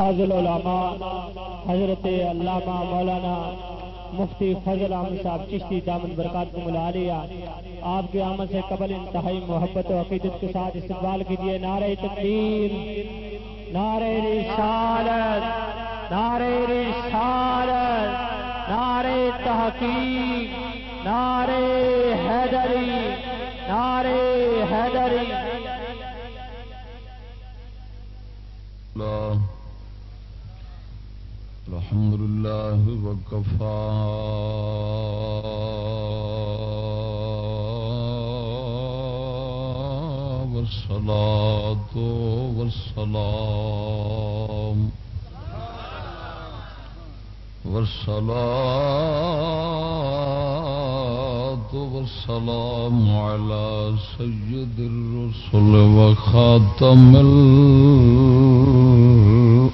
فاضل علماء حضرت علامہ مولانا مفتی فضل احمد صاحب چشتی دامن برکات کو ملا لیا۔ آپ کے آمد سے قبل انتہائی محبت و عقیدت کے ساتھ استقبال کیجیے۔ نعرہ تقدیر نعرہ رسالت نعرہ رسالت، نعرہ تحقیق، نعرہ حیدری نعرہ حیدری۔ الحمد لله وكفى. والصلاة والسلام. والصلاة والسلام على سيد الرسل وخاتم الرسل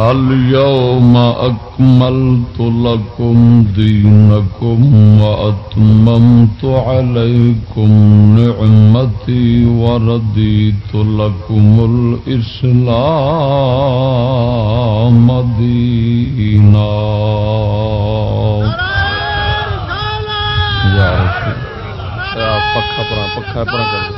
اليوم أكملت لكم دينكم وأتممت عليكم نعمتي ورديت لكم الإسلام دينا. پکھا پرا پکھا پرا کر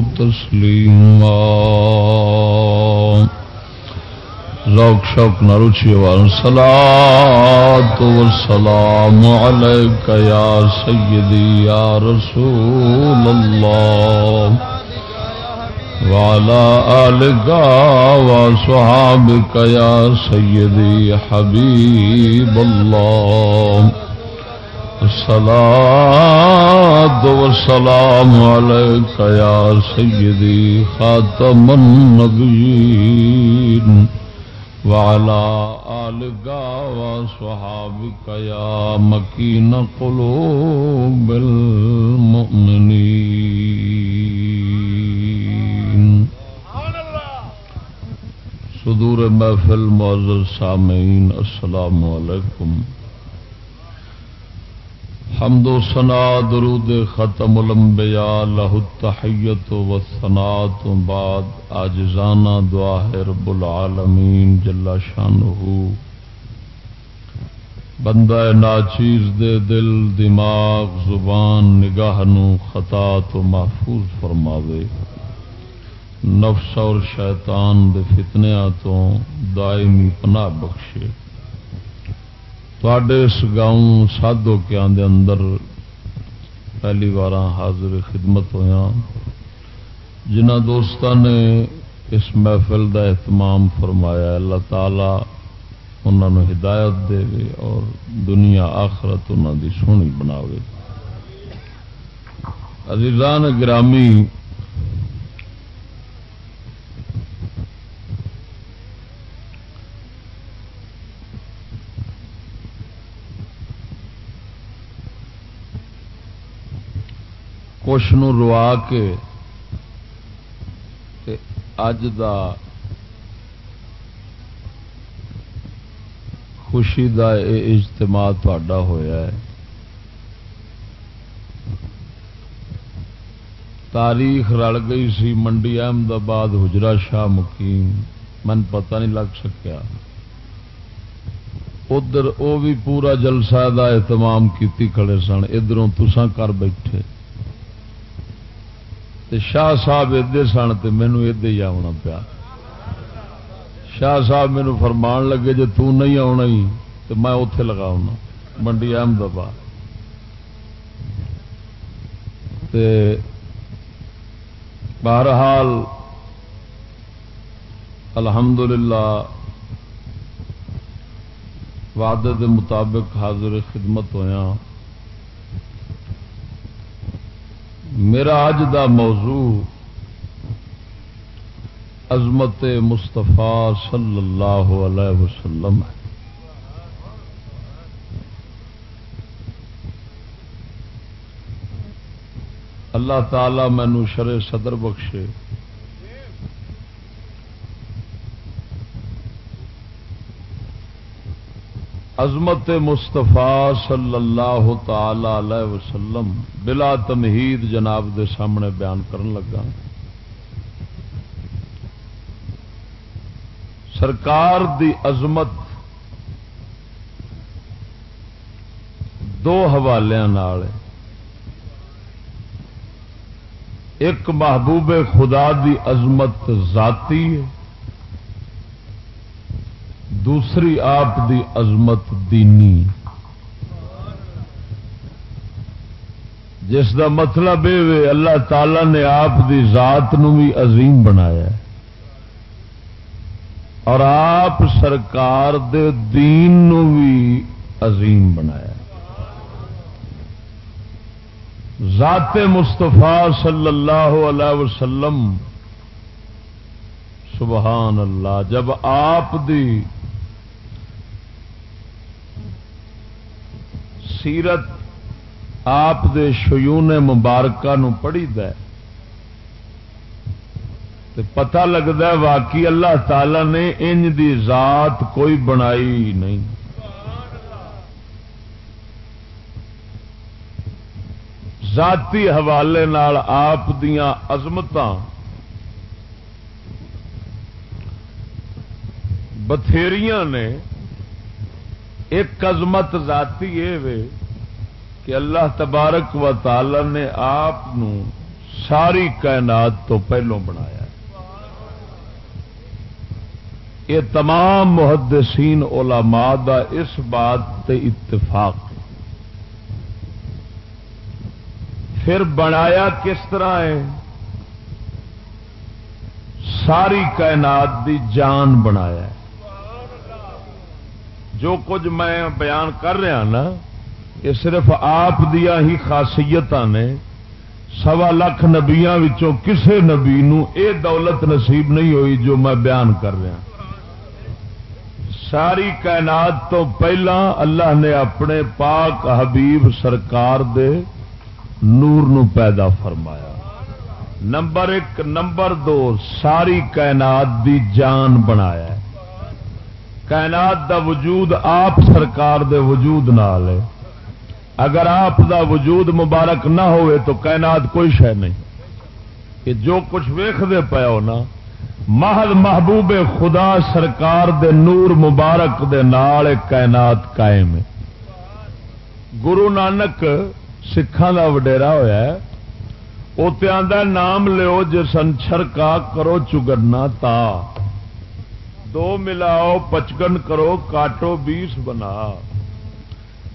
تسلیما۔ ذوق شوق نہ روچی وال۔ سلام تو سلام علیک یا سیدی، یا رسول اللہ۔ وعلى آلك وصحابك يا سيدي حبيب الله الصلاة والسلام عليك يا سيدي خاتم النبيين وعلى آلك وصحابك يا مكين قلوب المؤمنين. صدور محفل معزز سامعین، السلام علیکم. حمد و سنا درود ختم الانبیاء لہ التحیت و ثنات بعد۔ آجزانہ دعا ہے رب العالمین جل شانہ۔ بندہ ناچیز دے دل، دماغ، زبان نگاہ نو خطا تو محفوظ فرماوے۔ نفس اور شیطان دے فتنیا تو دائمی پناہ بخشے۔ اس گاؤں سادو کے آدھے اندر پہلی بار حاضر خدمت ہوا جنہ دوست نے اس محفل دا اہتمام فرمایا اللہ تعالی انہوں نے ہدایت دے اور دنیا آخرت انہوں دی سونی بناوے عزیزان گرامی کچھ روا کے اج دا خوشی دا اجتماع تا ہوا ہے۔ تاریخ رل گئی سی، منڈی احمدآباد حجرا شاہ مقیم۔ من پتہ نہیں لگ سکیا۔ ادھر وہ بھی پورا جلسہ دا اہتمام کیتی کھڑے سن۔ ادھروں تسان کر بیٹھے۔ تے شاہ صاحب ادے سن تو مینو ادے ہی آنا پیا۔ شاہ صاحب مینو فرمان لگے جی نہیں آنا ہی تو میں اتے لگا منڈی احمدآباد۔ بہرحال الحمدللہ وعدے دے مطابق حاضر خدمت ہویا میرا اج دا موضوع عظمت مستفا صلی اللہ علیہ وسلم ہے۔ اللہ تعالی مینو شرے صدر بخشے۔ عظمت مستفا صلی اللہ تعالی علیہ وسلم بلا تمہید جناب دے سامنے بیان کرن لگا۔ سرکار دی عظمت دو حوالوں ایک محبوب خدا دی عظمت ذاتی ہے۔ دوسری آپ دی عظمت دینی۔ جس دا مطلب یہ اللہ تعالی نے آپ دی ذات نو بھی عظیم بنایا۔ اور آپ سرکار دے دین نو بھی عظیم بنایا۔ ذات مستفا صلی اللہ علیہ وسلم، سبحان اللہ، جب آپ دی سیرت آپ دے شیون مبارکہ نو پڑھی دے۔ تے پتہ لگتا ہے واقعی اللہ تعالی نے انج دی ذات کوئی بنائی نہیں۔ ذاتی حوالے نال آپ دیاں عظمتاں بتھیریاں نے ایک عظمت ذاتی یہ کہ اللہ تبارک و تعالی نے آپ ساری کائنات تو پہلوں بنایا یہ تمام محدثین علماء دا اس بات تے اتفاق۔ پھر بنایا کس طرح ہے؟ ساری کائنات دی جان بنایا جو کچھ میں بیان کر رہا نا، یہ صرف آپ دیا ہی خاصیت نے۔ سوا لاک نبیا کسے نبی نو اے دولت نصیب نہیں ہوئی جو میں بیان کر رہا۔ ساری کائنات تو پہلا اللہ نے اپنے پاک حبیب سرکار دے نور نو پیدا فرمایا۔ نمبر ایک، نمبر دو، ساری کائنات دی جان بنایا۔ کائنات دا وجود آپ سرکار دے وجود نال ہے۔ اگر آپ دا وجود مبارک نہ ہوئے تو کائنات کوئی شہ نہیں۔ کہ جو کچھ ویخ دے ہو نا محبوب خدا سرکار دے نور مبارک دے نال کائنات قائم ہے۔ گرو نانک سکھان کا وڈیرا ہوا ہے۔ وہ آدھا نام لو جسنچر کا کرو چگرنا تا۔ دو ملاؤ، پچکن کرو، کاٹو، بیس بنا۔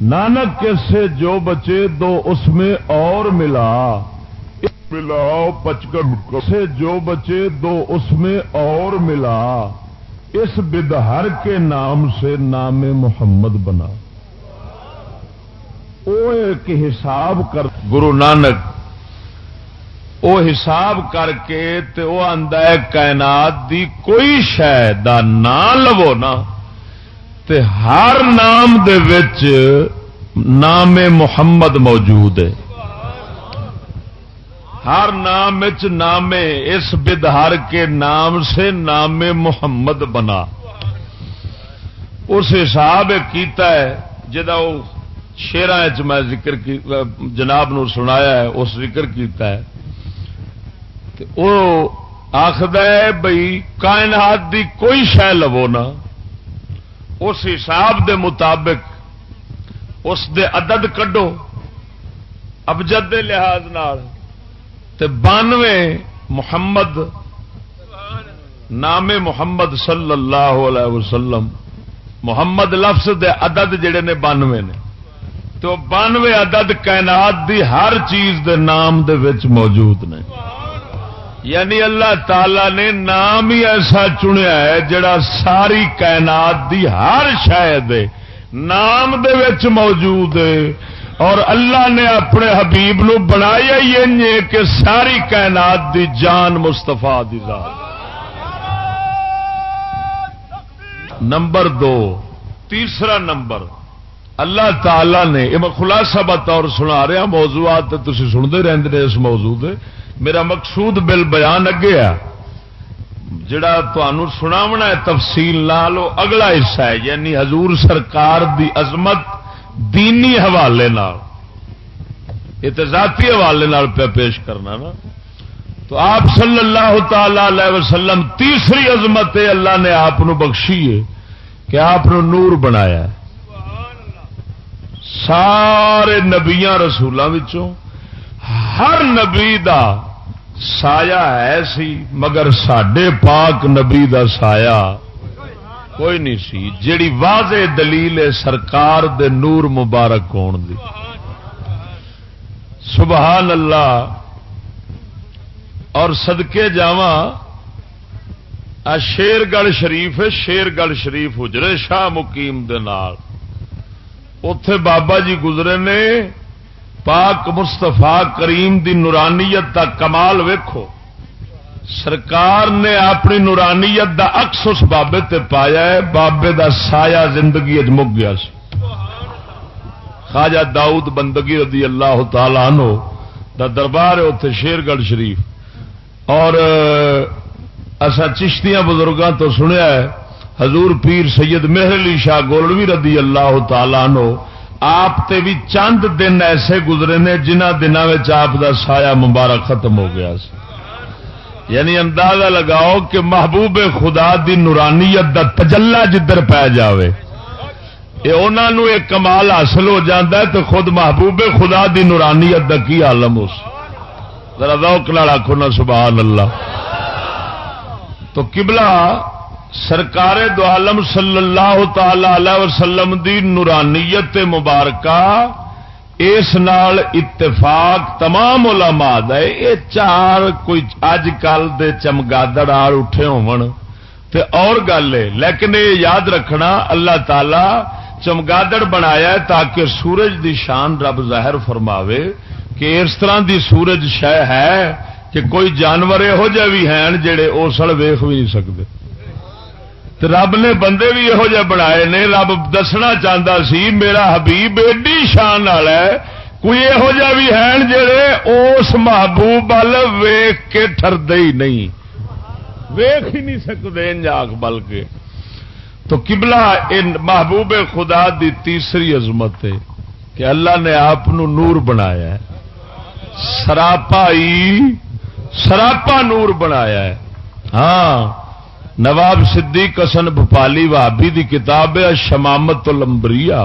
نانک کے سے جو بچے دو اس میں اور ملا۔ ملاؤ، پچکن سے جو بچے دو اس میں اور ملا۔ اس بدہر کے نام سے نام محمد بنا۔ وہ ایک حساب کر۔ گرو نانک وہ حساب کر کے تے وہ ہے کائنات دی کوئی شہ نام لو نا۔ تے ہر نام دے وچ نام محمد موجود ہے۔ ہر نام نام اس بدہر کے نام سے نام محمد بنا۔ اس حساب کیتا ہے جا شیران میں ذکر کی جناب نو سنایا ہے، اس ذکر کیتا ہے۔ وہ آخد بھائی کائنات دی کوئی شہ لو نا، اس حساب دے مطابق اس دے عدد کڈو، ابجد دے لحاظ نال۔ تے بانوے محمد نام محمد صلی اللہ علیہ وسلم۔ محمد لفظ دے عدد جڑے نے بانوے نے۔ تو بانوے عدد کائنات دی ہر چیز دے نام دے وچ موجود نے۔ یعنی اللہ تعالی نے نام ہی ایسا چنیا ہے جڑا ساری کائنات دی ہر شاید نام دے وچ موجود ہے۔ اور اللہ نے اپنے حبیب نو بنایا ہی کہ ساری کائنات دی جان مستفا دی ذات۔ نمبر دو، تیسرا نمبر۔ اللہ تعالی نے، یہ میں خلاصہ بطور سنا رہا موضوعات تھی سنتے رہتے اس موضوع دے۔ میرا مقصود بل بیان اگے ہے۔ جڑا تمہوں سناونا ہے تفصیل لو اگلا حصہ ہے یعنی حضور سرکار دی عظمت دینی حوالے یہ ذاتی حوالے پہ پیش کرنا نا۔ تو آپ صلی اللہ تعالی علیہ وسلم تیسری عظمت اللہ نے آپ بخشی ہے کہ آپ نور بنایا سارے نبیا رسولوں ہر نبی دا سایا ہے سی، مگر سڈے پاک نبی دا سایا کوئی نہیں سی۔ جیڑی واضح دلیل ہے سرکار دے نور مبارک ہون دی۔ سبحان اللہ۔ اور سدکے جاوا شیر گڑھ شریف شیر گڑھ شریف حجرے شاہ مقیم دے نال۔ اتے بابا جی گزرے نے پاک مستفا کریم دی نورانیت دا کمال ویکھو۔ سرکار نے اپنی نورانیت دا اکس اس بابے تے پایا ہے، بابے دا سایہ زندگی اج مک گیا سی۔ خواجہ داؤد بندگی رضی اللہ تعالی عنہ دا دربار ہے اتنے شیر گڑھ شریف۔ اور اصا چشتیاں بزرگوں تو سنیا ہے، حضور پیر سید مہر علی شاہ گولوی رضی اللہ تعالی عنہ آپ تے بھی چند دن ایسے گزرے نے جنہ دنوں آپ دا سایہ مبارک ختم ہو گیا سی۔ یعنی اندازہ لگاؤ کہ محبوب خدا دی نورانیت دا تجلا جدھر پی جائے یہ انہوں ایک کمال حاصل ہو جاتا ہے تو خود محبوب خدا دی نورانیت دا کی عالم ہو ذرا روک لا کھونا سبحان اللہ۔ تو قبلہ سرکار دو عالم صلی اللہ تعالی علیہ وسلم دی نورانیت مبارکہ، اس نال اتفاق تمام علماء دا اے چار کوئی اج کل دے چمگادڑ آڑ اٹھے ہون۔ تے اور گل ہے، لیکن یہ یاد رکھنا اللہ تعالی چمگادڑ بنایا ہے تاکہ سورج دی شان رب ظاہر فرماوے کہ اس طرح دی سورج شہ ہے کہ کوئی جانور یہو جہ بھی ہیں جڑے اوسل ویخ بھی نہیں سکتے۔ رب نے بندے بھی یہو جہ بنا رب دسنا چاہتا سی، میرا حبیب ایڈی شان والا ہے، کوئی یہو جہ بھی ہے جڑے اس محبوب وال ویخ کے ٹرد ہی نہیں۔ ویخ ہی نہیں سکتے جاگ بل کے۔ تو کبلا محبوب خدا دی تیسری عظمت ہے کہ اللہ نے آپ نور بنایا ہے۔ سراپا سراپا نور بنایا ہے۔ ہاں۔ نواب صدیق حسن بھوپالی وابی دی کتاب ہے، شمامت لمبریا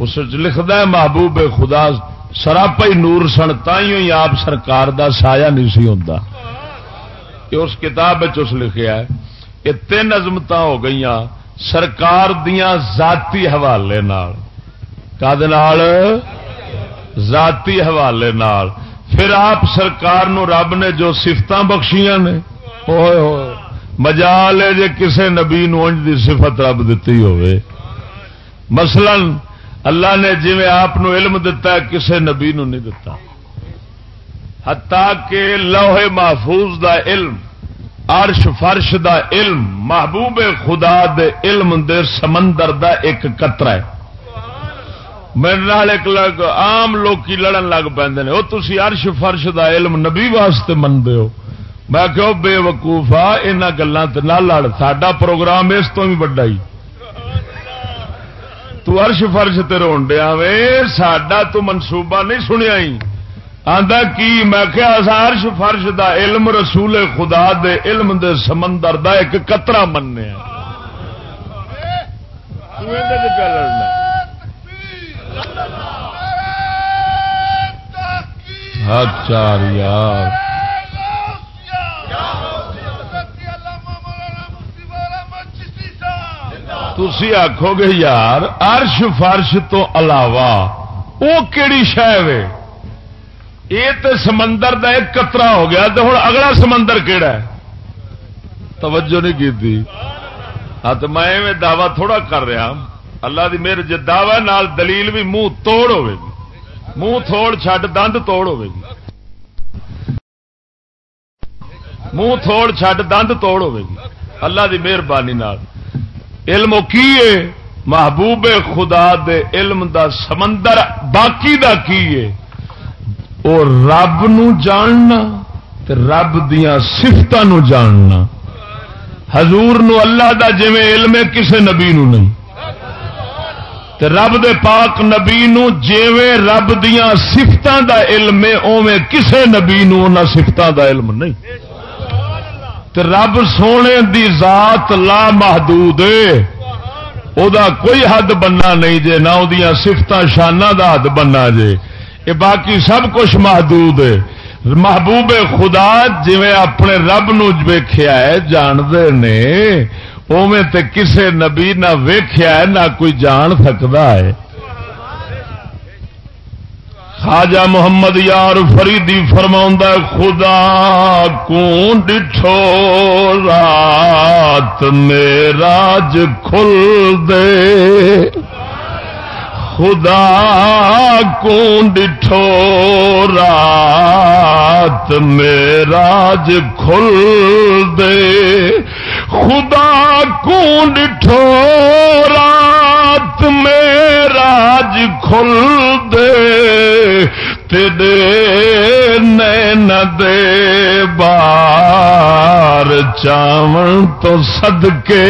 اس لکھتا ہے، محبوب خدا سراپا نور سن تھی آپ سرکار دا سایہ نہیں سی ہوں اس کتاب اس لکھیا ہے، یہ تین عزمت ہو گئی سرکار دیا ذاتی حوالے ذاتی حوالے پھر آپ سرکار نو رب نے جو سفت بخشیاں نے ہوئے ہوئے۔ مجال ہے جی کسی نبی نوج دی صفت رب دیتی ہوئے۔ مثلا اللہ نے جی آپ علم دتا ہے کسی نبی نو نہیں دتا۔ ہتا کہ لوہے محفوظ دا علم، عرش فرش دا علم، محبوب خدا دے علم دے سمندر دا ایک قطرہ ہے۔ میرے ایک لگ آم لوکی لڑن لگ پہ وہ تھی ارش فرش دا علم نبی واسطے منگے ہو۔ میں کہ بے وقوف آ ان گلوں سے نہ لڑ، ساڈا پروگرام اس تو بھی وڈا ہی۔ تو ارش فرش تے رونڈیا وے، ساڈا تو منصوبہ نہیں سنیا ہی۔ آندا کی؟ میں کیا ارش فرش دا علم رسول خدا دے علم دے سمندر دا ایک قطرہ مننے ہاں۔ لڑنا؟ ہاں چار یار۔ تھی آخو گے یار ارش فرش تو علاوہ وہ کہڑی شہ یہ تو سمندر دا ایک قطرہ ہو گیا تو ہوں اگلا سمندر کہڑا ہے؟ توجہ نہیں کی تھی تو میں دعوی تھوڑا کر رہا ہاں۔ اللہ دی میرے جی دعوی نال دلیل بھی منہ توڑ ہوے گی۔ منہ تھوڑ چھڈ دند توڑ ہوے گی۔ منہ تھوڑ چھڈ دند توڑ ہوے گی۔ اللہ دی مہربانی علم کی ہے؟ محبوب خدا دے علم دا سمندر، باقی دا کی ہے؟ رب نو جاننا تے رب دیا سفت جاننا۔ حضور نو اللہ دا جویں علم ہے، کسے نبی نو نہیں۔ تے رب دے پاک نبی نو جیویں رب دیا سفتوں دا علم ہے اوے کسے نبی نو نہ سفتوں دا علم نہیں۔ تے رب سونے دی ذات لا محدود او دا کوئی حد بننا نہیں جے، نہ وہ سفت شانہ دا حد بننا جے۔ یہ باقی سب کچھ محدود ہے۔ محبوب خدا جی اپنے رب نو ویخیا ہے، جانتے نے۔ اوے تے کسے نبی نہ ویخیا ہے، نہ کوئی جان سکتا ہے۔ خواجہ محمد یار فریدی فرما خدا کون ڈٹھو رات میراج کھل دے۔ خدا کو ڈٹھو رات میراج کھل دے۔ خدا کو ڈٹھو رات میراج کھل دے تیرے نین دے بار چاون تو صدقے۔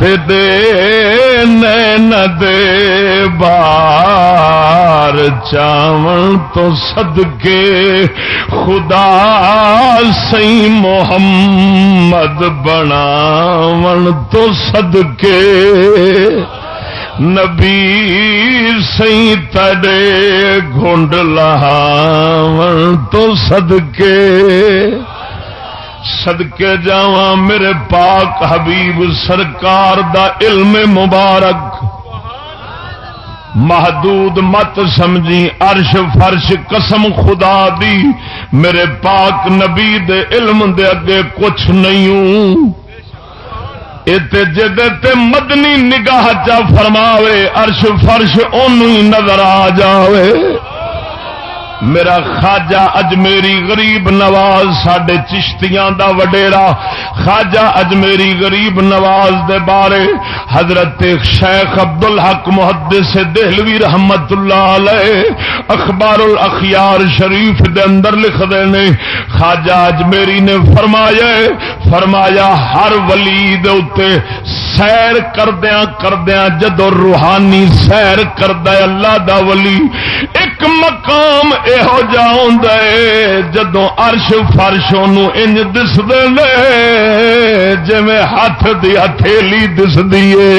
دے نین دے بار چاون تو صدقے خدا سی محمد بناون تو صدقے نبی سی تڑے گھنڈ لہاون تو صدقے سدکے جا میرے پاک حبیب سرکار دا علم مبارک۔ محدود مت سمجھی ارش فرش قسم خدا دی، میرے پاک نبی دے علم دے اگے کچھ نہیں جد مدنی نگاہ چا فرماوے ارش فرش ان نظر آ جاوے۔ میرا خاجا اجمیری غریب نواز سڈے چشتیاں دا وڈیرا۔ خاجا اجمیری غریب نواز دے بارے حضرت شیخ ابد الحق محدث دہلوی رحمت اللہ علیہ اخبار الاخیار شریف دے اندر لکھ دے نے خاجا اجمیری نے فرمایا فرمایا ہر ولی دے اتے سیر کردیا کردیا جدو روحانی سیر کرد اللہ دا ولی، ایک مقام یہو جہ جدو ارش فرش انج دس دے جی ہاتھ دی ہتھیلی دس دیے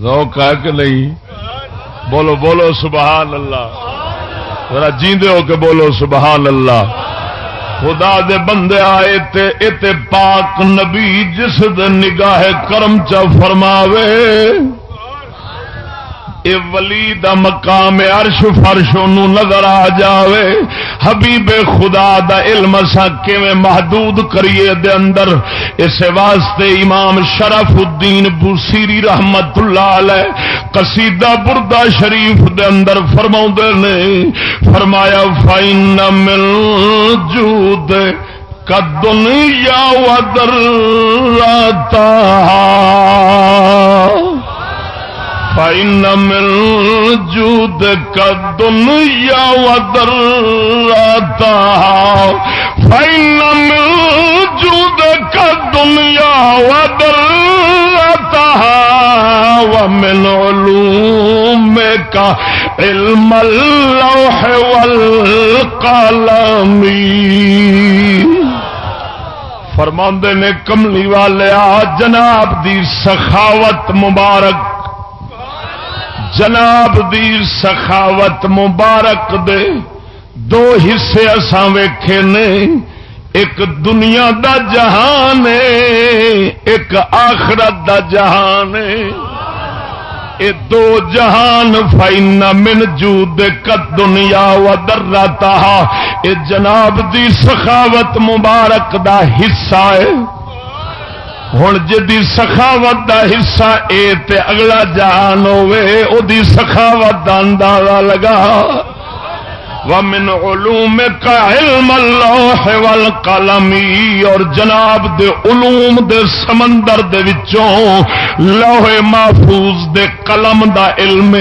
روک ہے کہ نہیں بولو بولو سبحان اللہ ذرا جیندے ہو کے بولو سبحان اللہ خدا دے بندے آئے تے اتے پاک نبی جس دے نگاہ کرم چا فرماوے۔ اے ولی دا مقام عرش فرش نظر آ جاوے۔ حبیب خدا دا علم اسا کیویں محدود کریے دے اندر۔ اس واسطے امام شرف الدین بوسیری رحمت اللہ علیہ قصیدہ بردہ شریف دے اندر فرما نے، فرمایا فائن مل جود کا دنیا ودر راتا فائن مل جود کا دنیا ودر راتا فائن مل جود کا دنیا ودر راتا ومن علوم کا علم اللوح والقلم فرماندے نے کملی والے آ جناب دی سخاوت مبارک جناب دی سخاوت مبارک دے دو حصے اساں ویکھے نے۔ ایک دنیا دا جہان ہے، ایک آخرت دا جہان ہے۔ اے دو جہان فائن من جود کت دنیا و درتا اے جناب دی سخاوت مبارک دا حصہ ہے۔ ہوں جی سخاوت دا حصہ اے تے اگلا جہان ہوے او دی سخاوت دا اندازہ لگا۔ ومن علوم کا علم اللہ والقلمی اور جناب دے علوم دے سمندر دے وچوں، لوح محفوظ دے قلم دا علم۔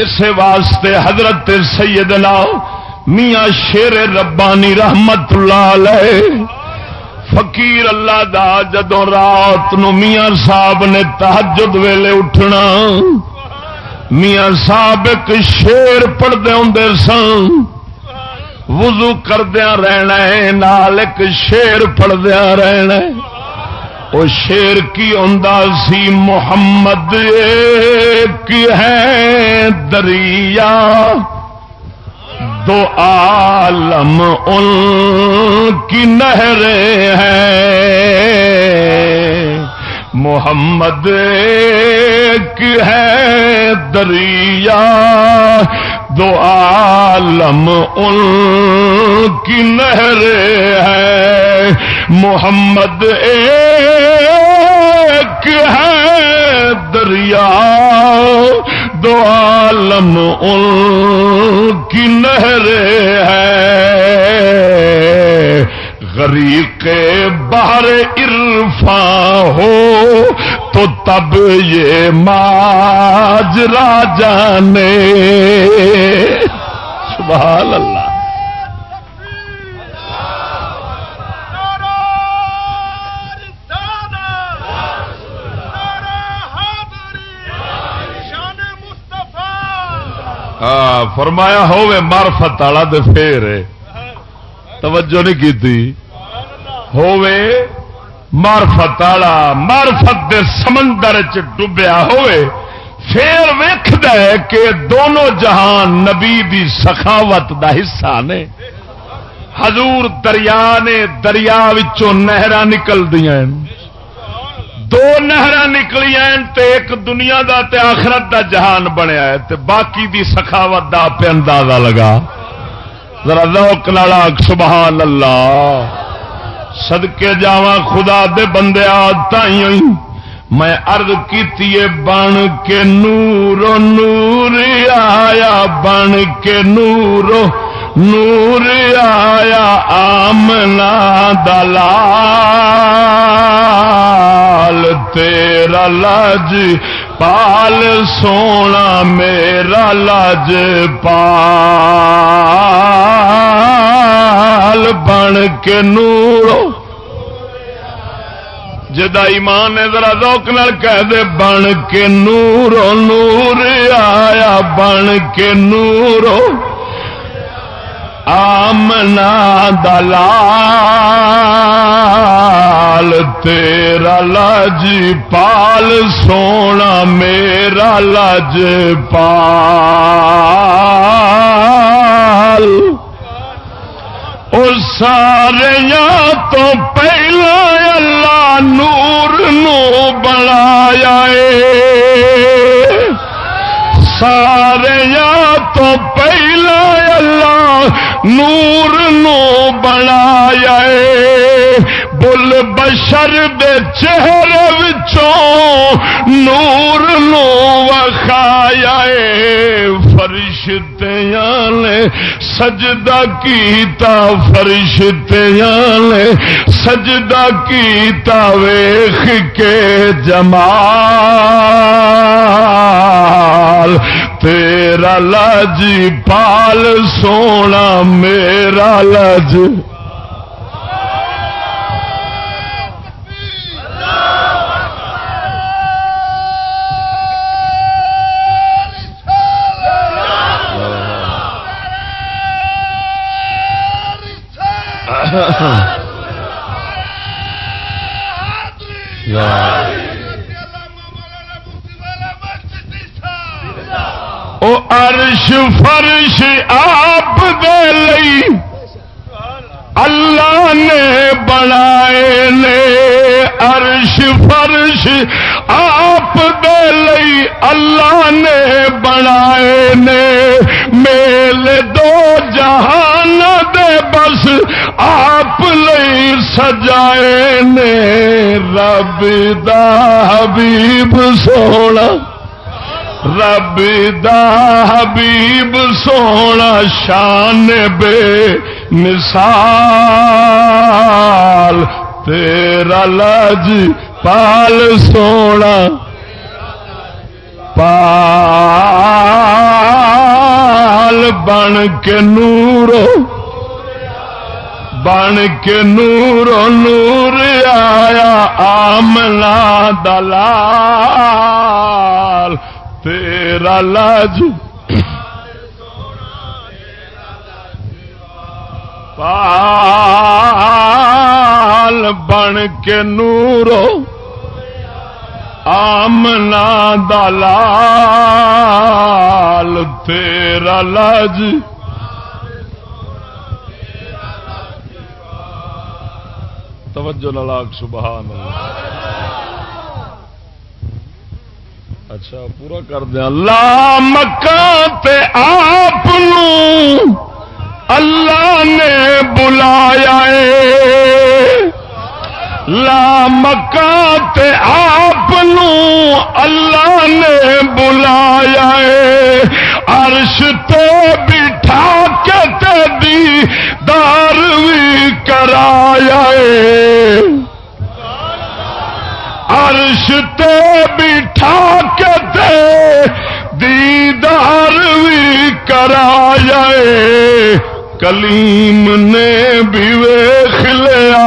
اس واسطے حضرت سیدنا میاں شیر ربانی رحمت اللہ علیہ فقیر اللہ دا جدوں رات نو میاں صاحب نے تحجد ویلے اٹھنا، میاں صاحب ایک شیر پڑھتے ہوں سن، وضو کردیا رہنا ہے، نال ایک شیر پڑھدیا رہنا وہ شیر کی ہوں سی، محمد کی ہے دریا، دو عالم ان کی نہریں ہیں۔ محمد کی ہے دریا، دو عالم ان کی نہر ہے محمد ایک ہے دریا دو عالم ان کی نہر ہے غریق باہر عرفا ہو تو تب یہ ماجرا جانے۔ سبحان اللہ۔ فرمایا ہوے مارفت والا تو پھر۔ توجہ نہیں کی ہوے مارفت والا مارفت دے سمندر چ ڈبیا پھر ویخد کہ دونوں جہان نبی دی سخاوت دا حصہ نے۔ حضور دریا نے دریا نہر نکل دیا دو نہر نکلیاں ایک دنیا دا تے آخرت دا جہان بنیا ہے تے باقی دی سخاوت دا پہ اندازہ لگا۔ ذرا ذوق نالا سبحان اللہ۔ صدقے جاوا خدا دے بندے آئی میں ارد کی بن کے نور نور آیا، بن کے نور نور آیا آمنا دلال، تیرا لج پال، سونا میرا لج پال۔ بن کے نور۔ جدا ایمان نے ذرا روک نال کہہ دے۔ بن کے نور نور آیا، بن کے نور۔ آمنا دلال، تیرا لج پال، سونا میرا لج پال۔ سارے تو پہلا اللہ نور نو بنایا سارے تو پہلا اللہ نور نو بنایا بل بشر دے چہرے وچوں نور نو وخایا فرشتیاں نے سجدہ کیتا، فرشتیاں نے سجدہ کیتا ویخ کے جمال تیرا لج پال سونا میرا لج۔ او عرش فرش آپ دے لئی اللہ نے بنائے نے عرش فرش آپ دے لئی اللہ نے بنائے نے میل دو جہان دے بس آپ لئی سجائے نے رب دا حبیب سونا۔ رب دا حبیب سونا شان بے مثال۔ تیرا لج پال سونا۔ پال بن کے نورو بن کے نور نور آیا آمنا دلال، تیرا لج پال بن کے نورو آمنا دلال، تیرا لج توجہ نلاک سبحان اللہ اچھا پورا کر دیا لا مکان تے آپ اللہ نے بلایا ہے لا مکان تے آپ اللہ نے بلایا ہے عرش تے بٹھا کے تے دی دار بھی کرایا عرش تے بٹھا کے تے دیدار بھی کرایا کلیم نے بھی ویخ لیا،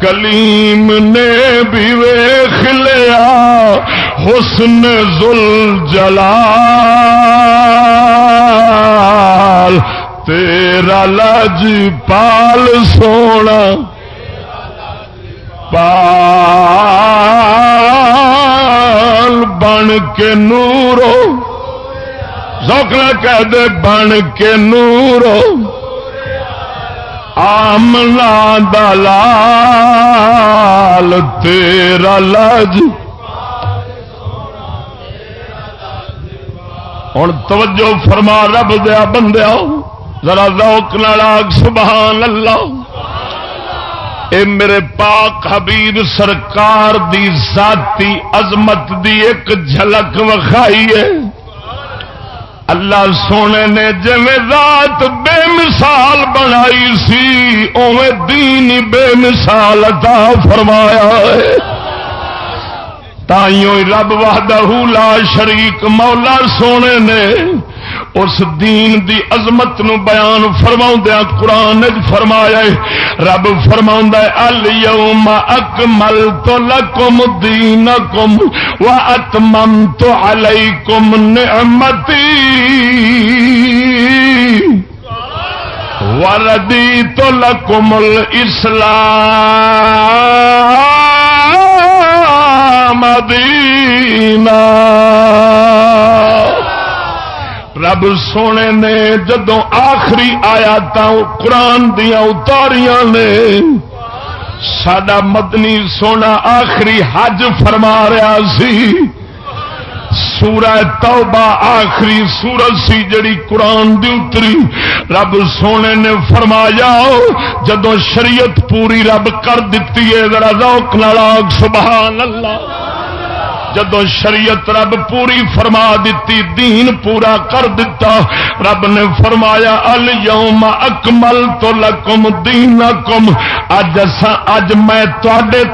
کلیم نے بھی ویخ لیا، حسن زل جلال تیرا لج پال سونا پال بن کے نورو سوکھنا کہہ دے بن کے نورو آمنا دلال تیرا لج ہوں توجہ فرما رب دیا بندیا ذرا ذوق نالاگ سبحان اللہ اے میرے پاک حبیب سرکار دی ذاتی عظمت دی ایک جھلک وکھائی ہے۔ اللہ سونے نے جی ذات بے مثال بنائی سی اوے دین بے مثال عطا فرمایا ہے۔ تائیوں رب وحدہ لا شریک مولا سونے نے اس دین دی عظمت نو بیان فرما قرآن فرمایا رب فرما اليوم اکمل تو لکم دین کم و اتمم علیکم نعمتی وردی تو لکم الاسلام مدینہ۔ رب سونے نے جدو آخری آیا قرآن دیا اتاریاں نے سڈا مدنی سونا آخری حج فرما رہا سی۔ سورہ توبہ آخری سورج سی جڑی قرآن دی اتری۔ رب سونے نے فرمایا جدو شریعت پوری رب کر دیتی ہے، ذرا روک نالاگ سبحان اللہ۔ جدو شریعت رب پوری فرما دیتی دین پورا کر دیتا رب نے فرمایا الم اکمل تو لکم دین کم اج اج میں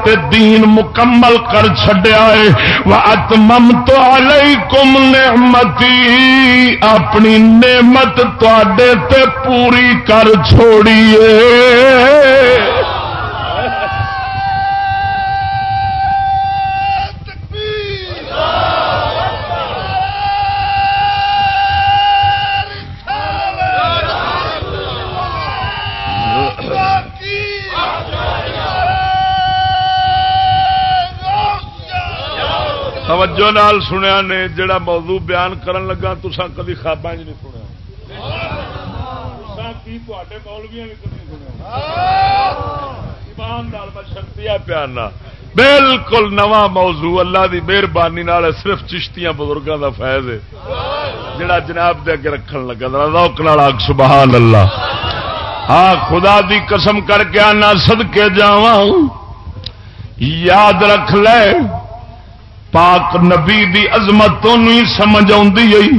تے دین مکمل کر چڈیا ہے اتمم تو علیکم نعمتی اپنی نعمت تے پوری کر چھوڑیے توجہ نال سنیا نے جڑا موضوع بیان کرن لگا تسا کدی خوابا نہیں سنیا۔ بالکل نواں موضوع، اللہ دی مہربانی صرف چشتیاں بزرگوں دا فیض ہے۔ جڑا جناب دے اگے رکھن لگا روک آگ، سبحان اللہ۔ ہاں خدا دی قسم کر کے آنا سد کے جا یاد رکھ لے پاک نبی دی عظمت تو نہیں سمجھ آئی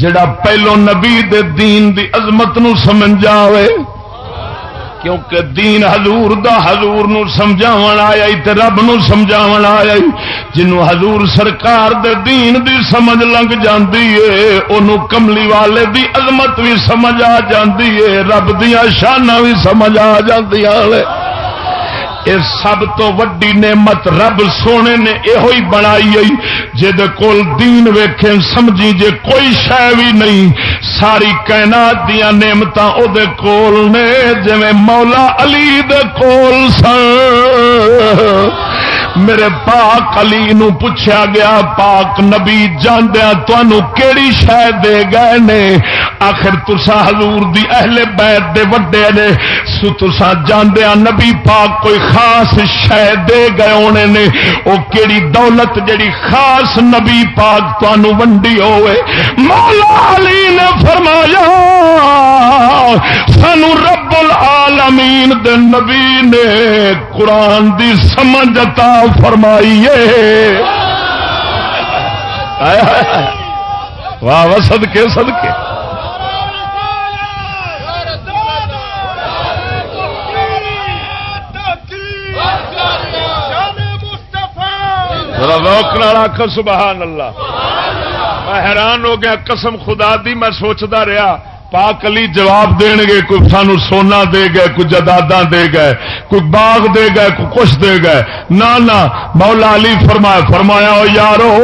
جڑا پہلو نبی دے دین دی عظمت نو سمجھ جاوے کیونکہ دین حضور دا حضور نو سمجھاون آیا تے رب نو سمجھاون آیا جنو حضور سرکار دے دین دی سمجھ لنگ جاندی ہے، اونوں کملی والے دی عظمت بھی سمجھ آ جاندی ہے، رب دیاں شاناں بھی سمجھ آ جاندیاں نے سب تو وڈی نعمت رب سونے نے یہ بنائی جد کول دین ویکھے سمجھی جے کوئی شہ بھی نہیں۔ ساری کائنات دیا نعمت وہ کول نے جی مولا علی دے کول سن۔ میرے پاک علی نو پوچھا گیا، پاک نبی جاندیا تنوع کیڑی شہ دے گئے نے؟ آخر تسا حضور دی اہل بیت دے وڈے نے، سو تسا جاندیا نبی پاک کوئی خاص شہ دے گئے ہونے نے؟ او کیڑی دولت جڑی خاص نبی پاک تنوع ونڈی ہوئے۔ مولا علی نے فرمایا، سانو رب العالمین دے نبی نے قرآن دی سمجھتا فرمائیے۔ واہ واہ سدکے سدکے آخ سبحان اللہ۔ میں حیران ہو گیا، قسم خدا دی میں سوچتا رہا۔ پاک علی جواب دین گے، کوئی سانو سونا دے گئے، کوئی جدادا دے گئے، کوئی باغ دے گئے، کوئی کچھ دے گئے۔ نہ مولا علی فرمایا فرمایا ہو یارو،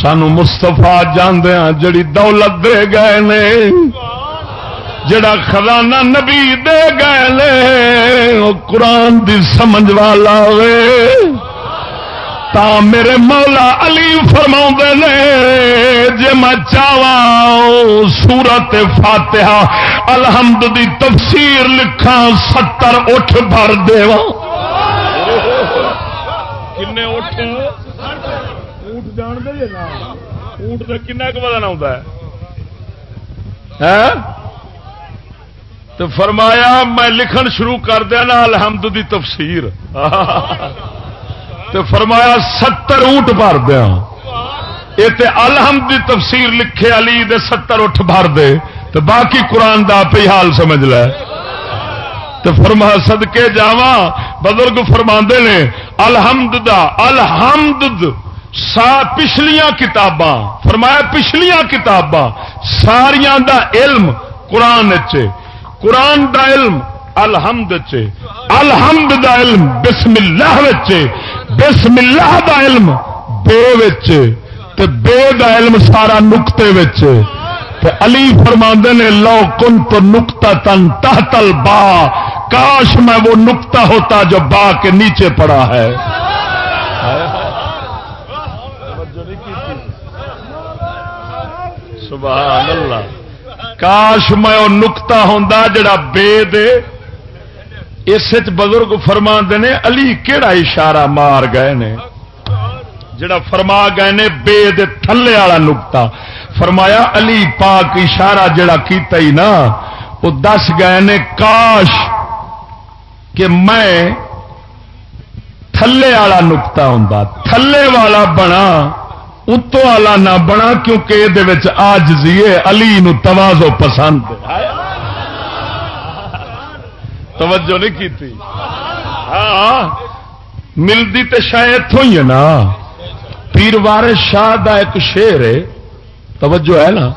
سانو مستفا جاندیا جڑی دولت دے گئے نے، جڑا خزانہ نبی دے گئے نے قرآن دی سمجھ والا وے۔ تا میرے مولا علی فرما نے جی میں چاہوا سورت فاتحہ الحمد دی تفسیر لکھا ستر اٹھ بھر اٹھ؟ جان دے اونٹ بدن ہے۔ تو فرمایا میں لکھن شروع کر دیا نا الحمد دی تفسیر۔ تو فرمایا ستر اونٹ بھر دیا۔ یہ الحمد دی تفسیر لکھے علی دے ستر اٹھ بھر دے۔ تو باقی قرآن دا پہ حال سمجھ لے۔ تو فرما سدکے جاوا بزرگ فرما نے، الحمد دا، الحمد سا پچھلیاں کتاباں۔ فرمایا پچھلیاں کتاباں۔ ساریاں دا علم قرآن قرآن دا علم الحمد الحمد دا علم بسم اللہ بسم اللہ دا علم بے تے بے دا علم سارا نقطے علی فرما نے، لو کن تو نکتا تن تحتل با کاش میں وہ نکتا ہوتا جو با کے نیچے پڑا ہے۔ سبحان اللہ۔ کاش میں وہ نکتا ہوں جڑا بے دے اس بزرگ فرما نے، علی کہڑا اشارہ مار گئے نے؟ جڑا فرما گئے نے، بے دے تھلے والا نکتا فرمایا، علی پاک اشارہ جڑا کیتا ہی نا وہ دس گئے نے، کاش کہ میں تھلے والا نکتا ہوں تھلے والا بنا اتو والا نہ بنا، کیونکہ یہ آج زیے علی نو توازو پسند توجہ نہیں کی تھی ہاں ملتی تو شاید اتوں ہی ہے نا۔ پیر وارے شاہ کا ایک شیر ہے۔ توجہ ہے نا۔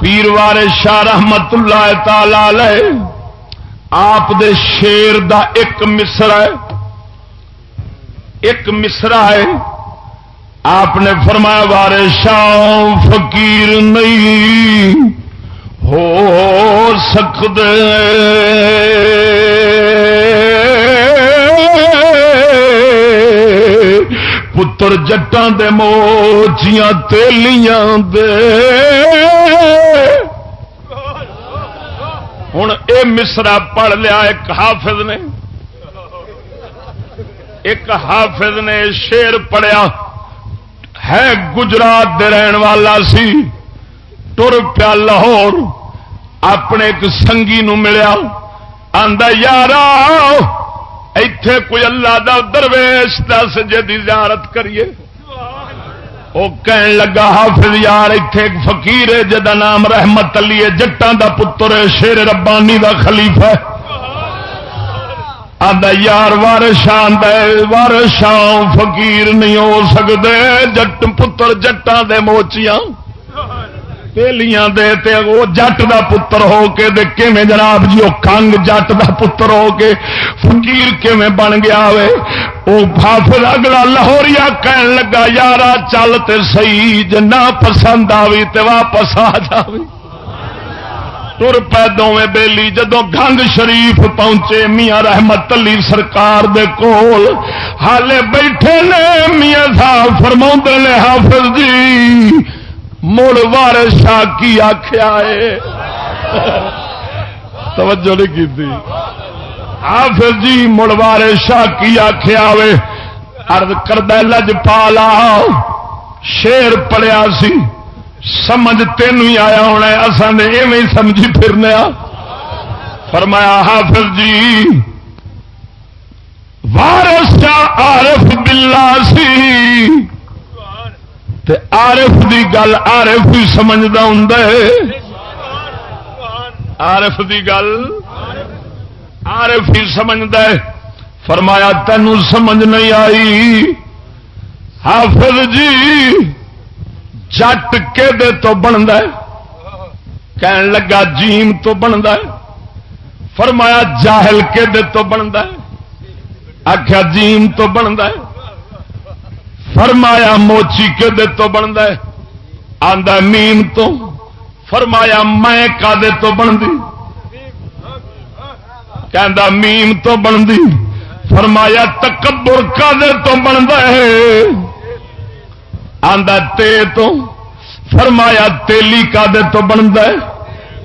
پیر وارے شاہ رحمت اللہ تعالی آپ دے شیر دا ایک مصرا ہے۔ ایک مصرا ہے۔ آپ نے فرمایا وارے شاہ فقیر نہیں۔ ہو سکتے پتر جٹان دے موچیاں تیلیاں دے۔ ہوں اے مصرا پڑھ لیا ایک حافظ نے۔ ایک حافظ نے شیر پڑھیا، ہے گجرات دے رہن والا سی۔ ٹر پیا لاہور، اپنے ایک سنگی نو ملیا۔ آدھا یار اتے کوئی اللہ دا درویش دس جی زیارت کریے۔ وہ کہن لگا، حافظ یار اتے ایک فقیر ہے جدا نام رحمت علی ہے۔ جٹان دا پتر ہے، شیر ربانی دا خلیفہ ہے۔ آدھا یار وارش آدھا وارش فقیر نہیں ہو سکتے جٹ پتر جٹان دے موچیاں۔ پہلیاں دے تے وہ جٹ دا پتر ہو کے دے کیویں جناب جی؟ وہ کنگ جٹ دا پتر ہو کے فقیر کیویں بن گیا وے؟ او حافظ اگلا لاہوریا کہن لگا، یارا چل تے صحیح جنا پسند آوی تے واپس آ جاوی۔ تر پہ دونیں بیلی جدو گنگ شریف پہنچے، میاں رحمت علی سرکار دے کول۔ حالے بیٹھے نے میاں صاحب فرما نے حافظ جی مڑ وار شاہ کی آخیا ہے۔ توجہ نہیں کی تھی حافظ جی مڑ وار شاہ کی آخیا وے ارد کرد لج پالا۔ شیر پڑیا سی۔ سمجھ تین ہی آیا ہونا اصل نے ایویں سمجھی پھرنے فرمایا، حافظ جی وارس شاہ عارف بلا سی۔ تے عارف دی گل عارف ہی سمجھتا ہوں عارف دی گل عارف ہی سمجھتا ہے۔ فرمایا تینوں سمجھ نہیں آئی۔ حافظ جی جٹ کے دے تو بنتا ہے؟ کہن لگا جیم تو بنتا ہے۔ فرمایا جاہل کے دے تو بنتا ہے؟ آخیا جیم تو بنتا ہے؟ فرمایا موچی کے دے تو بنتا ہے؟ آدھا میم تو۔ فرمایا میں کا دے تو بنتی کہ میم تو بنتی فرمایا تکبر کا دے تو بنتا ہے؟ آدھا تے تو۔ فرمایا تیلی کا دے تو بنتا ہے؟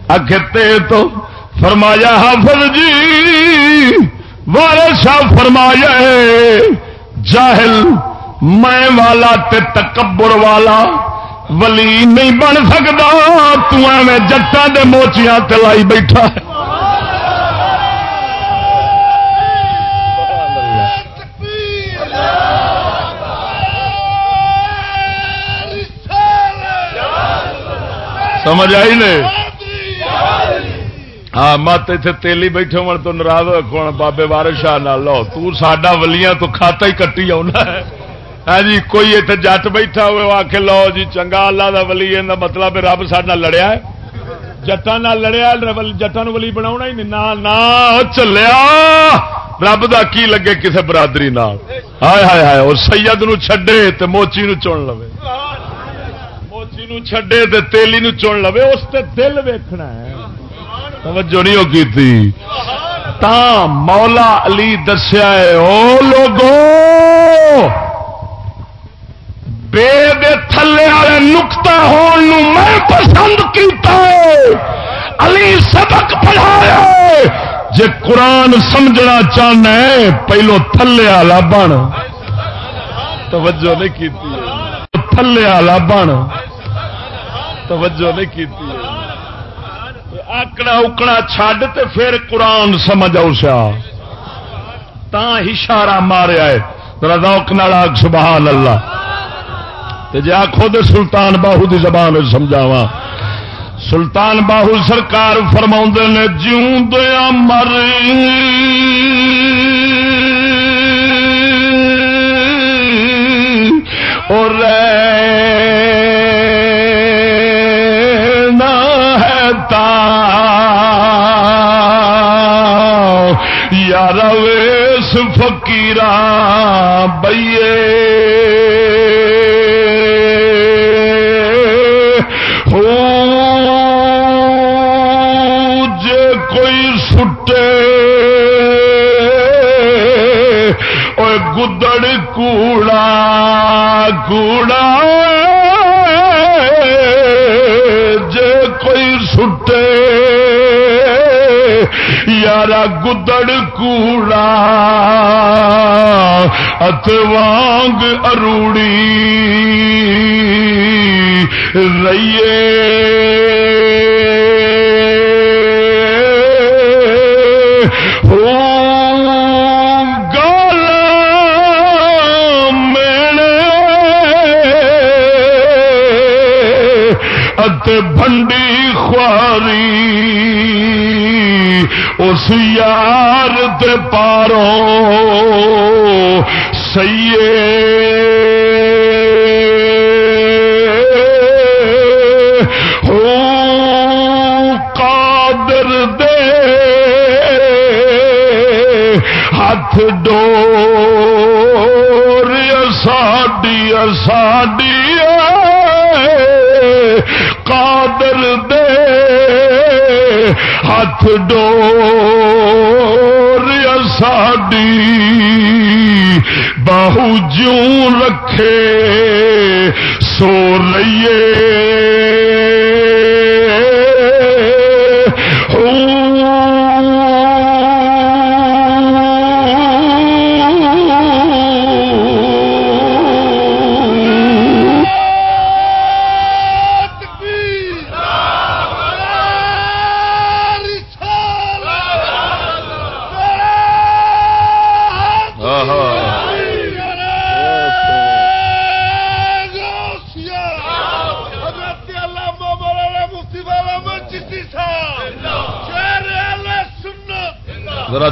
آخ تے تو۔ فرمایا حافظ جی وارشا فرمایا جاہل میں والا تے تکبر والا ولی نہیں بن سکتا تٹا دے موچیاں تلائی بیٹھا ہے۔ سمجھ آئی نے؟ ہاں مت اتنے تیلی بیٹھے ہونے تو ناراض رکھو بابے بارش نہ لو۔ تا ولیاں تو کھاتا ہی کٹی آنا ہے۔ ہاں جی کوئی اتنے جٹ بیٹھا ہوئے آ کے لو جی چنگا اللہ دا ولی یہ مطلب رب سارا لڑیا ہے۔ جٹان لڑیا جٹان ولی بنا ہی نہیں، نہ چلیا۔ رب دا کی لگے کسے برادری نال؟ ہائے ہائے ہائے، اور سید نو چھڈے تے موچی نو چن لو موچی نو چھڈے تے تیلی نو چن لو اس تے دل ویکھنا ہے۔ توجہ نہیں ہوگی تھی؟ تا مولا علی دسیا ہے، او لوگوں بے دے تھلے والے نکتا ہون میں پسند کیتا علی سبق پڑھایا جے قرآن سمجھنا چاہنا ہے، پہلو تھلے والا بن۔ توجہ نہیں کی تھلے والا بن۔ توجہ نہیں کی آکڑا اکڑا چھڈ تے پھر قرآن سمجھ آؤ سیا تا اشارہ ماریا ہے۔ روک نال سبحان اللہ۔ جی آخو تو سلطان باہو دی زبان سمجھاوا سلطان باہو سرکار فرما نے، جیوں دیا مر اور ہے تا یار ویس فکیرا بئیے کوڑا کوڑا جے کوئی سٹے یار گدڑ کوڑا ات وانگ اروڑی رہیے بنڈی خواری، اس یار تے پارو سیے ہو قادر دے ہاتھ ڈور، ساڈی ساڈی قادر دے ہاتھ ڈور ساڈی باہو جوں رکھے سو لئیے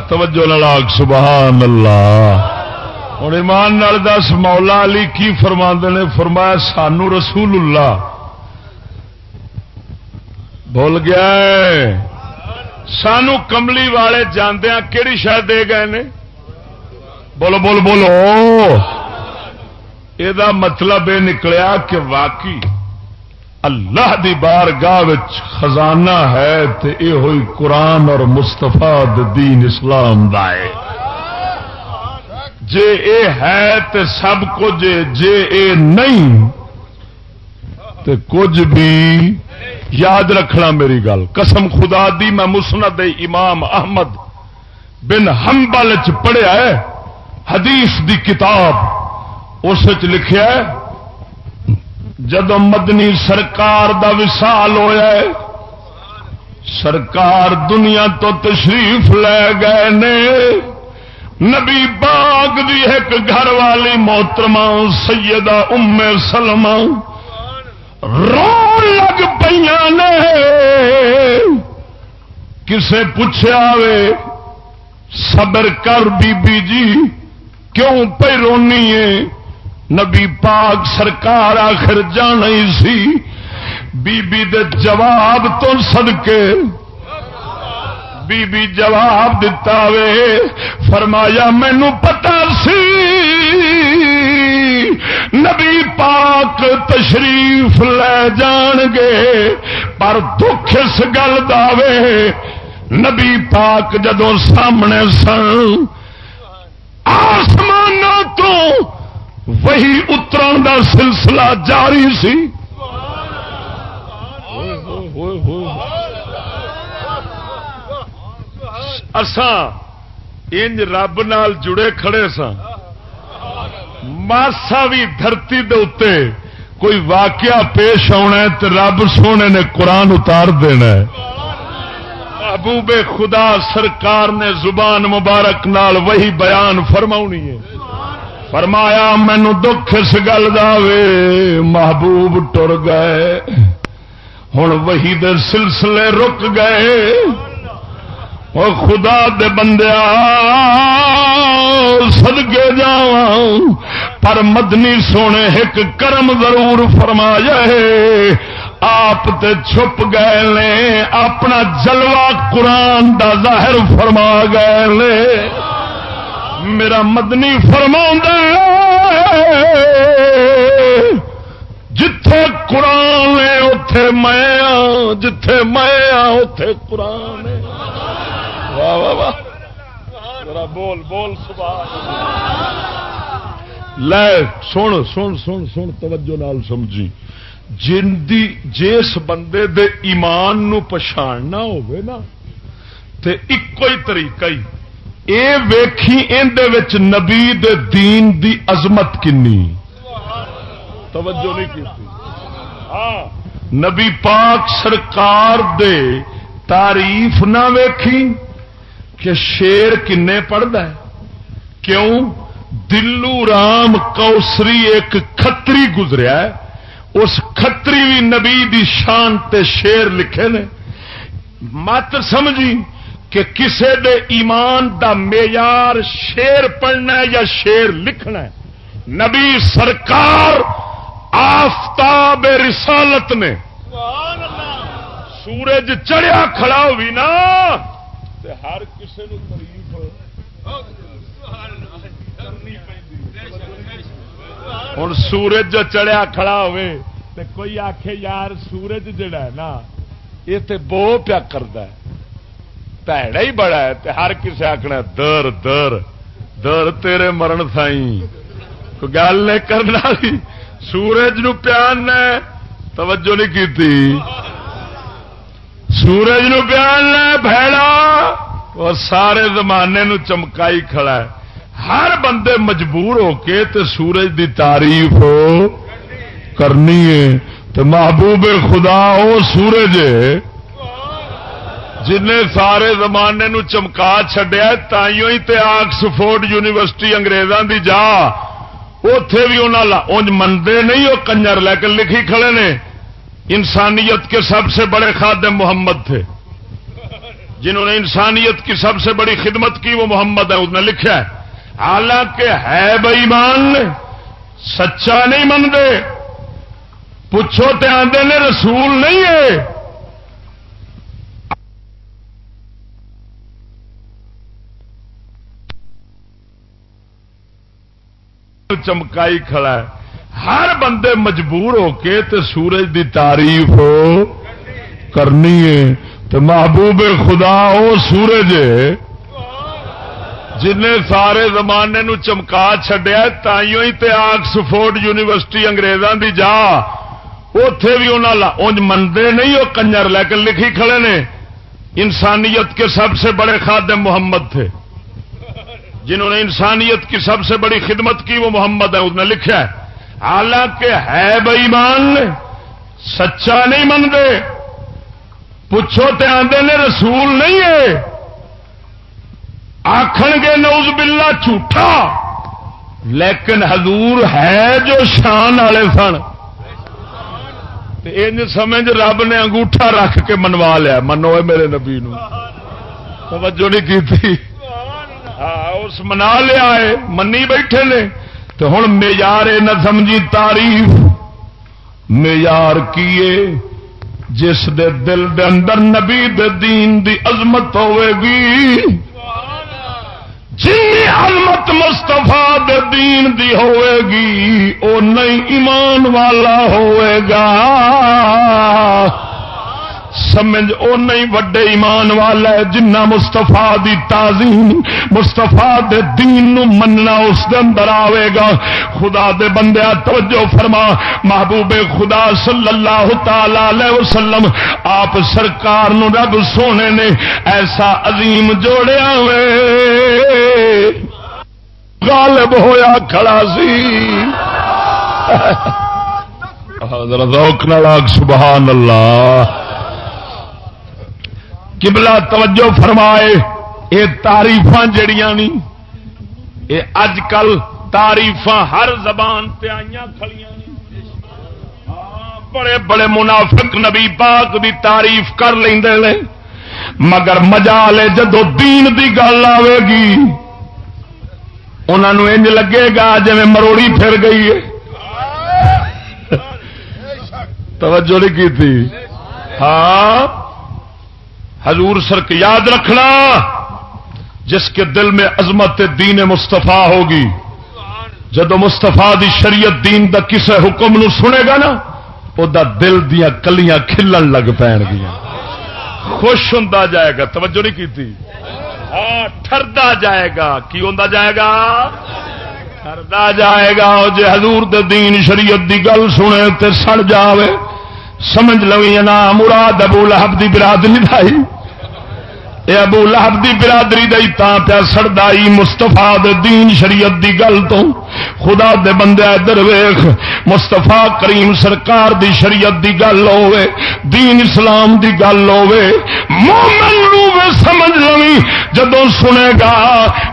توجہ لڑاک سبحان اللہ۔ ہوں ایمان نال دس، مولا علی کی فرما نے فرمایا، سانو رسول اللہ بول گیا سانو کملی والے جاندیا کہڑی شہ دے گئے نے؟ بولو بول بولو۔ یہ مطلب یہ نکلیا کہ واقعی اللہ دی بار گاہ خزانہ ہے تے اے ہوئی قرآن اور مستفا دین اسلام دائے جے اے ہے تے سب کچھ جے اے نہیں تے کچھ بھی یاد رکھنا میری گل۔ قسم خدا دی میں مسند امام احمد بن ہمبل چ پڑھیا ہے، حدیث دی کتاب اس لکھیا ہے جدو مدنی سرکار دا وسال ہوا سرکار دنیا تو تشریف لے گئے نے۔ نبی باغ دی ایک گھر والی محترمہ سیدہ ام سلم رو لگ پہ کسے پوچھا وے، صبر کر بی بی جی کیوں پہ رونی ہے؟ نبی پاک سرکار آخر جان سی۔ بی بی دے جواب تو سدکے بی بی جواب دتا وے۔ فرمایا مینو پتا سی۔ نبی پاک تشریف لے جان گے۔ پر دکھ اس گل دے نبی پاک جدو سامنے سن۔ آسمان تو وہی اتران دا سلسلہ جاری سی۔ اسان انج رب نال جڑے کھڑے سا ماسا بھی دھرتی دے اتے کوئی واقعہ پیش آنا ہے تو رب سونے نے قرآن اتار دینا ہے۔ محبوب خدا سرکار نے زبان مبارک نال وہی بیان فرما ہے۔ فرمایا، مینو دکھ اس گل دے محبوب ٹر گئے. ہوں وہی دے سلسلے رک گئے۔ اور خدا دے بندیا سدگے جا پر مدنی سونے ایک کرم ضرور فرما جائے آپ تے چھپ گئے نے، اپنا جلوہ قرآن دا ظاہر فرما گئے نے۔ میرا مدنی فرما جتھے قرآن ہے اتے میں ہاں، جتھے میں ہاں، اتے قرآن ہے۔ واہ واہ واہ۔ بول بول لے سن سن سن سن توجہ نال سمجھی۔ جن دی جس بندے دے ایمان نو پچھاننا ہوئے نا تے ایک ہی طریقہ ہی۔ اے ویکھی وچ نبی دے دین دی عظمت کنی؟ توجہ نہیں کی ہاں۔ نبی پاک سرکار دے تعریف نہ ویکھی کہ شیر کنے پڑھتا ہے۔ کیوں؟ دلو رام کوسری ایک کتری گزریا ہے۔ اس کتری بھی نبی دی شان تے شیر لکھے نے۔ مت سمجھی کہ کسے دے ایمان دا معیار شیر پڑھنا ہے یا شیر لکھنا ہے، نبی سرکار آفتاب رسالت نے سورج چڑھیا کھڑا ہوئی نا ہر کسی تریف ہوں سورج جو چڑھیا کھڑا ہوئے، تے کوئی آخے یار سورج جڑا ہے نا، یہ تے بو پیا کرتا ہے۔ پیڑا ہی بڑا ہے تے ہر کسی آخنا در در در تیرے مرن سائی کوئی گل نہیں کرنا سورج نو پیان نے توجہ نہیں کی سورج نو پیان نے بھڑا اور سارے زمانے نو چمکائی کھڑا ہے ہر بندے مجبور ہو کے تے سورج دی تعریف کرنی ہے تو محبوب خدا وہ سورج جن سارے زمانے نو چمکا چڈیا تائیوں ہی تے آکسفورڈ یونیورسٹی انگریزاں دی جا۔ اتے بھی انج منتے نہیں وہ کنجر لے کے لکھی کھڑے نے۔ انسانیت کے سب سے بڑے خادم محمد تھے۔ جنہوں نے انسانیت کی سب سے بڑی خدمت کی، وہ محمد ہے، اس نے لکھا ہے۔ حالانکہ ہے بئیمان سچا نہیں منگے پوچھو تے آدھے نے، رسول نہیں ہے۔ چمکائی کھڑا ہے۔ ہر بندے مجبور ہو کے تے سورج دی تعریف کرنی ہے۔ تو محبوب خدا وہ سورج۔ جن سارے زمانے نو چمکا چڈیا تائیوں ہی تے آکسفورڈ یونیورسٹی انگریزاں دی جا۔ اتے بھی انج منتے نہیں وہ کنجر لے لکھی کھڑے نے۔ انسانیت کے سب سے بڑے خادم محمد تھے۔ جنہوں نے انسانیت کی سب سے بڑی خدمت کی وہ محمد ہے اس نے لکھا ہے۔ حالانکہ ہے بئیمان سچا نہیں منگے پوچھو تے آدھے نے رسول نہیں ہے۔ آخر گے نوز بلا جھوٹا۔ لیکن حضور ہے جو شان والے سن۔ سمجھ رب نے انگوٹھا رکھ کے منوا لیا۔ منو میرے نبی نو۔ توجہ نہیں کی تھی۔ اس منا لیا ہے، منی بیٹھے نے۔ تو ہوں میار نہ سمجھی تعریف۔ معیار کیے جس دے دل دے اندر نبی دے دین دی عظمت ہوے گی۔ جن عظمت مستفا دے دین دی ہوے گی، او نہیں ایمان والا ہوئے گا۔ سمجھ، او نہیں وڈے ایمان والا ہے جنہ مستفا دی تعظیم مستفا دے دین نو مننا اس دے اندر آئے گا۔ خدا دے بندے، توجہ فرما۔ محبوب خدا صلی اللہ تعالی علیہ وسلم، آپ سرکار نو رب سونے نے ایسا عظیم جوڑیا ہوئے غالب ہویا کھڑا سی۔ روک ناگ سبحان اللہ۔ کبلا توجہ فرمائے یہ تاریف جڑیاں نہیں یہ اج کل تاریف ہر زبان پہ آئی کھڑیاں ہاں، بڑے بڑے منافق نبی پاک دی تعریف کر لیں مگر مزہ لے جدو دین دی گل آئے گی انہوں انج لگے گا جی مروڑی پھر گئی ہے۔ توجہ نہیں کی تھی۔ ہاں حضور سرک یاد رکھنا، جس کے دل میں عظمت دین مستفا ہوگی، جدو مستفا دی شریعت دین دا کسے حکم نو سنے گا نا وہ دل دیا کلیاں کھلن لگ پین گیا۔ خوش ہوں جائے گا، توجہ نہیں کی ہاں ٹردا جائے گا۔ کی ہوں جائے گا؟ ٹردا جائے گا۔ جی حضور دے دین شریعت دی گل سنے تے سڑ جاوے۔ سمجھ لو نا مراد ابو لہب دی برادری دائی اے ابو لہب دی برادری دئی تا پیا سڑدائی مستفا دین شریعت دی گل تو۔ خدا دے بندے ادھر ویخ مستفا کریم سرکار دی شریعت دی گل ہوے دین اسلام دی گل ہوے مومن نو سمجھ لوی جدو سنے گا،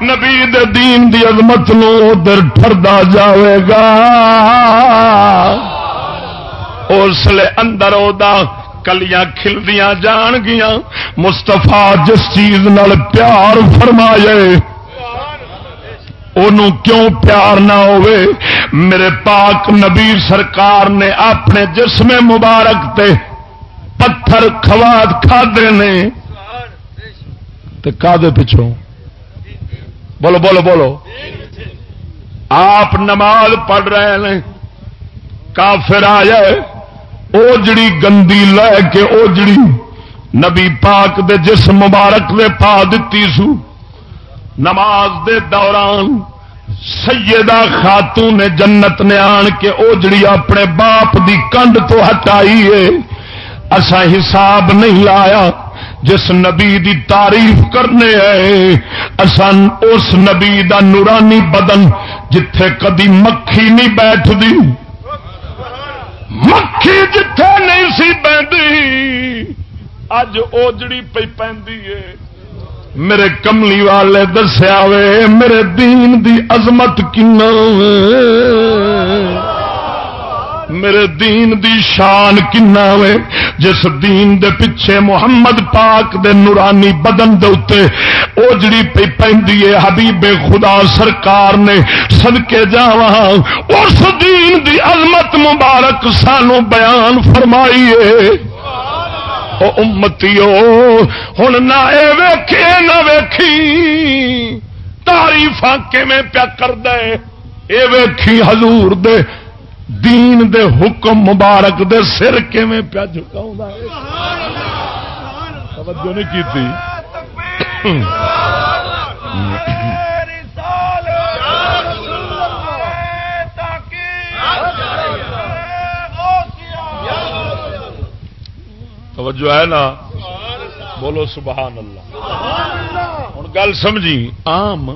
نبی دے دین دی عظمت نو ادھر ٹردا جاوے گا۔ اس لیے اندر او دا کلیاں کھلدیاں جان گیا مستفا جس چیز نال پیار فرمائے انہوں کیوں پیار نہ ہوئے؟ میرے پاک نبی سرکار نے اپنے جسم مبارک تے پتھر خواد کھادے نے کا پچھوں؟ بولو بولو بولو۔ آپ نماز پڑھ رہے ہیں، کافر آ جائے اوجڑی گندی لے کے اوجڑی نبی پاک دے جسم مبارک دے پا دیتی سو۔ نماز دے دوران سیدہ خاتون نے جنت نے آن کے اوجڑی اپنے باپ دی کنڈ تو ہٹائی ہے۔ اسا حساب نہیں لایا جس نبی دی تعریف کرنے آئے۔ اسان اس نبی دا نورانی بدن جتھے کدی مکھی نہیں بیٹھ دی مکھی جتھے نہیں سی پی اج اوجڑی پی پی میرے کملی والے دسیا وے میرے دین دی عظمت کن میرے دین دی شان کنا وے جس دین دے پیچھے محمد پاک دے نورانی بدن دے اتے اوجڑی پی پی حبیب خدا سرکار نے سدکے جا اس دین دی عظمت مبارک سانو بیان فرمائیے۔ امتی ہوں نہ اے ویکھے، نہ ویکھی۔ تاریف پیا کر دے اے ویکھی حضور دے دین دے حکم مبارک دے سر کیویں پیا جھکاؤں توجہ نہیں کی تھی توجہ ہے نا؟ بولو سبحان اللہ۔ ہوں گل سمجھی؟ آم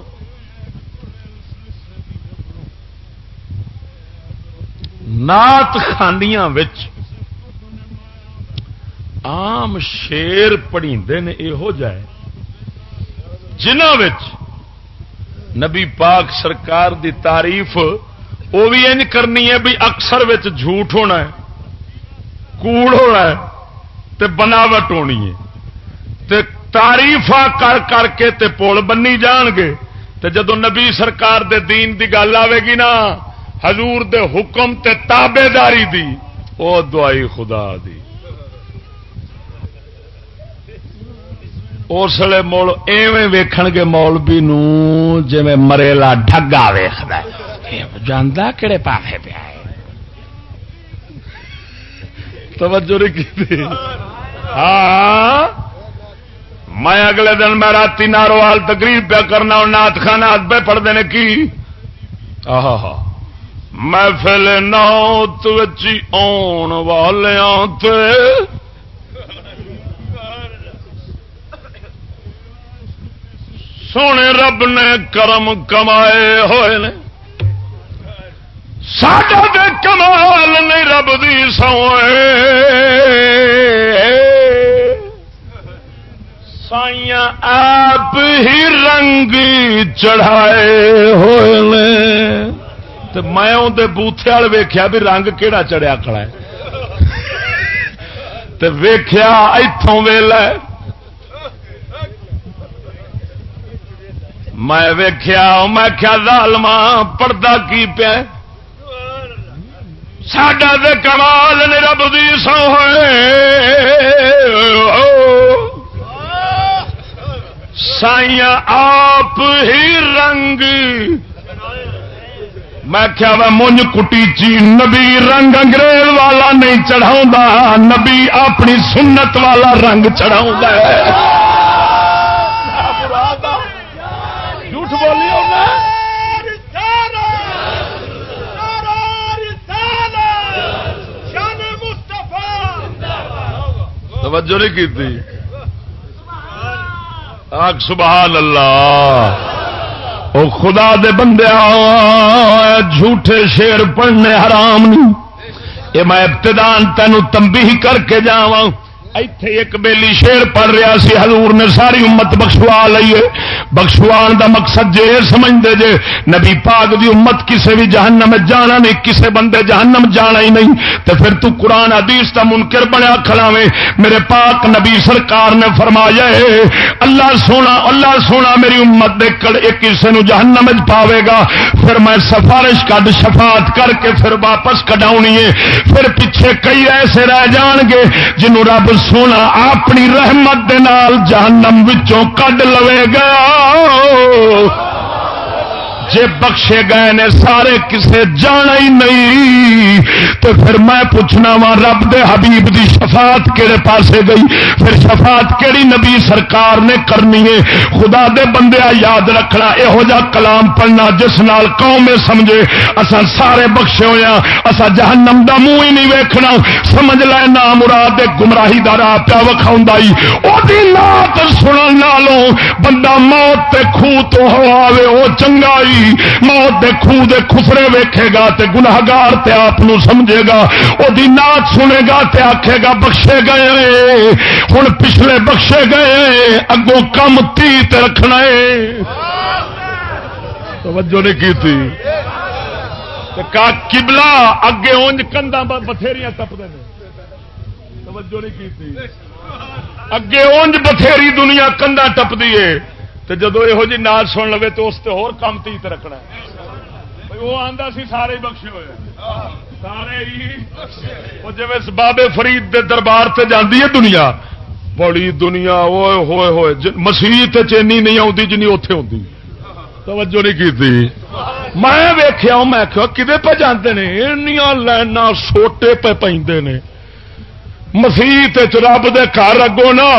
نات خانیاں آم شیر پڑی نے یہو جائے جنہ نبی پاک سرکار دی تعریف وہ بھی انج کرنی ہے بھی اکثر جھوٹ ہونا ہے، کوڑ ہونا ہے تے بناوٹ ہونی ہے۔ تے تعریف کر کر کے تے پول بنی جان گے۔ تے جدو نبی سرکار دے دین دی گل آئے گی نا حضور دے حکم تے تابے داری دی، او دعائی خدا دی۔ اس لیے مول ایویں ویکھن گے مولوی نو جی مریلا ڈگا ویخد جانا کہڑے پاسے پیا توجہ کی ہاں،, ہاں میں اگلے دن میں رات ناروال تقریر پیا کرنا اور نات خانہ پہ پڑھتے ہیں کی؟ ہاں ہاں محفل نوت آن والوں سونے رب نے کرم کمائے ہوئے نے۔ ساڈا دے کمال نہیں رب دی سوئے۔ سائیاں آپ ہی رنگ چڑھائے ہوئے تو میں اندر بوتھے وال ویخیا بھی رنگ کہڑا چڑھیا کھڑا ہے۔ تو ویخیا اتوں ویلا میں ویخیا میں کیا ظالما پردہ کی پیا ساڈا دے کمال نے رب دی سو سائیاں آپ ہی رنگ میں کیا میں مونج کٹی چی نبی رنگ انگریز والا نہیں چڑھاؤں نبی اپنی سنت والا رنگ چڑھاؤں جھوٹ بولی توجہ نہیں کی آگ سبحان اللہ۔ او خدا دے بندے جھوٹے شیر پڑھنے حرام نہیں یہ میں ابتدان تینوں تمبی کر کے جاواں۔ ایتھے ایک بیلی شیر پڑھ رہا سی، حضور نے ساری امت بخشوا لئیے بخشوان دا مقصد جے سمجھتے جے، نبی پاک دی امت کسے بھی جہنم جانا نہیں، کسے بندے جہنم جانا ہی نہیں۔ تو پھر تو قرآن حدیث دا منکر بنیا کھڑا میں میرے پاک نبی سرکار نے فرمایا ہے، اللہ سونا اللہ سونا میری امت دے کڑ ایک کسے نو جہنم پاوے گا۔ پھر میں سفارش کڈ، شفاعت کر کے پھر واپس کڈاونی ہے۔ پھر پیچھے کئی ایسے رہ جان گے جنہوں رب سونا اپنی رحمت دے نال جہنم وچوں کڈ لوے گا۔ جے بخشے گئے نے سارے کسے جانا ہی نہیں، تو پھر میں پوچھنا وا، رب دے حبیب دی شفاعت کہڑے پاسے گئی؟ پھر شفاعت کیڑی نبی سرکار نے کرنی ہے؟ خدا دے بندے یاد رکھنا یہو جا کلام پڑھنا جس نال قوم سمجھے اسا سارے بخشے ہویا ہاں، اسا جہنم دا منہ ہی نہیں ویکھنا۔ سمجھ لے نا مراد گمراہی دا راہ پیا وکھاؤں او دی نات سنن نالوں بندہ موت تے کھو تو ہو آوے، او چنگائی موت دے خو دے خسرے ویکھے گا تے گناہگار تے آپ سمجھے گا وہ نات سنے گا تے آکھے گا بخشے گئے ہوں پچھلے بخشے گئے اگوں کم تی تے رکھنا ہے۔ توجہ نہیں کی تھی کا کبلا اگے اونج کندا بتھیری ٹپتے ہیں توجہ نہیں کی تھی اگے اونج بتھیری دنیا کندا ٹپتی ہے۔ تو جدو یہو جی ناچ سن لو تو اس ہور کم تیت رکھنا وہ آتا سی سارے بخشے ہوئے۔ سارے ہی۔ جی بابے فرید دے دربار سے جاتی ہے دنیا، بڑی دنیا ہوئے ہوئے۔ ہوئے مسیح چینی نہیں آتی جنی اتے آتی توجہ نہیں کی میں ویخیا میں کدے پہ جانے نے؟ لائن سوٹے پہ پہ مسیح رب دے گھر اگوں نا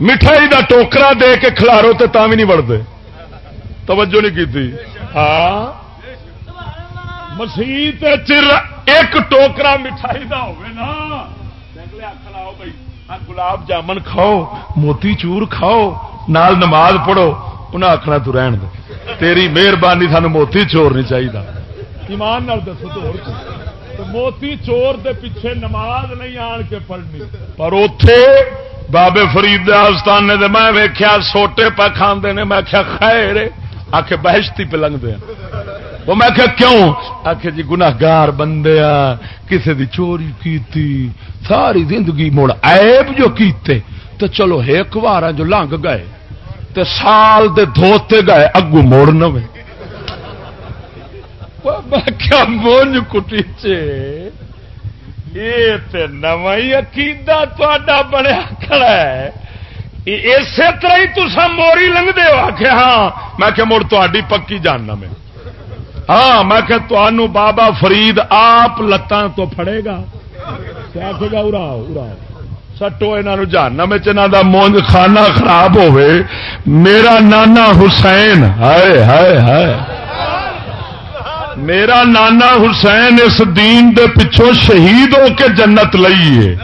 مٹھائی دا ٹوکرا دے کے کھلارو تو بھی نہیں بڑھتے توجہ نہیں کی تھی ہاں۔ مسیح چر ایک ٹوکرا مٹھائی دا ہوئے نا۔ ہاں، گلاب جامن کھاؤ، موتی چور کھاؤ، نال نماز پڑھو۔ انہیں آخنا تو رہن دے۔ تیری مہربانی سانو موتی چور نہیں چاہیے ایمان دسو تو موتی چور دے پیچھے نماز نہیں آن کے پڑھنی۔ پر اتے بابے فرید آستانے دے، میں ویکھیا سوٹے پہ کھاندے نے، میں کیا خیر آخ بہشتی پہ لنگتے وہ میں کہ کیوں؟ آخ جی گناگار بندے آ کسی دی چوری کیتی، ساری زندگی مڑ عیب جو کیتے۔ تو چلو ایک بار جو لنگ گئے تو سال دے دھوتے گئے، اگو موڑ نو میں کیا مونج کٹی چے۔ یہ نو عقیدہ تا بنیا کھڑا ہے۔ اسی طرح ہی تسا موری لنگتے ہو آخ ہاں میں کہ مڑ تاری پکی جاننا میں ہاں میں کہ تمہوں بابا فرید آپ لتان تو پھڑے گا۔ آخے گا؟ ارا ارا سٹو یہ جاننا میں دا مونج خانہ خراب ہوئے میرا نانا حسین، ہائے ہائے ہائے۔ میرا نانا حسین اس دین دے پچھوں شہید ہو کے جنت لئیے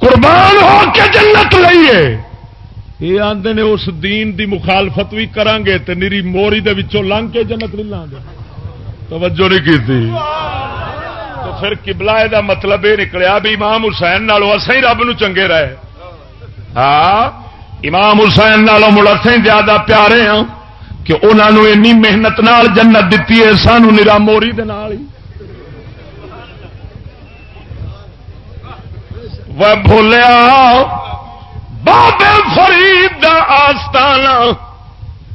قربان ہو کے جنت لئیے یہ آتے نے اس دین دی مخالفت بھی کریں گے تو نیری موری دے وچوں لنگ کے جنت نہیں لیں گے توجہ نہیں کی تھی تو پھر کبلا دا مطلب یہ نکلیا بھی امام حسین نالوں اصل ہی رب نو چنگے رہے۔ ہاں امام حسین نالوں مڑ زیادہ پیارے ہاں۔ کہ انہوں نے اینی محنت نال جنت دیتی ہے، سانو نیرا موری دے نال وہ بھولیا بابے فرید دا آستانہ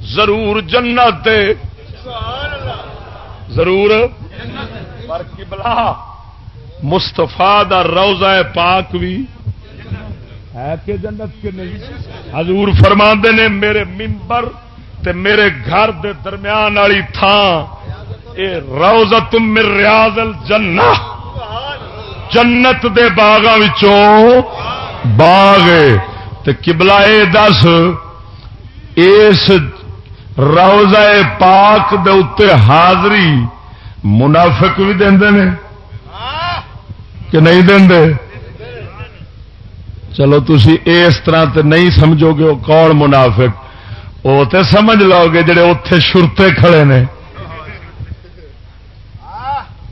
ضرور جنت ضرور۔ مستفا دا روزہ پاک بھی۔ ہے کہ جنت کے نہیں؟ حضور فرما نے، میرے ممبر تے میرے گھر دے درمیان والی تھان اے روزہ تم ریاض الجنہ۔ جنت دے باغاں وچوں باغ تے قبلہ اے دس، اس روزہ پاک دے اتنے حاضری منافق بھی دے کہ نہیں دے چلو تھی اس طرح تے نہیں سمجھو گے، وہ کون منافق؟ وہ تے سمجھ لو گے جڑے اتے شرتے کھڑے نے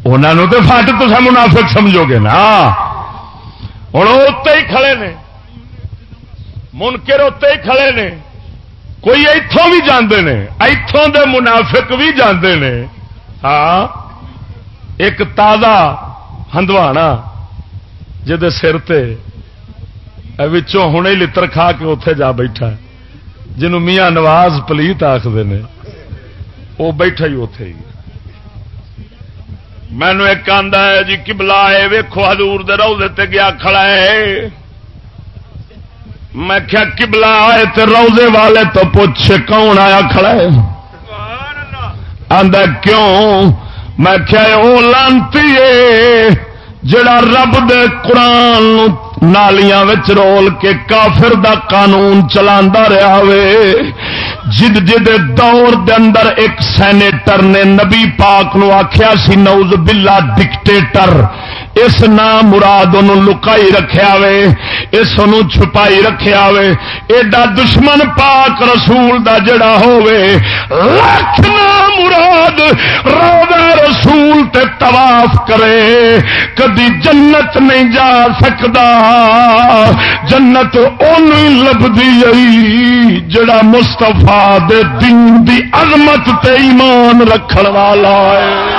انہوں تو فٹ تو منافق سمجھو گے نا۔ ہوں اتنے ہی کھڑے نے، منکر اتنے ہی کھڑے نے۔ کوئی اتوں بھی جانے نے اتوں دے منافق بھی جانے نے۔ ہاں ایک تازہ ہندوانا جہد سر ہوں لڑ کھا کے اتے جا بیٹھا جنوں میاں نواز پلیت آخر نے، وہ بیٹھا ہی اتے ہی۔ مینو ایک آدھا ہے جی کبلا ہے ویخو ہزور دے گیا کھڑا ہے۔ میں کیا کبلا آئے تو روزے والے تو پوچھ، کون آیا کھڑا ہے؟ آدھا کیوں؟ میں کیا وہ لانتی جڑا رب دے قرآن نالیاں وچ رول کے کافر دا قانون چلا رہا وے۔ جد جد دور دے اندر ایک سینیٹر نے نبی پاک نو آخیا سی نوز بلا ڈکٹیٹر۔ اس نام مراد ان لکائی رکھیا وے اس چھپائی رکھیا وے ایڈا دشمن پاک رسول دا جڑا ہووے نام مراد رودا رسول تے طواف کرے۔ کدی جنت نہیں جا سکتا جنت اون لبدی آئی جڑا مستفا دے دین دی عظمت تے ایمان رکھن والا ہے۔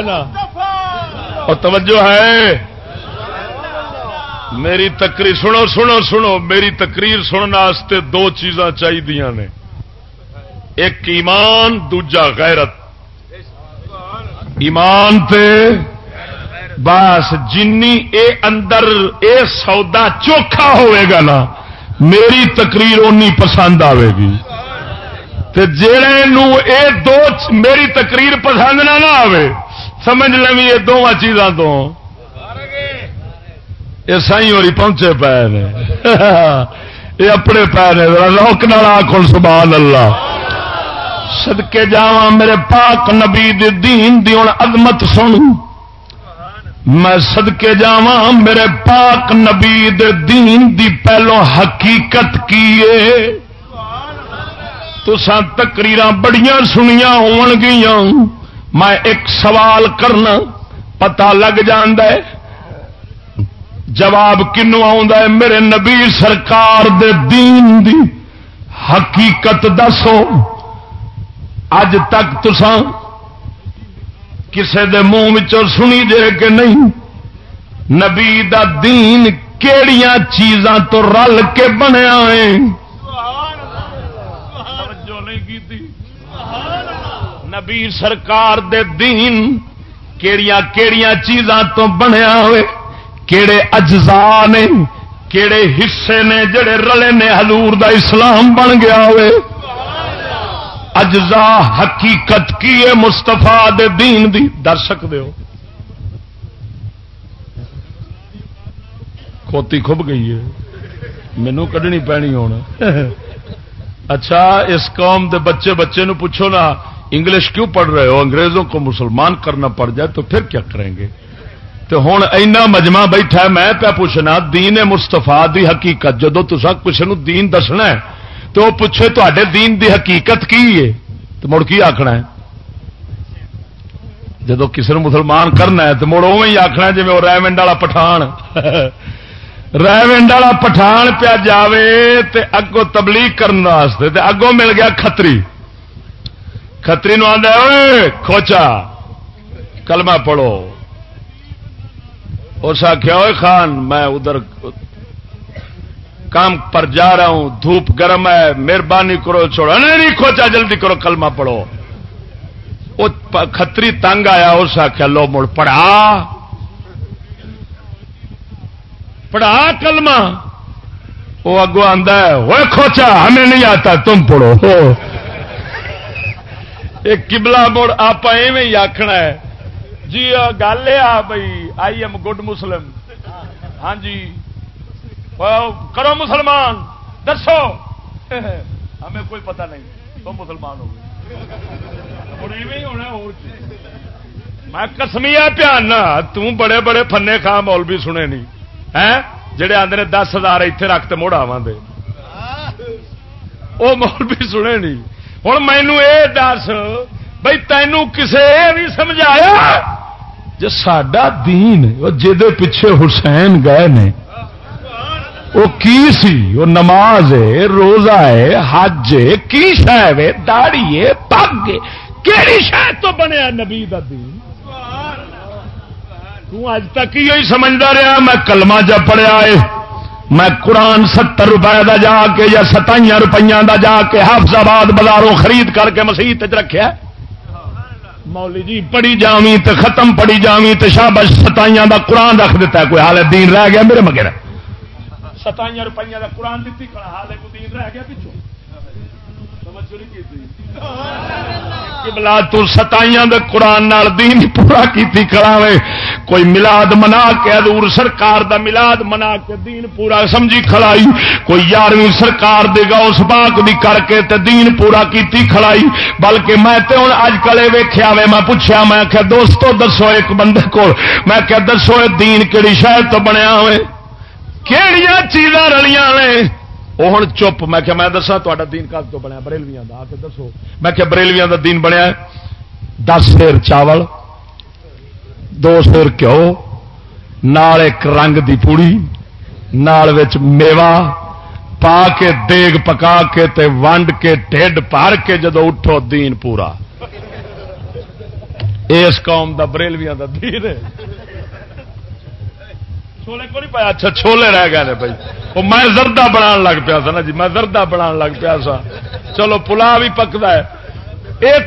ہے نا اور توجہ ہے۔ میری تقریر سنو سنو سنو۔ میری تقریر سننے دو چیزاں چاہیے نے۔ ایک ایمان، دوجا غیرت۔ ایمان تے بس جنی اے اندر اے سودا چوکھا ہوئے گا نا، میری تقریر اونی پسند آئے گی۔ جڑے اے دو میری تقریر پسند نہ نہ آئے سمجھ لیں یہ دونوں چیزاں تو۔ یہ سائی ہوئی پہنچے پے نے۔ یہ اپنے پے نے۔ روک نہ آخر سبحان اللہ۔ سدکے جا میرے پاک نبی دین دی ہوں عظمت سن میں سدکے جا میرے پاک نبی دین دی پہلو حقیقت کی تو تکریر بڑیاں سنیا ہون گیا میں ایک سوال کرنا پتا لگ جواب کنو آ میرے نبی سرکار دے دین دی حقیقت دسو۔ اج تک تسان کسے دے منہ سنی دے کہ نہیں۔ نبی دا دین کیڑیاں چیزاں تو رل کے بنیا ہے؟ نبی سرکار دے دین کیڑیاں کیڑیاں چیزاں تو بنیا ہوئے، کیڑے اجزاء نے، کیڑے حصے نے، جڑے رلے نے حضور دا اسلام بن گیا ہوئے۔ اجزاء حقیقت کی ہے مستفا دے دین دی، در سکتے ہو۔ کھوتی کھب گئی ہے۔ مینو کڈنی پینی ہونا اچھا اس قوم دے بچے بچے نو پوچھو نا انگلش کیوں پڑھ رہے ہو؟ انگریزوں کو مسلمان کرنا پڑ جائے تو پھر کیا کریں گے؟ تو ہوں اینا مجمع بیٹھا میں پیا پوچھنا، دین مستفا دی حقیقت، جدو تسا کسی نو دین دسنا ہے تو وہ پوچھے تے دین دی حقیقت کی ہے؟ تو مڑ کی آخنا ہے؟ جدو کسی نے مسلمان کرنا ہے تو مڑ او ہی آخنا جی وہ ریمنڈ والا پٹھان۔ ریمنڈ والا پٹھان پیا جاوے، تے اگوں تبلیغ کرنے اگوں مل گیا کتری کتری نو آدھا کھوچا۔ کلمہ پڑھو۔ اس آخیا خان، میں ادھر کام پر جا رہا ہوں، دھوپ گرم ہے، مہربانی کرو، چھوڑو۔ نہیں نہیں، کھوچا، جلدی کرو، کلمہ پڑھو۔ وہ کتری تنگ آیا، اس آخیا لو مڑ، پڑھا۔ پڑھا کلمہ۔ وہ اگو آدھا وہ کھوچا، ہمیں نہیں آتا، تم پڑھو۔ ایک کبلا مڑ آپ ایویں آخنا ہے۔ جی گل ہے بھائی آئی ایم گڈ مسلم۔ ہاں جی۔ کرو مسلمان دسو۔ ہمیں کوئی پتہ نہیں تو مسلمان ہو میں کسمیا پیانا تڑے بڑے فنے خان مول بھی سنے نہیں۔ ہے جڑے آدھے نے دس ہزار اتنے رکھتے مڑ آوا دے۔ وہ مول بھی سنے نہیں۔ ہوں مینو یہ دس بھائی تینوں کسے بھی سمجھایا جی سڈا دین جہد پیچھے حسین گئے نے وہ کی سی وہ نماز ہے روزہ ہے حج ہے کی شہ داڑی ہے پگ کہڑی شہ تو بنیا نبی دا دین اج تک ہی سمجھتا رہا میں کلمہ جب پڑھیا ہے میں قرآن ستر روپے دا جا کے یا ستائیاں روپیہ دا جا کے حافظ آباد بازاروں خرید کر کے مسیح رکھا مولی جی پڑھی جامی تے ختم پڑھی جامی تے شابش ستائیاں دا قرآن رکھ دیتا ہے، کوئی حال دین رہ گیا میرے مگر۔ ستائیاں روپیہ دا قرآن دیتی حال دین رہ گیا پچھو ستائیاں دے قرآن نال دین پورا کیتی کھڑا کوئی ملاد منا کے ادور سرکار دا ملاد منا کے دین پورا سمجھی کھڑائی کوئی یارویں سرکار دے گا اس پاک دی کر کے تے دین پورا کیتی کھڑائی بلکہ میں تے ہوں اج کلے ویخیا وے میں پوچھا میں کہ دوستو دسو ایک بندے کو میں کہ دسو دین کہڑی شہر تو بنیا ہوئے کہڑی چیزاں رلیاں نے وہ ہوں چپ، میں کہ میں دسا تا دین کا تو بنیا؟ بریلویاں کا آ کے دسو۔ میں کہ بریلویاں کا دین بنیا دس سیر چاول، دو سیر گھو نال ایک رنگ دی پوڑی، نال میوا پا کے دیگ پکا کے تے ونڈ کے ٹھڈ پار کے جدو اٹھو، دین پورا۔ اس قوم دا بریلویاں دا دین ہے۔ چھولے کو نہیں پایا؟ اچھا چھولے رہ گئے بھائی۔ وہ میں زردہ بنا لگ پیا سا نا جی میں زردہ بنا لگ پیا سا۔ چلو پلا بھی پکتا ہے۔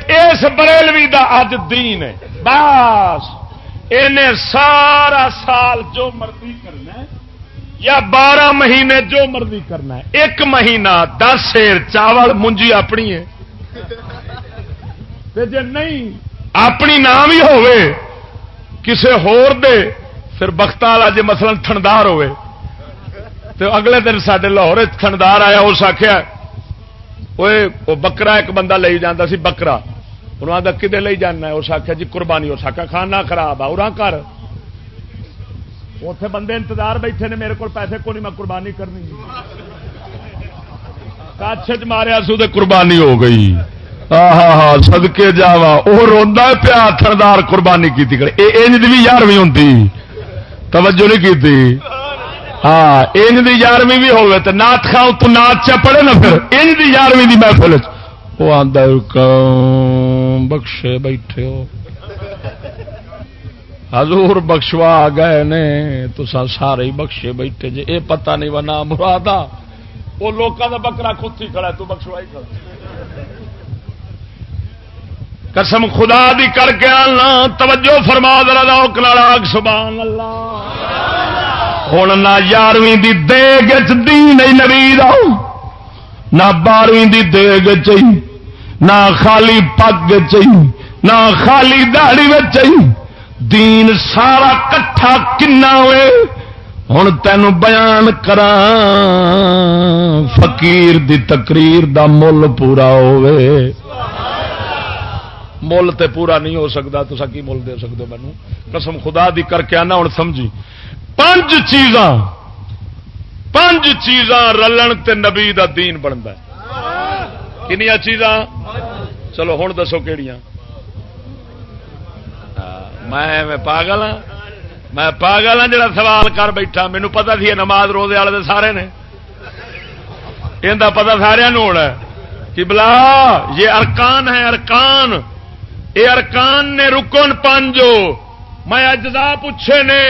اس بریلوی دا اج دین ہے۔ بس۔ انہیں سارا سال جو مرضی کرنا ہے، یا بارہ مہینے جو مرضی کرنا ہے۔ ایک مہینہ دس سیر چاول منجی اپنی ہے۔ جی نہیں، اپنی نام ہی ہوئے کسے ہور دے پھر بخت والا جی مسلم تھندار ہوئے۔ تو اگلے دن سڈے لاہور تھندار آیا، اس آخیا وہ بکرا ایک بندہ لے جانا سی، بکرا۔ انہوں آتا کدے لے جانا اس آخیا جی قربانی، اس آخیا کھانا خراب آ ارا کر۔ اتے بندے انتظار بیٹھے نے، میرے کو پیسے کو نہیں، میں قربانی کرنی کچھ ماریا سو قربانی ہو گئی۔ ہاں سدکے جاوا وہ روا پیا تھردار قربانی کی بھی جی یارویں ہوتی توجہ نہیں کی ہاں انج دی یارویں بھی ہوگی تو نات کھاؤ تو نات چا پڑے نا پھر، انج دی یارویں دی محفل وہ آدھا بخشے بیٹھے ہو۔ حضور بخشوا گئے نے تو سارے بخشے بیٹھے جی یہ پتہ نہیں وا مرادا وہ لوگوں کا بکرا خود ہی کھڑا تو بخشوا ہی کھڑا۔ قسم خدا دی کر کے آنا، توجہ فرما دلا سبحان اللہ۔ ہوں نہ یارویں دی دیگ دین نبی نہ بارہویں دی دیگ چاہیے نہ خالی پگ چاہیے نہ خالی دہڑی چاہیے دین سارا کٹھا کنا ہوئے۔ ہوں تین بیان کرا فقیر دی تقریر دا مل پورا ہوئے۔ مل تے پورا نہیں ہو سکتا تو کی مل دے سکتے مینو قسم خدا دی کر کے آنا ہوں سمجھی پانچ چیزاں پانچ چیزاں رلن تے نبی دا دین بنتا ہے کنیا چیزاں چلو ہوں دسو کہڑیاں میں پاگل ہاں میں پاگل ہاں جڑا سوال کر بیٹھا مینو پتا سی نماز روزے والے سارے نے یہ پتا سارا ہونا کہ بلا یہ ارکان ہے ارکان یہ ارکان نے رکن پانجو۔ میں اجزا پوچھے نے،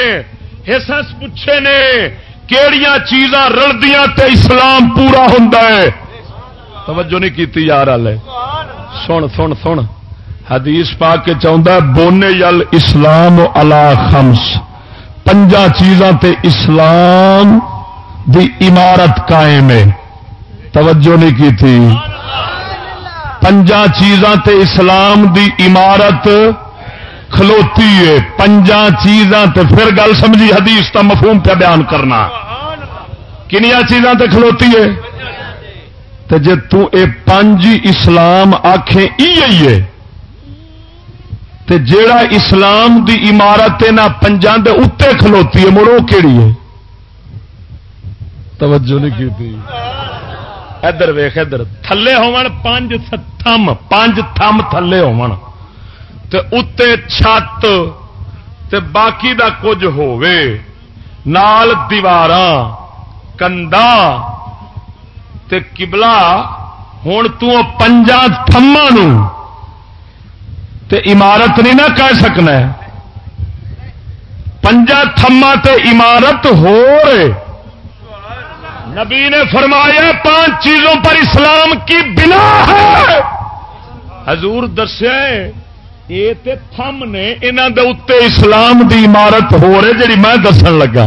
حصص پوچھے نے، کیڑیاں چیزاں رلدیاں تے اسلام پورا ہوں توجہ نہیں کی یار والے سن سن سن۔ حدیث پا کے چاہتا بونے یل اسلام الا خمس۔ پنجا چیزاں تے اسلام دی عمارت قائم ہے۔ توجہ نہیں کی تھی پنجا چیزاں تے اسلام دی عمارت کھلوتی ہے۔ پنجا چیزاں تے پھر گل سمجھی حدیث کا مفہوم پہ بیان کرنا۔ کنیا چیزاں تے کھلوتی ہے؟ تے جے تو اے پنج اسلام آخیں ہے۔ تے جیڑا اسلام دی عمارت نہ پنجا دے اتنے کھلوتی ہے، مڑو کیڑی ہے؟ توجہ نہیں کی تھی۔ ادھر ویخ ادھر۔ تھلے ہون پانچ تھم پانچ تھم تھلے ہون تے اتے چھت، تے باقی دا کچھ ہووے۔ نال دیواراں کندا تے قبلہ۔ ہوں تو پنجا تھما تے عمارت نہیں نہ کہہ سکنا۔ پنجا تھما تے عمارت ہو رہے۔ نبی نے فرمایا پانچ چیزوں پر اسلام کی بنا ہے۔ حضور دسیا یہ تھم نے انہوں دے اتنے اسلام دی عمارت ہو رہے جی میں دسن لگا۔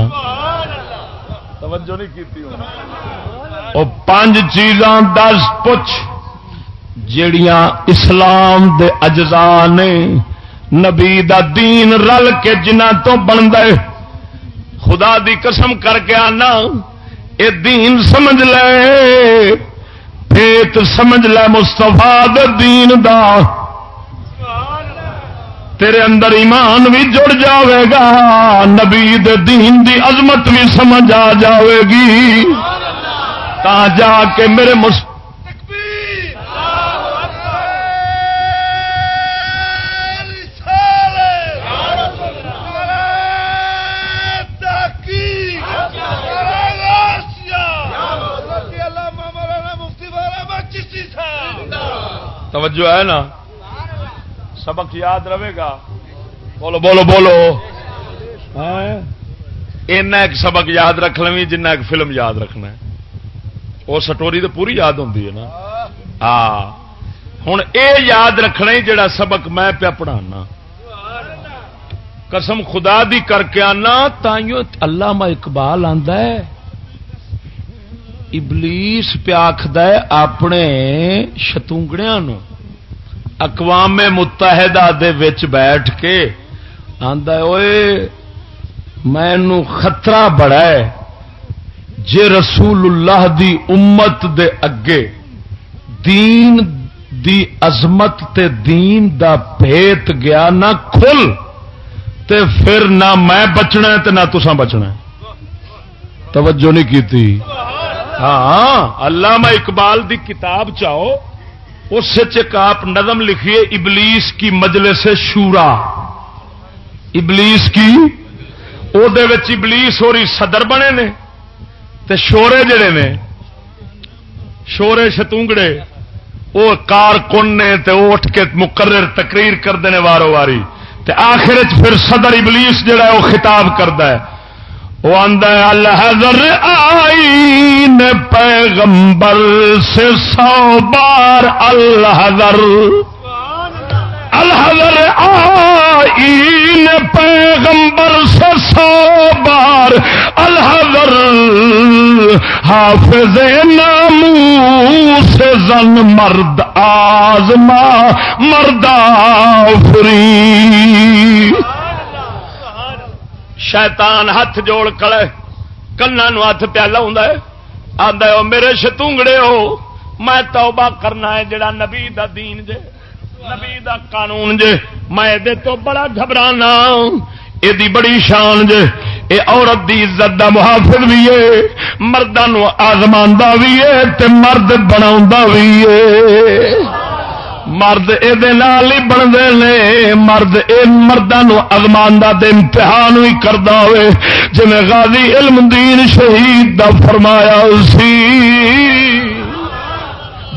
توجہ نہیں کی پانچ چیزاں دس پوچھ جڑیاں اسلام دے اجزاء نے نبی دا دین رل کے جنہ تو بن دے خدا دی قسم کر کے آنا۔ اے دین سمجھ لے، پیت سمجھ لے مستفا دین دا۔ تیرے اندر ایمان بھی جڑ جاوے گا، نبی دے دین دی عظمت بھی سمجھ آ جاوے گی۔ تا جا کے میرے مست توجہ ہے نا؟ سبق یاد رہے گا۔ بولو بولو بولو۔ اینا ایک سبق یاد رکھ لیں جنہ ایک فلم یاد رکھنا ہے۔ وہ سٹوری تو پوری یاد ہوتی ہے نا۔ ہاں۔ ہوں اے یاد رکھنا ہی جڑا سبق میں پیا پڑھانا۔ قسم خدا دی کر کے آنا تائیوں اللہ اقبال آندا ہے۔ ابلیس پیاکھد اپنے شتونگڑیاں نو اقوام متحدہ دے وچ بیٹھ کے آندا اوئے مینو خطرہ بڑا ہے جے رسول اللہ دی امت دے اگے دین دی عظمت تے دین دا پیت گیا نہ کھل تے پھر نہ میں بچنا ہے تے نہ تسا بچنا ہے۔ توجہ نہیں کی تھی ہاں،, ہاں علامہ اقبال دی کتاب چاہو۔ اس آپ نظم لکھیے، ابلیس کی مجلس شورا۔ ابلیس کی؟ او دے وچ ابلیس ہو صدر بنے نے۔ تے شورے جڑے نے، شورے شتونگڑے وہ کارکن نے تے اٹھ کے مقرر تقریر کرتے ہیں وارو واری۔ تے آخر پھر صدر ابلیس جڑا ہے وہ خطاب کرتا ہے۔ وہ الحضر آئین پیغمبر سے سو بار الحضر الحضر آئین پیغمبر سے سو بار الحضر حافظ نامو سے زن مرد آزما مردا فری شیطان ہاتھ جوڑ کڑے کنا ہاتھ پیا لا آدھا میرے شتونگڑے ہو، میں توبہ کرنا ہے جڑا نبی دا دین جے، نبی دا قانون جے۔ میں دے تو بڑا گھبرانا یہ بڑی شان جے۔ اے عورت دی عزت دا محافظ بھی ہے مردوں آزما بھی ہے، تے مرد بنا بھی ہے۔ مرد یہ بنتے نے۔ مرد یہ مردوں ازمان امتحان بھی کرتا ہوئے۔ جی غازی علم دین شہید دا فرمایا سی۔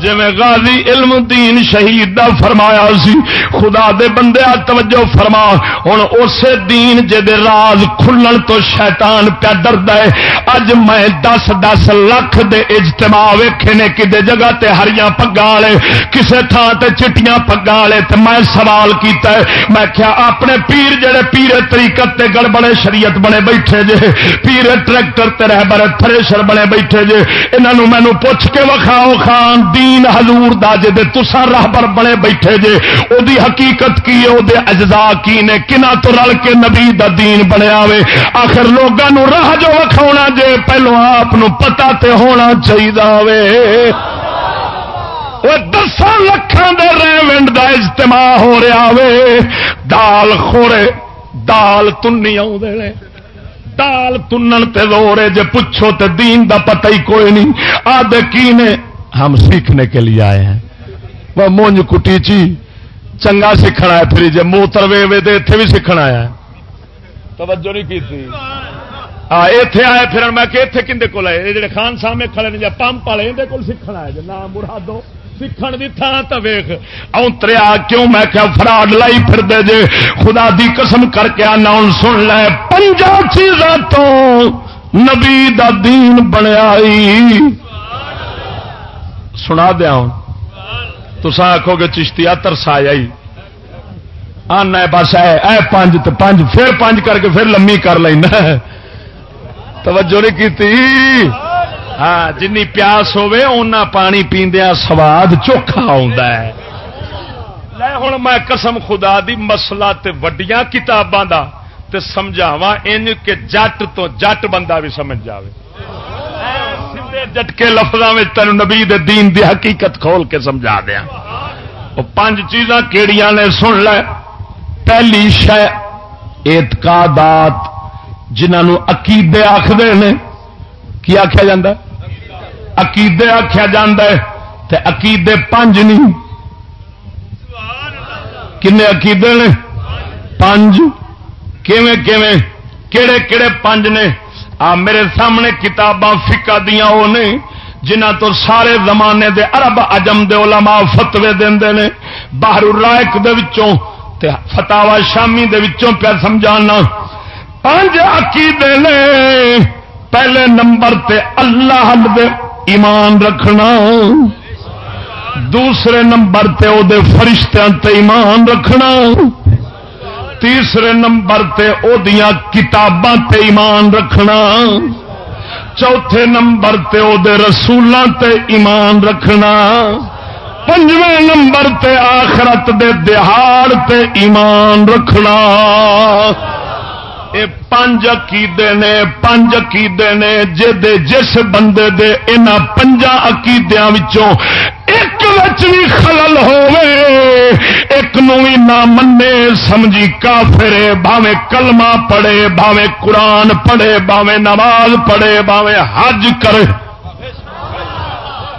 جی غازی علم دین شہید دا فرمایا سی، خدا دے بندے توجہ فرما۔ ہوں اسے دین جے دے راز کھلن تو شیطان پیا ڈرد ہے۔ اج میں دس دس لکھ دے اجتماع ویکھے نے کدے جگہ تے ہریاں پگا والے کسے تھان تے چٹیاں پگا والے تے میں سوال کیتا ہے۔ میں کیا اپنے پیر جڑے پیر طریقت تے گڑبڑے شریعت بنے بیٹھے جے، پیر ٹریکٹر تے رہ بڑے تھریشر بنے بیٹھے جے، انہاں مینوں پوچھ کے وکھاؤ خان دین دین حضور دا جے دے تسا راہبر بنے بیٹھے جے او دی حقیقت کی ہے او دے اجزاء کی نے کنا تو رل کے نبی دا دین بنیا وے آخر لوگاں نو راہ جو وکھاونا جے، پہلو آپ نو پتہ تے ہونا چاہیے وے۔ وہ دساں لکھاں دے ریونڈ دا اجتماع ہو رہا وے۔ دال خورے، دال تنی آؤں دے دال تنن تے دورے جے پوچھو تے دین دا پتہ ہی کوئی نہیں۔ آدھے کی نے؟ ہم سیکھنے کے لیے آئے ہیں۔ وہ مونج کٹی چی، چنگا سیکھنا ہے پھر جی موتر وے وے تو اتنے بھی سیکھنا آیا توجہ نہیں کی ہاں، تھی اتے آئے پھر میں کہ اتنے کھے کول آئے؟ یہ جڑے خان سامنے کھڑے نے پمپ والے اندر کول سیکھنا ہے۔ نام مرادو سیکھن دی تھان تو ویخ اونتریا کیوں؟ میں کیا فراڈ لائی پھر دے جے۔ خدا دی قسم کر کے آنا سن لے۔ پنجا چیزوں تو نبی دا دین بنیا سنا دیا ہوں۔ تو آخو گے چشتیا ترسایا ہی آنا بس ہے اے پانچ تو پانچ پھر پانچ کر کے پھر لمی کر لینا توجہ نہیں کی ہاں جن پیاس ہوے اُنہ پانی پیندیا سواد چوکھا آ ہوں میں قسم خدا دی مسئلہ تے وڈیاں کتاباں دا تے سمجھاوا ان کہ جٹ تو جٹ بندہ بھی سمجھ جاوے۔ جٹکے لفظوں میں تین نبی دے دین دی حقیقت کھول کے سمجھا دیا۔ وہ پانچ چیزاں کیڑیاں نے سن لے۔ پہلی شہ اعتقادات جنہوں عقیدے آخر نے۔ کی آخیا جا عقیدے آخیا جا عقیدے پانچ نہیں کنے عقیدے نے؟ پانچ کیویں کیویں؟ کہڑے کہڑے پانچ نے؟ آ، میرے سامنے کتاباں فکا دیا وہ نے جنہ تو سارے زمانے دے عرب اجم دے علماء فتوے دے نے باہر رائک دے وچوں تے فتاوا شامی دے وچوں پہ سمجھانا۔ پانچ عقیدے نے، پہلے نمبر تے اللہ دے ایمان رکھنا۔ دوسرے نمبر تے او دے فرشتیاں تے ایمان رکھنا۔ تیسرے نمبر تے او دیاں کتاباں تے ایمان رکھنا۔ چوتھے نمبر تے او دے رسولاں تے ایمان رکھنا۔ پنجویں نمبر تے آخرت دے دہاڑ تے ایمان رکھنا۔ اے پنج عقیدے نے، پنج عقیدے نے جے جس بندے دے انہاں پنجا عقیدیاں وچوں ایک بھی خلل ہوے ایک نو بھی نہ منے سمجھی کافرے بھاوے کلمہ پڑے بھاوے قرآن پڑھے بھاوے نماز پڑھے بھاوے حج کرے۔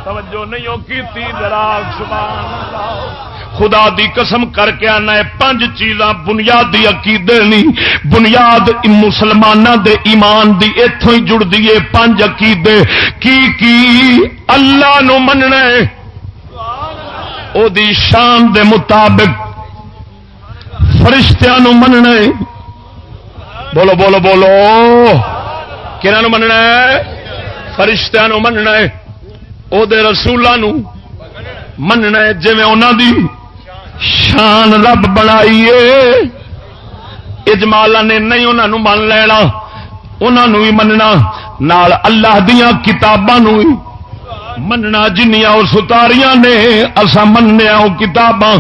توجہ نہیں ہو کی ذرا سبحان اللہ۔ خدا دی قسم کر کے آنا ہے پانچ چیزاں بنیادی عقیدے نہیں۔ بنیاد مسلمانوں دے ایمان دی اتوں ہی جڑ دیے پانچ عقیدے۔ کی کی؟ اللہ نو مننا ہے۔ او دی شان دے مطابق فرشتیاں نو مننا ہے۔ بولو بولو بولو۔ کنہوں مننا ہے؟ فرشتیاں نو مننا ہے۔ او دے رسولوں نو مننا ہے جی انہوں دی شان رب بنائیے۔ اجمالا نے نہیں انہوں من لینا انہوں بھی مننا۔ نال اللہ دیا کتاباں مننا۔ جنیاں اور ستاریاں نے اصا منیا وہ کتاباں۔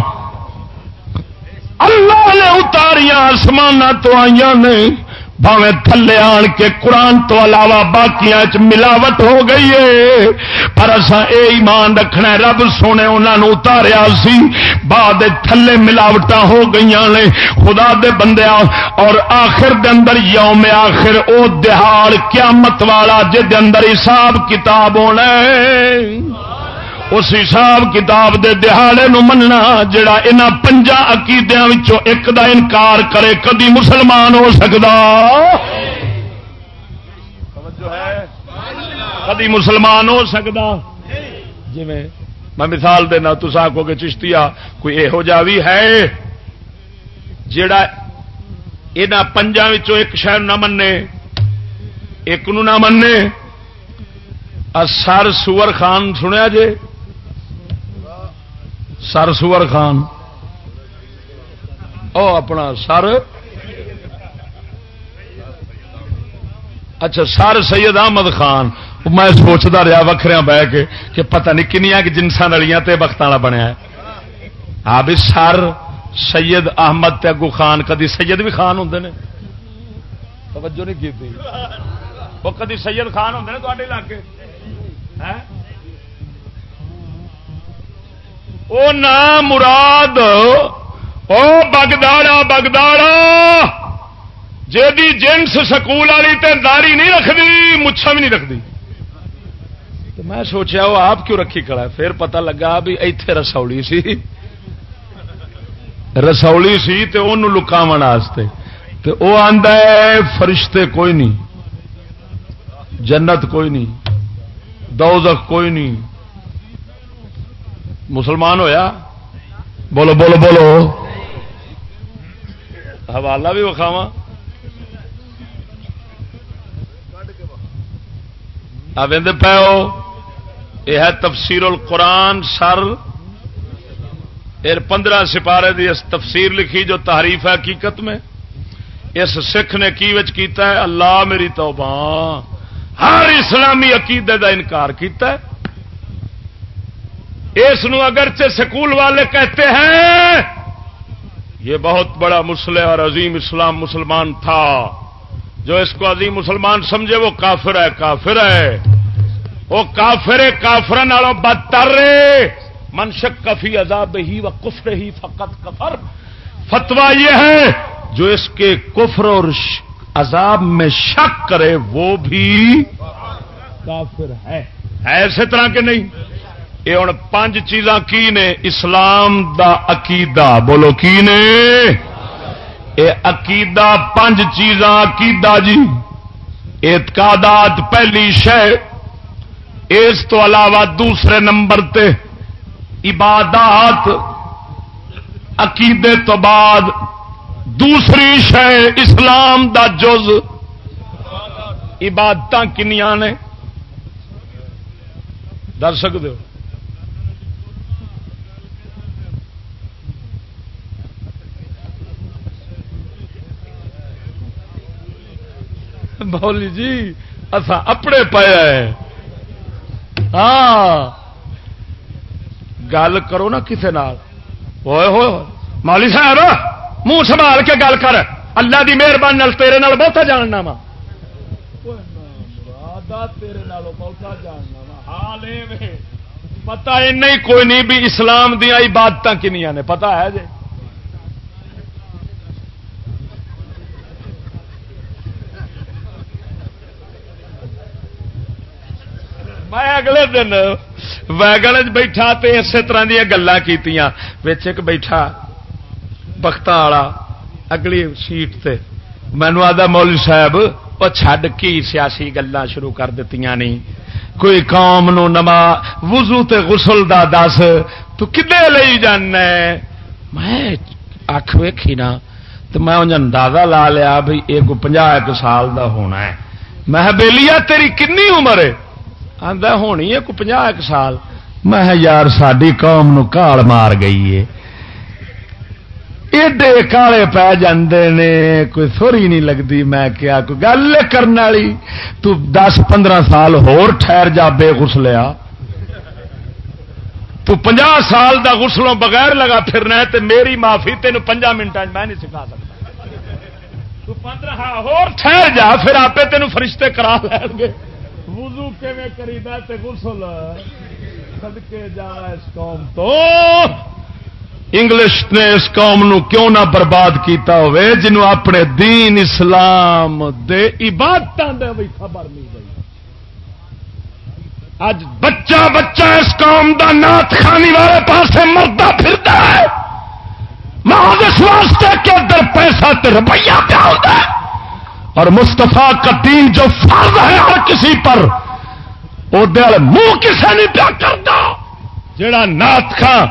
اللہ نے اتاریاں آسمان تو آئی نے۔ بھاوے تھلے آن کے قرآن تو علاوہ باقیاں چ ملاوٹ ہو گئی ہے۔ پر اصا اے ایمان رکھنا رب سونے انہوں اتاریا سی۔ بعد تھلے ملاوٹ ہو گئی نے۔ خدا دے بندے اور آخر دے اندر یوم آخر، او دہاڑ قیامت والا جے اندر حساب کتاب ہونا اس حساب کتاب دے دہاڑے نو مننا جڑا انہ پنجا عقیدیاں وچوں ایک دا انکار کرے کدی مسلمان ہو سکتا کدی مسلمان ہو سکتا جی میں مثال دینا تو آکو گے چشتیا کوئی یہو جا بھی ہے جڑا یہاں پنجا ایک شہر نہ منے ایک نو نہ منے سر سور خان سنیا جے؟ سر سور خان۔ او اپنا سر۔ اچھا سر سید احمد خان۔ میں سوچتا رہا وکھریا بہ کے کہ پتہ نہیں کنیا کہ جنسا نلیاں تے وقت والا بنیا ہاں بھی سر سید احمد تے اگو خان، کدی سید بھی خان ہوں نے؟ توجہ نہیں کی وہ کدی سید خان ہوں نے تے علاقے؟ ہاں؟ او نام مراد او بگداڑا بگداڑا جی جنس سکول والی تے داری نہیں رکھتی مچھا بھی نہیں رکھتی میں سوچا وہ آپ کیوں رکھی کڑا پھر پتہ لگا بھی ایتھے رسولی سی۔ رسولی سی تے انہوں لکاو واسطے۔ تے او آندا ہے، فرشتے کوئی نہیں۔ جنت کوئی نہیں۔ دوزخ کوئی نہیں۔ مسلمان ہویا؟ بولو بولو بولو۔ حوالہ بھی وکھاوا آدھے پیو یہ ہے تفسیر القرآن سر۔ پندرہ سپارے دی اس تفسیر لکھی جو تعریف ہے حقیقت میں۔ اس سکھ نے کی وچ کیتا ہے؟ اللہ میری توبہ۔ ہر اسلامی عقیدے دا انکار کیتا ہے۔ اس اگرچہ سکول والے کہتے ہیں، یہ بہت بڑا مسلح اور عظیم اسلام مسلمان تھا۔ جو اس کو عظیم مسلمان سمجھے، وہ کافر ہے کافر ہے۔ وہ کافر کافر نالوں بدتر منشک کفی عذاب ہی و کفر ہی فقط کفر۔ فتوا یہ ہے، جو اس کے کفر اور عذاب میں شک کرے، وہ بھی کافر ہے۔ ایسے طرح کے نہیں؟ یہ ہوں پانچ چیزاں کی نے؟ اسلام دا عقیدہ۔ بولو کی نے؟ یہ عقیدہ پانچ چیزاں عقیدہ جی۔ اعتقادات پہلی شہ اس تو علاوہ دوسرے نمبر تے عبادات۔ عقیدے تو بعد دوسری شہ اسلام دا جز۔ عبادت کنیا نے؟ در سکتے ہو؟ بولی جی اصا اپنے پایا ہے ہاں۔ گل کرو نا کسی نال۔ ہوئے ہوئے مالی صاحب، منہ سنبھال کے گل کر۔ اللہ دی مہربانی تیرے نال بہتا جاننا وا۔ پتا کوئی نہیں، بھی اسلام دیا عبادت کنیا نے پتا ہے جی۔ میں اگلے دن ویگن بیٹھا تے اسی طرح دیا گلیں کی بیٹھا بخت والا اگلی سیٹ تے۔ مینو آدھا مول صاحب وہ چڈ کی سیاسی گلان شروع کر دیتی نہیں کوئی قوم نو نما وزو تے غسل دا دس، تو کدے لئی جانا میں اکھ ویکھی نا تو میں انہیں اندازہ لا لیا بھائی یہ کو پنجا ایک سال دا ہونا ہے۔ میں بےلیا تیری کنی عمر ہے؟ آدھا ہونی ہے کو پنجا ایک سال؟ میں یار ساری قوم نو کال مار گئی ہے۔ ایڈے کالے پی جاندے نے، کوئی سوری نہیں لگتی میں کیا، کوئی گل کرنے والی؟ تو دس پندرہ سال ہور ٹھہر جا، بے گسلیا تو پنجا سال دا غسلوں بغیر لگا پھرنا ہے، تے میری معافی تین پنجا منٹ میں نہیں سکھا سکتا۔ تو پندرہ ٹھہر جا، پھر آپ تین فرشتے کرا لین گے۔ وضو کیویں کریدا تے غسل؟ صدقے جا اس قوم تو۔ انگلش نے اس قوم نو کیوں نہ برباد کیتا ہوئے؟ جنہوں اپنے دین اسلام دے عبادتاں دے بھی خبر نہیں گئی اج بچہ بچہ اس قوم دا نات خانی والے پاسے مردہ پھرتا ہے۔ محض اس واسطے کے اندر پیسہ تے روپیہ پیا ہوتا ہے اور مستفا کا دین جو فرض ہے ہر کسی پر، وہ منہ کسے نہیں پیا کرتا۔ جڑا نات خان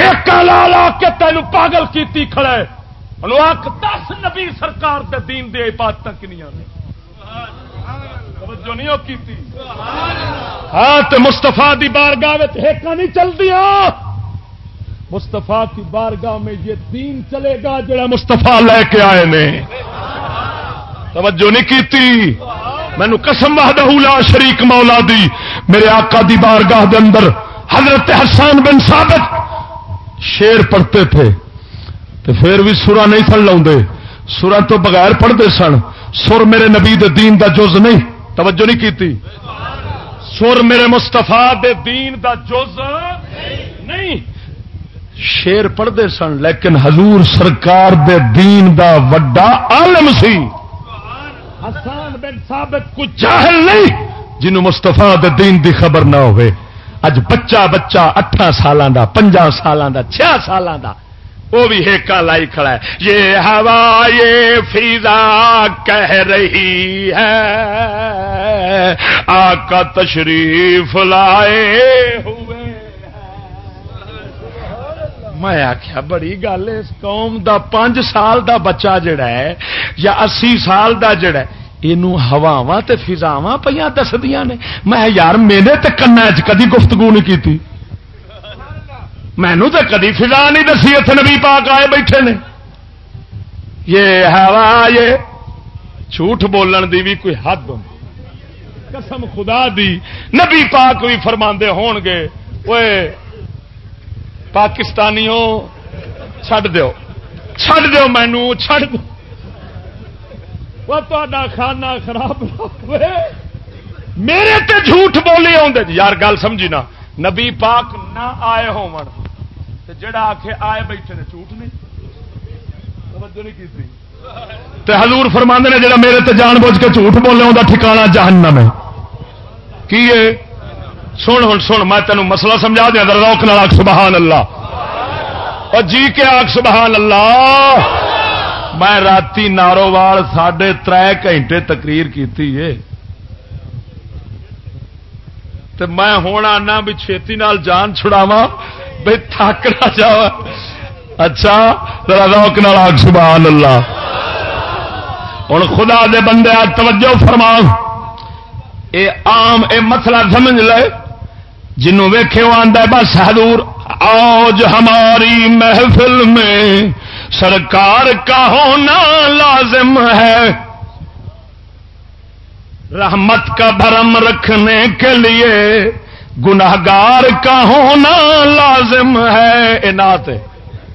ایک لا لا کے تین پاگل کیتی کھڑے آخ دس نبی سرکار دے دین دے عبادت کنیا نے۔ توجہ نہیں کی ہاں تو مستفا دی بارگاہ ایک نہیں چلتی مستفا کی بارگاہ میں یہ دین چلے گا جڑا مستفا لے کے آئے نے۔ توجہ نہیں کیتی۔ مینو قسم وحدہ لا شریک مولا دی۔ میرے آقا دی بارگاہ دے اندر حضرت حسان بن ثابت شیر پڑھتے تھے۔ تو پھر بھی سورا نہیں سن لاؤ سورا تو بغیر پڑھتے سن۔ سر میرے نبی دے دین دا جز نہیں۔ توجہ نہیں کیتی۔ سر میرے مستفا دے دین دا جز نہیں۔ شیر پڑھتے سن، لیکن حضور سرکار دے دین دا وڈا عالم سی۔ حسان بن ثابت کچھ جاہل نہیں، جنہوں مستفا دے دین دی خبر نہ ہوئے۔ اج بچہ بچہ اٹھا سالوں کا پنجا سالوں کا چھ سالوں کا وہ بھی ہیکا لائی کھڑا ہے۔ یہ ہوا یہ فضا کہہ رہی ہے۔ آقا تشریف لائے ہوئے۔ میں آخیا بڑی گل اس قوم دا پانچ سال دا بچہ جڑا ہے یا اسی سال دا جڑا ہے یہ ہاوا فضاوا پہ دسدیا نے۔ میں یار، میرے تو کنا کدی گفتگو نہیں کی مینو تو کدی فضا نہیں دسی اتنے نبی پاک آئے بیٹھے نے۔ یہ ہوا، یہ جھوٹ بولن دی بھی کوئی حد ہوں قسم خدا دی، نبی پاک بھی فرما ہون گے وہ پاکستانیوں، چھڈ دیو۔ چھڈ دیو مینو، چھڈ۔ دو وہ تا کھانا خراب میرے تے جھوٹ بولے آدھے یار، گل سمجھی نا۔ نبی پاک نہ آئے ہو جڑا آخ آئے بیٹھے نے جھوٹ نہیں۔ تے حضور فرما نے جڑا میرے تے جان بوجھ کے جھوٹ بولے آتا ٹھکانا جہنم ہے۔ کی ہے؟ سن ہوں سن، میں تینوں مسئلہ سمجھا دیا روک نال سبحان اللہ۔ اور جی کے آخ سبحان اللہ۔ میں رات نارووال ساڑھے تر گھنٹے تقریر کی میں ہوں آنا بھی چھتی نال جان چھڑاوا بھائی تھک نہ جا اچھا روک نال آگ سبحان اللہ۔ ہوں خدا دے بندے توجہ فرما اے عام، اے مسئلہ سمجھ لے۔ جنوں ویخے وہ آدھا بس حضور، آج ہماری محفل میں سرکار کا ہونا لازم ہے۔ رحمت کا بھرم رکھنے کے لیے گناگار کا ہونا لازم ہے۔ نات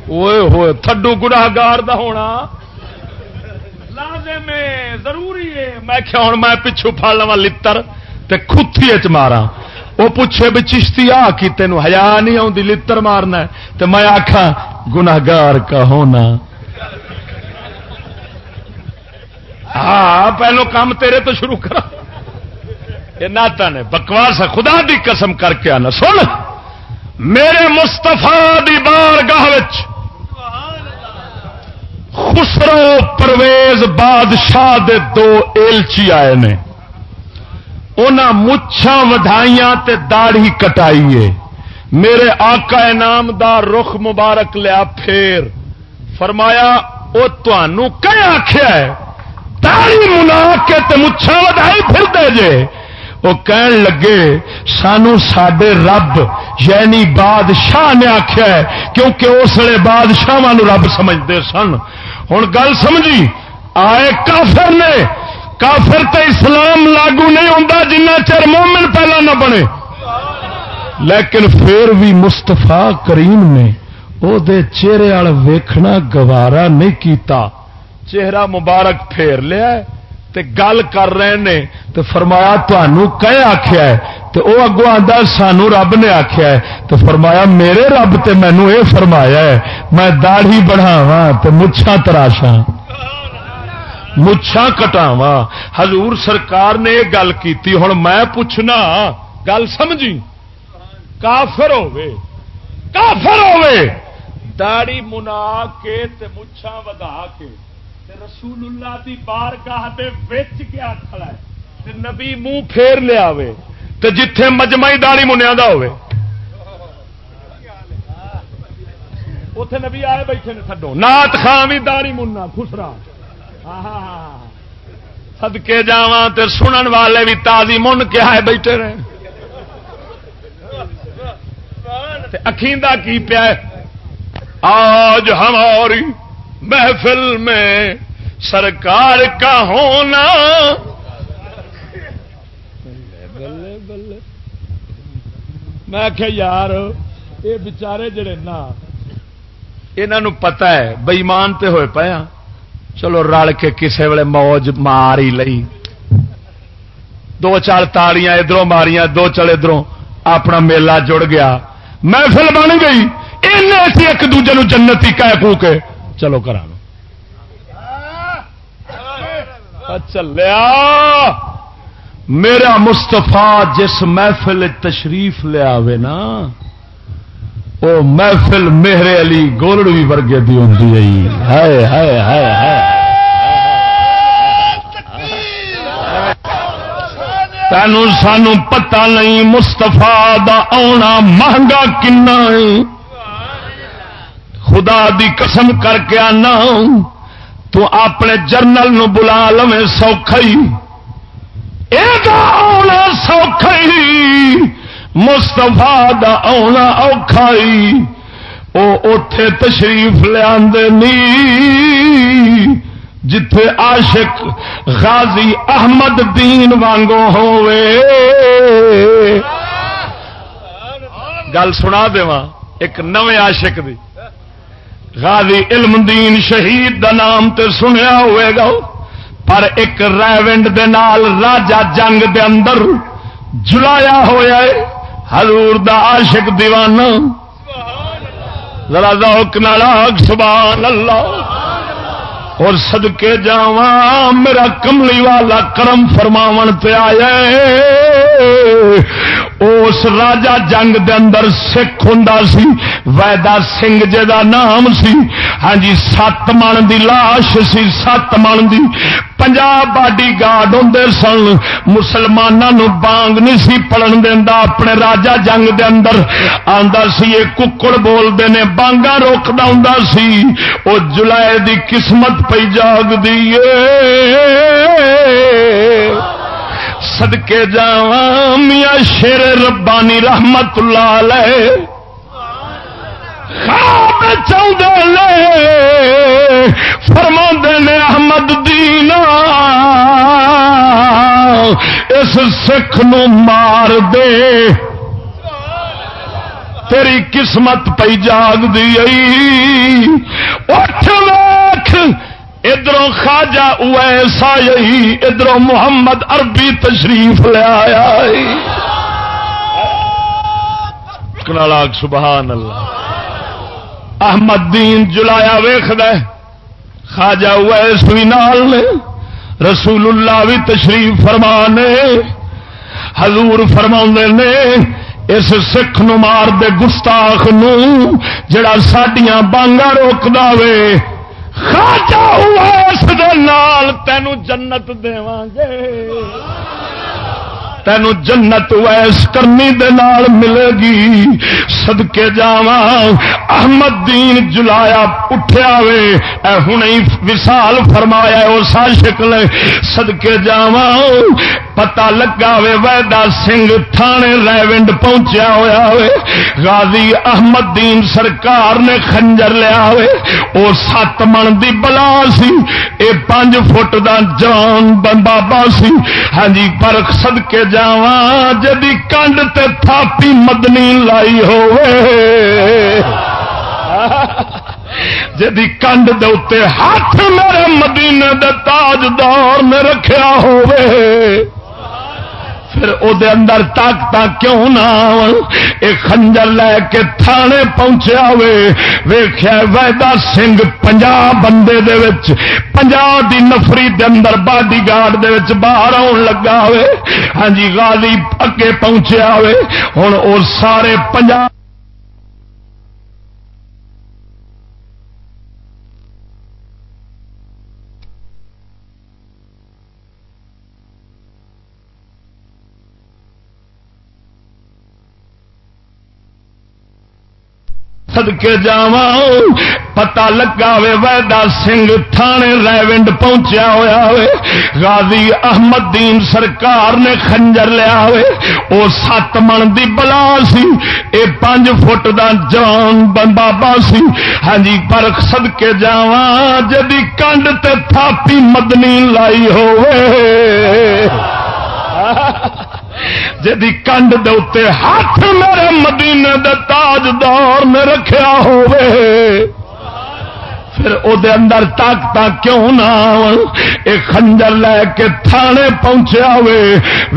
ہوئے ہوئے، تھڈو گناگار دا ہونا۔ لازم ہے، ضروری ہے۔ میں کیا ہوں، میں پچھو پھڑ لوا لتر تے کھتی چ مارا وہ پوچھے بھی چشتی آ کی تین ہزار نہیں آتی لڑ مارنا تو میں آخا گناگار کا ہونا۔ ہاں پہلو کام تیرے تو شروع کرا۔ یہ ناتا نے، بکواس خدا دی قسم کر کے آنا۔ سن، میرے مستفا دی بار گاہ خسرو پرویز بادشاہ دے دو ایلچی آئے نے۔ مچھا ودائیاں تے داڑھی کٹائیے۔ میرے آقا انعامدار رخ مبارک لیا پھر فرمایا وہ تنوع کہ آخیا ہے؟ داڑھی منا کے تے مچھا ودائی پھر دے جے۔ وہ کہن لگے، سانو سڈے رب یعنی بادشاہ نے آخیا ہے، کیونکہ اس لیے بادشاہ رب سمجھتے سن۔ ہوں گل سمجھی؟ آئے کافر نے کافر تے اسلام لاگو نہیں ہوتا جنہ چر مومن پہلا نہ بنے۔ لیکن پھر بھی مستفا کریم نے وہ چہرے وال ویکھنا گوارا نہیں کیتا۔ چہرہ مبارک پھیر لیا تے گل کر رہے نے تو فرمایا تمہوں کہ آخیا ہے؟ تو وہ اگو آتا سانو رب نے آخیا ہے۔ تو فرمایا میرے رب تے مینو یہ فرمایا ہے، میں داڑھی بڑھاوا تو مچھا تراشا مچھا کٹاوا حضور سرکار نے یہ گل کی ہوں میں پوچھنا، گل سمجھی؟ کافر ہوے کافر ہوے داڑی منا کے تے مچھا ودا کے تے رسول اللہ دی بارگاہ دے وچ کیا کھڑا ہے۔ تے نبی منہ پھیر لیا وے تے جتھے مجمعی داڑی منیا دا ہوے اوتھے نبی آئے بیٹھے نے تھڈو نات خان بھی داڑی مننا، خسرا۔ سدکے جاواں تے سنن والے بھی تازی من کے آئے بیٹھے رہے۔ اکھیندا کی پیا آج ہماری محفل میں سرکار کا ہونا۔ میں کہ یار، یہ بچارے جڑے نا یہ پتا ہے بئیمان تے ہوئے پایا چلو رل کے کسے ویلے موج مار ہی لئی۔ دو چار تاڑیاں ادھر ماریاں، دو چل ادھر اپنا میلہ جڑ گیا۔ محفل بن گئی۔ ایک دوجے نو جنت ہی کہہ پو کے۔ چلو کرا چلیا اچھا، میرا مستفا جس محفل تشریف لیا نا وہ محفل میرے علی گولڑی ورگے دی ہوں تینوں سانو پتہ نہیں مستفا دا آنا مہنگا کنا خدا دی قسم کر کے آنا۔ تو اپنے جرنل نو بلا لو سوکھائی۔ آنا سوکھائی۔ مستفا دا آنا اوکھائی او اتے تشریف لیا جتھے عاشق غازی احمد دین وانگو ہوئے گل سنا دوا ایک نویں عاشق دی۔ غازی علم دین شہید دا نام تے سنیا ہوئے گا۔ پر ایک ریونڈ دے نال راجا جنگ دے اندر جلایا ہوا ہے۔ حضور دا عاشق دیوانہ۔ ذرا ذوق نالاگ سبحان اللہ۔ اور سدکے جا میرا کملی والا کرم فرماون پہ آیا اس راجا جنگ دے اندر سکھ ہوں سی، ویدا سنگھ جا نام سی۔ ہاں جی سات من دی لاش سی، سات من دی۔ پنجاب باڈی گارڈ ہوں سن مسلمانوں بانگ نہیں سی پڑن دینا اپنے راجا جنگ دے اندر آندا سی، یہ ککڑ بولتے نے بانگا روکتا ہوں سی۔ وہ جلائے دی قسمت پی جاگ دیے سدکے جا میاں شیر ربانی رحمت اللہ چاہتے فرما نے احمد دینا، اس سکھ نو مار دے۔ تیری قسمت پی جاگ دی اٹھ ویخ ادھر خاجا ایسا یہی ادھر محمد عربی تشریف لیا سبحان اللہ۔ احمد دین جلایا ویخ خاجا ایس بھی نال رسول اللہ بھی تشریف فرمانے۔ حضور فرما نے، اس سکھ نو دے گستاخ نو، جڑا سڈیا بانگا روک دے خاجا ہوا اس نال تینوں جنت دے گے۔ تینوں جنت ویس کرنی دے نال ملے گی۔ سدکے جا احمد دین جلایا اٹھیا وے۔ اے ہوں وسال فرمایا وہ ساشک لے سدکے جا پتا لگا وے ویدا سنگھ تھانے ریونڈ پہنچیا ہوا وے۔ غازی احمد دین سرکار نے خنجر لیا وے۔ وہ سات من دی بلا سی۔ اے پانچ فٹ دا جان بابا سی۔ ہاں جی پر سدکے جا جاوا جدی کنڈ تے تھاپی مدنی لائی جدی کنڈ دے ہاتھ میرے مدینے دے تاجدار نے رکھا ہوئے پھر او دے اندر طاقت کیوں نہ اے خنجر لے کے تھانے پہنچیا وے ویخیا ویدا سنگھ پنجا بندے دے وچ پنجا دی نفری دے اندر باڈی گارڈ دے وچ باہر آن لگا ہوئے۔ ہاں جی غازی اگے پہنچیا ہوئے۔ ہن او سارے پنجا سدکے جا پتا لگا وے ویدا سنگھ تھانے ریونڈ پہنچیا ہوا وے غازی احمد دین سرکار نے خنجر لیا وے او سات من دی بلا سی اے پانچ فٹ دا جان بابا سی ہاں جی پر سدکے جا جدی کنڈ تے تھاپی مدنی لائی ہوئے جدی کنڈ دے ہاتھ میرے مدینے دے تاجدار نے رکھا ہوئے پھر او دے اندر طاقت کیوں نہ ایک خنجر لے کے تھانے پہنچیا وے۔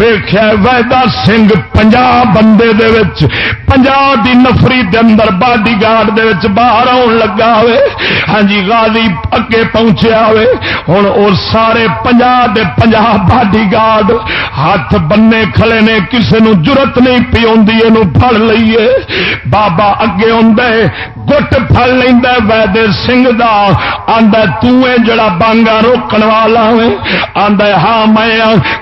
ویخیا ویدا سنگھ پنجا بندے دے وچ پنجا دی نفری دے اندر باڈی گارڈ دے وچ باہر آن لگا وے۔ ہاں جی غازی اگے پہنچیا وے۔ ہن او سارے پنجا دے پنجا باڈی گارڈ ہاتھ بننے کھلے نے، کسے نو جرت نہیں پی ہوندی، اینو پھڑ لئیے۔ بابا اگے ہوندے گٹ پھڑ لیندا ویدے سنگھ دا آندا توں جڑا بانگا روکن والا آندا ہاں میں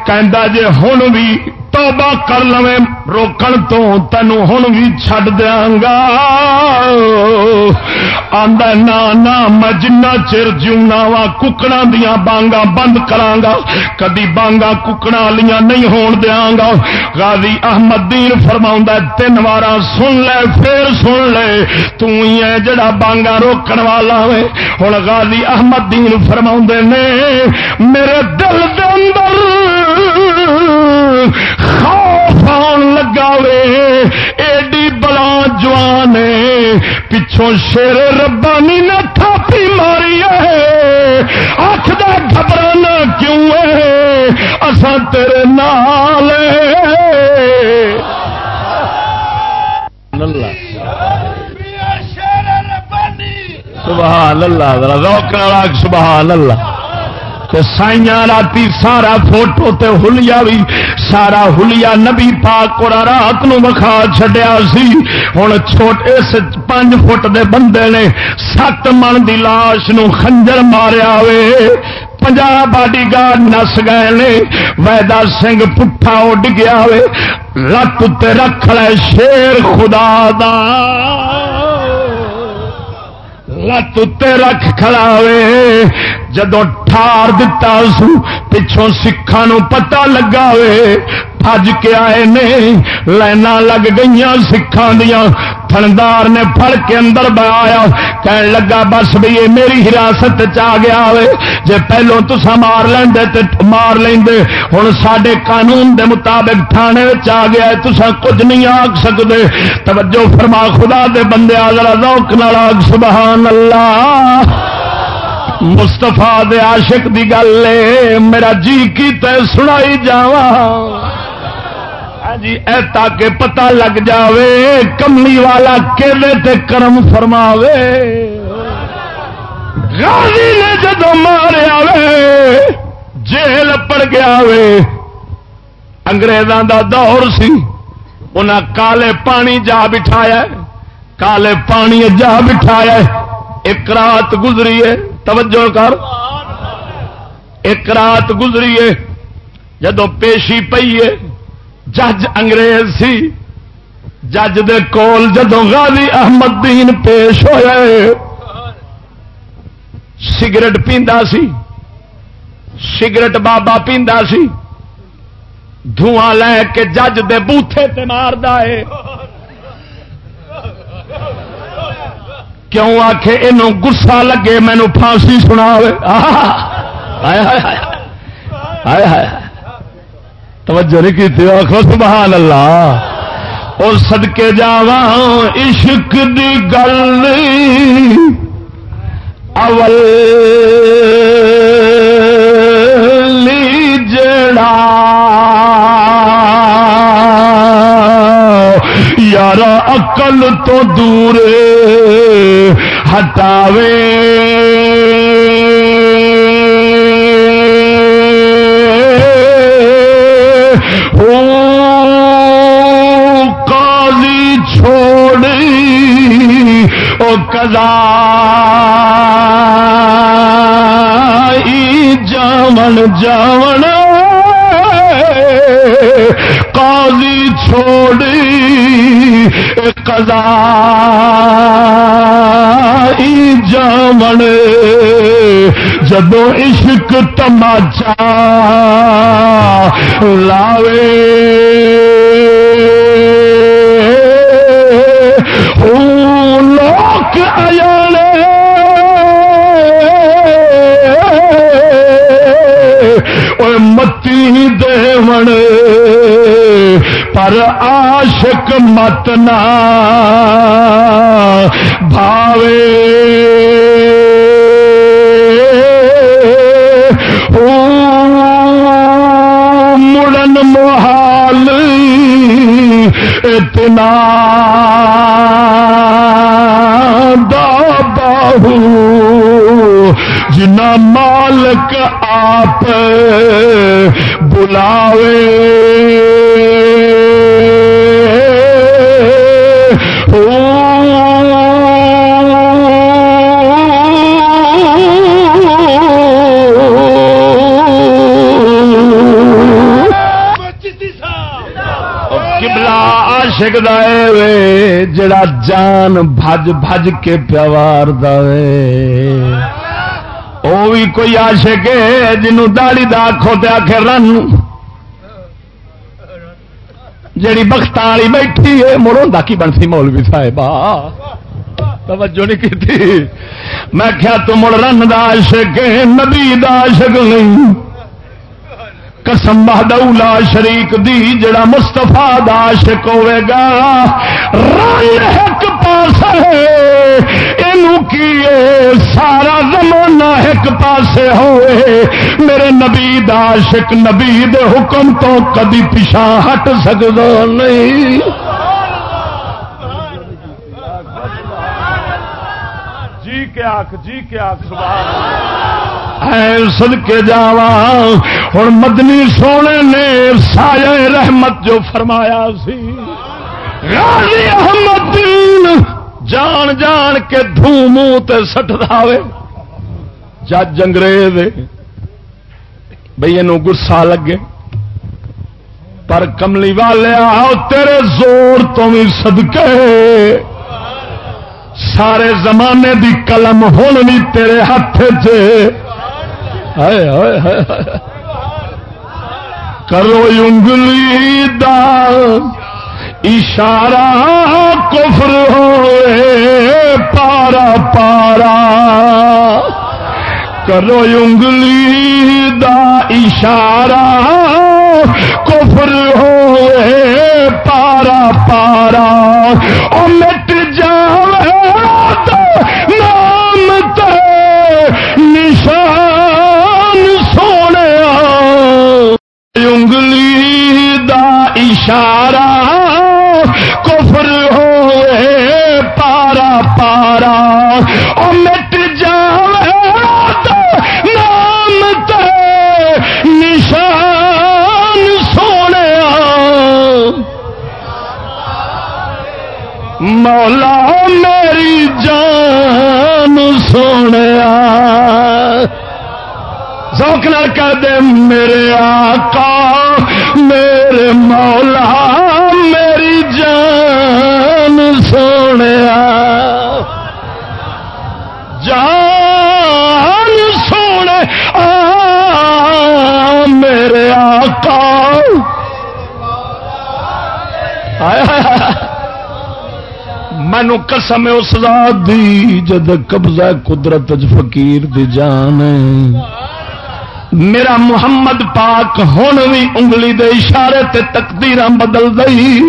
کہندا جے ہن بھی توبہ کر لو روکن تو تین ہوں بھی چڈ دیا گا۔ آدھا نہ میں جنا چر جیونا وا ککڑا دیا بانگا بند کرا کدی بانگا ککڑا لیا نہیں ہون دیا گا۔ غازی احمد دین فرما تین وار سن لے، پھر سن لے۔ تھی جڑا بانگا روکن والا وے ہوں غازی احمد دین فرما نے، میرے دل دے اندر خوف آن لگا وے، ایڈی بلا جوان پچھوں شیر ربانی نہ تھاپی ماری ہے۔ آخر گھبرانا کیوں ہے؟ اصا تیرے نال سبحان اللہ۔ روک سبحان اللہ۔ تو سائیاں رات سارا فوٹو تے ہلیا بھی سارا ہلیا نبی پاک اور رات نو وکھا چڈیا سی۔ ہوں چھوٹے سے پانچ فٹ دے بندے نے سات من دی لاش نو خنجر ماریا وے۔ پنجا باڈی گارڈ نس گئے نے، ویدا سنگھ پٹھا اڈ گیا وے۔ لت تے رکھ لے شیر خدا دا۔ لت تے رکھ کھڑا وے۔ جدو ٹھار دتا سو پچھوں سکھان پتا لگا وے بج کے آئے نے لینا لگ گئی سکھان دیا تھندار نے پڑ کے اندر بہایا کہن لگا بس بھی یہ میری ہراست چ گیا وے جے پہلو تسا مار لیندے تے مار لیندے ہن ساڈے قانون دے مطابق تھانے وچ آ گیا تسا کچھ نہیں آکھ سکدے توجہ فرما خدا دے بندے ذرا ذوق نال سبحان اللہ مستفا دے عاشق دی گل میرا جی کی سنائی جاواں۔ ہاں جی اے تاکہ پتہ لگ جاوے کملی والا کیلے تے کرم فرماوے۔ غازی نے جدو ماریا وے جیل پڑ گیا وے انگریزاں دا دور سی، انہاں کالے پانی جا بٹھایا کالے پانی جا بٹھایا ایک رات گزری ہے توجہ کر۔ ایک رات گزری ہے، جدو پیشی پئی ہے، جج انگریز سی۔ جج دے کول جدو غازی احمد دین پیش ہوئے سگریٹ پیندا سی۔ سگریٹ بابا پیندا سی۔ دھواں لے کے جج دے بوتھے تے مار ہے۔ کیوں آ یہ گسا لگے مینو پھانسی سنا توجہ نہیں کی آخو سبحان اللہ۔ اور سدکے جا عشق دی گل اول جڑا اقل تو دور ہٹاوے۔ قاضی چھوڑی او کدا جامن جاون۔ قاضی چھوڑی کدا جامن جدو عشق تماچا لاوے۔ لوک متی دیون پر عاشق مت نہ بھاوے مڑن محال اتنا دا باہو جنا مالک آپ بلاوے۔ کبلا عاشق دے وے، جڑا جان بھج بھج کے پیوار دے وہ بھی کوئی عاشق ہے جنوں داڑی دا تے آخر رن جیڑی بخت والی بیٹھی ہے مڑوں کی بنسی مولوی صاحب توجہ نہیں کی میں کیا تم مڑ رن دا عاشق نبی دا عاشق نہیں۔ قسم لا شریک دی، جڑا مستفا عاشق ہوے گا۔ رن ایک پاس کی سارا زمانہ ایک پاسے ہوئے۔ میرے نبی عاشق، نبی دے حکم تو کدی پیچھا ہٹ سکتا نہیں۔ جی کے آخ جی کے آخ سبحان اللہ۔ سد کے جاوا ہوں مدنی سونے نے سایہ رحمت جو فرمایا سی۔ غازی احمد دین جان جان کے دھوم سٹ دے جج انگریز بھئی یہ گسا لگے۔ پر کملی والے آؤ، تیرے زور تو بھی صدقے۔ سارے زمانے دی قلم ہوں بھی تیرے ہاتھ چ کرو انگلی دا اشارہ، کفر ہوئے، پارا پارا۔ کرو انگلی دا اشارہ، کفر ہوئے، پارا پارا۔ او مولا میری جان سونے سوکھ نہ کر دے، میرے آقا، میرے مولا، میری جان سونے جان سونے آ، میرے آقا۔ مینو قسم اس ذات دی جد قبضہ قدرت فقیر دی جان میرا محمد پاک ہوں بھی انگلی دے اشارے تے تقدیر بدل دئی۔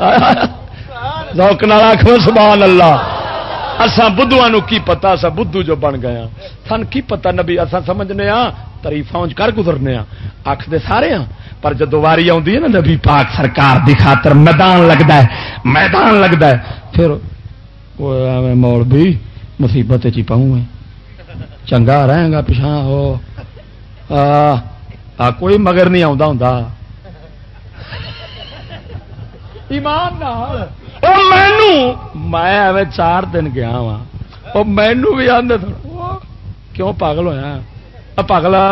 روک نال آخو سبحان اللہ۔ اساں بدھواں کی پتا؟ اساں بدھو جو بن گیا ہاں۔ سن کی پتا نبی اساں سمجھنے ہاں؟ تریفاں کر گزرنے ہاں۔ سارے ہاں۔ پر جدو واری آتی ہے نا نبی پاک سرکار دی خاطر میدان لگتا ہے میدان لگتا ہے پھر مول بھی مصیبت چی پاؤں میں۔ چنگا رہے گا پچھا ہو۔ آ, کوئی مگر نہیں آتا ہوں ایمان نہ میں چار دن گیا وا وہ مینو بھی آدھے کیوں پاگل ہوا پاگلا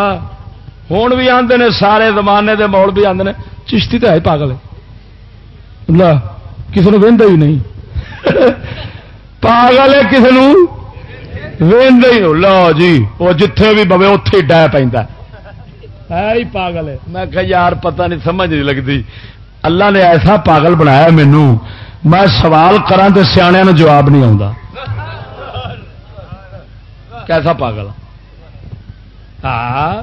ہوں بھی آتے نے سارے زمانے دے مول بھی آتے چشتی تو ہے پاگل کسی نے وہدا ہی نہیں پاگل ہے کسی وہدا ہی لا جی وہ جتھے بھی بوے اتے ہی ڈہ پہ ہی پاگل ہے میں کہ یار پتہ نہیں سمجھ نہیں لگتی اللہ نے ایسا پاگل بنایا مینو میں سوال کرا تو سیاح نے جواب نہیں آتا کیسا پاگل؟ ہاں۔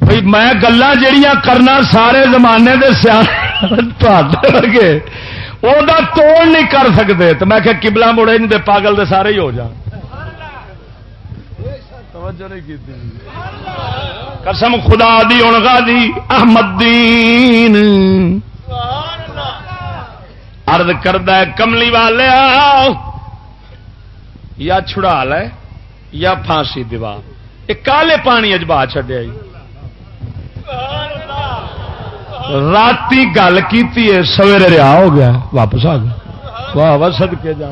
بھائی میں گلا جہیا کرنا سارے زمانے کے سیا ورگے توڑ نہیں کر سکتے تو میں کہ کبلا مڑے نہیں دے پاگل دے سارے ہی ہو جان قسم خدا دی ہوں دی، احمد دین۔ ارد کردہ کملی والے یا چھڑا لے، یا پھانسی دیوا۔ یہ کالے پانی اجبا چڈیا رات گل کی سویرے رہا ہو گیا، واپس آ گیا۔ واہ واہ سد کے جا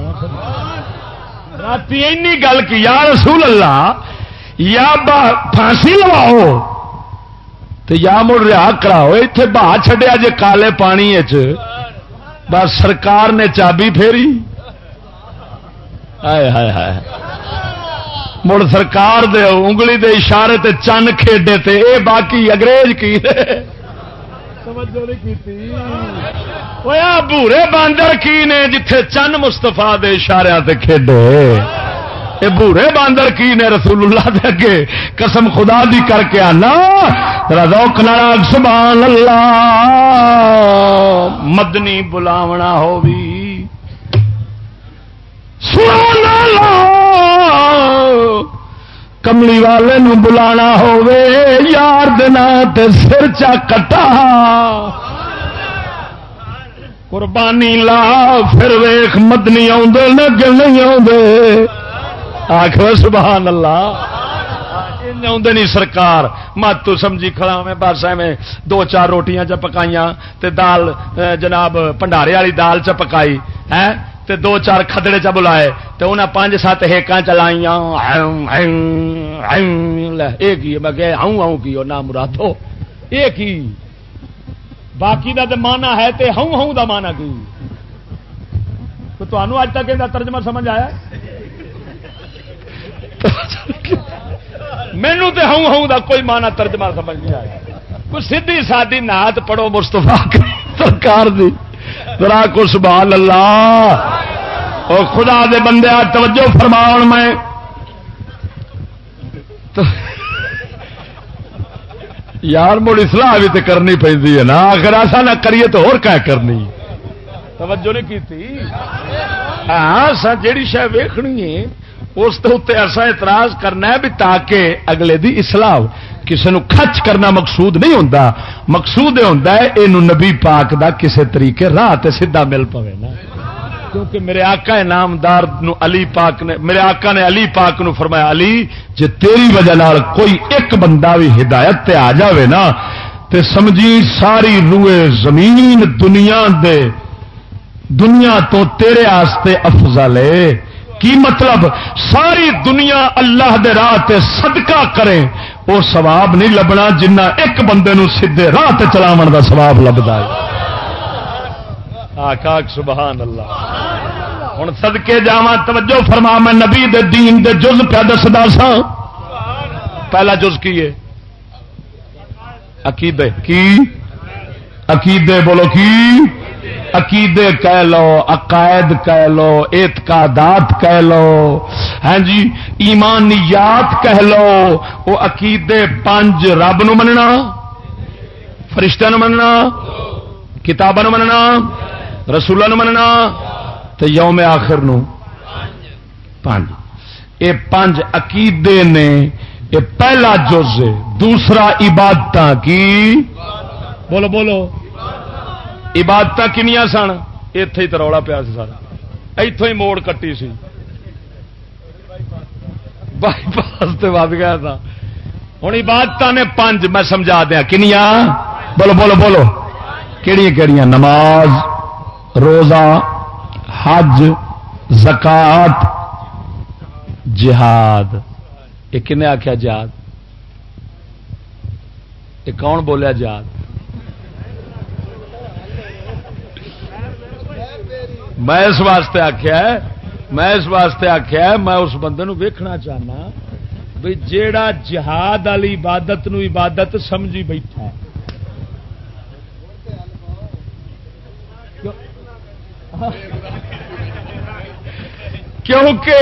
رات گل کی، یا رسول اللہ، یا پھانسی لواؤ۔ تو یا مڑ رہا کراؤ اتنے بہا چڈیا جی کالے پانی چ بس سرکار نے چابی پھیری۔ ہائے ہائے ہائے مڑ سرکار دے انگلی دے اشارے تے چن کھیڈے تے اے باقی اگریز کی۔ بورے باندر کی نے جتھے چن مستفا دے اشارے تے کھیڈے۔ یہ بورے باندر کی نے رسول اللہ دے کے قسم خدا دی کر کے آنا؟ روک نال سبحان اللہ۔ مدنی بلاونا ہووی۔ سبحان اللہ۔ کملی والے نو بلانا ہووے۔ یار دنا تے سر چا کٹا۔ قربانی لا، پھر ویخ مدنی آدھے نہیں آدھے آخو، سبحان اللہ. نہیں سرکار. ماتو سمجھی کھڑا میں، بس ایویں دو چار روٹیاں چ پکائیاں تے دال جناب پنڈارے والی دال چ پکائی ہے تے دو چار کھدڑے چ بلائے، تے انہاں پانچ سات ہیکاں چلائیاں یہ کی میں مرادو یہ کی باقی دا تے مانا ہے تے ہوں ہوں دا مانا کی؟ تو تمہوں اج تک ترجمہ سمجھ آیا؟ مینو تو ہوں ہوں دا کوئی مانا ترجمہ سمجھ نہیں آیا۔ کوئی سیدھی سادی نات پڑھو مستفا سرکار دی۔ ذرا کو سبحان اللہ۔ اور خدا دے بندے توجہ فرماؤ میں۔ یار مڑ اسلح بھی تو کرنی پہ نا۔ اگر ایسا نہ کریے تو اور کیا کرنی؟ توجہ نہیں کی ہاں جیڑی شہ ویخنی ہے اس ایسا اعتراض کرنا ہے بھی تاکہ اگلے دی اسلام کسی نو خرچ کرنا مقصود نہیں ہوتا مقصود یہ ہوتا ہے یہ نبی پاک دا کسے طریقے راہ تے مل پوے نا۔ کیونکہ میرے آقا انعامدار نو علی پاک نے میرے آقا نے علی پاک نو فرمایا، علی جی تیری وجہ نال کوئی ایک بندہ بھی ہدایت تے آ جاوے نا، تے سمجھی ساری روئے زمین دنیا دے دنیا تو تیرے آستے افضل ہے۔ کی مطلب ساری دنیا اللہ دے راہ تے صدقہ کرے، وہ سواب نہیں لبنا جنہ ایک بندے نو سیدے راہ چلاو کا سواب لبدا ہے۔ آکاک سبحان اللہ۔ ہوں سدکے جاواں، توجہ فرما، میں نبی دے دین دے جز پہ دستا سا پہلا جز کی ہے؟ عقیدے۔ کی؟ عقیدے، بولو کی؟ عقیدے کہہ لو، عقائد کہہ لو، اعتقادات کہہ لو۔ ہاں جی ایمانیات کہہ لو۔ وہ عقیدے پنج رب نو مننا، فرشتہ نو مننا، کتاباں نو مننا رسولوں نو مننا تو یوم آخر نو پانچ یہ پنج عقیدے نے، یہ پہلا جز دوسرا عبادت کی؟ بولو بولو۔ عبادت کنیا سن؟ اتے ہی تروڑا پیا سارا۔ اتوں ہی موڑ کٹی سی۔ بائی پاس ود گیا تھا ہوں عبادت نے پانچ میں سمجھا دیا کنیا بولو بولو بولو۔ کہڑی کہڑی نماز، روزہ، حج، زکات، جہاد۔ یہ کن آخیا جہاد؟ یہ کون بولیا جہاد؟ میں اس واسطے آخیا میں اس واسطے آخیا میں اس بندے نو ویکھنا چاہنا بھی جیڑا جہاد والی عبادت نو عبادت سمجھی بیٹھا ہے۔ کیونکہ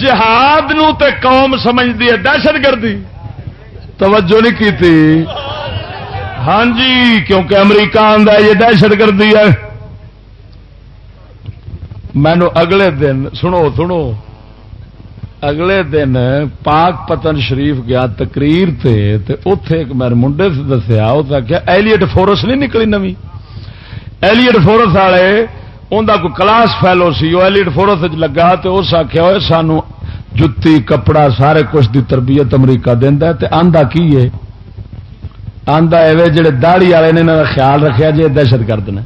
جہاد نو تے قوم سمجھتی ہے، دہشت گردی۔ توجہ نہیں کی تھی ہاں جی کیونکہ امریکہ آدھا یہ دہشت گردی ہے۔ مینو اگلے دن، سنو سنو۔ اگلے دن پاک پتن شریف گیا تقریر تے تے اتے ایک میرے منڈے سے دسیا اس آخیا ایلیٹ فورس نہیں نکلی نمی ایلیٹ فورس والے انہوں کوئی کلاس فیلو سی وہ ایلیٹ فورس لگا تو اس آخیا ہوئے سانو جتی، کپڑا، سارے کچھ دی تربیت امریکہ دینا تے آندا کی ہے؟ آندا ایوے جڑے داڑی والے نے خیال رکھا جی دہشت گرد نے۔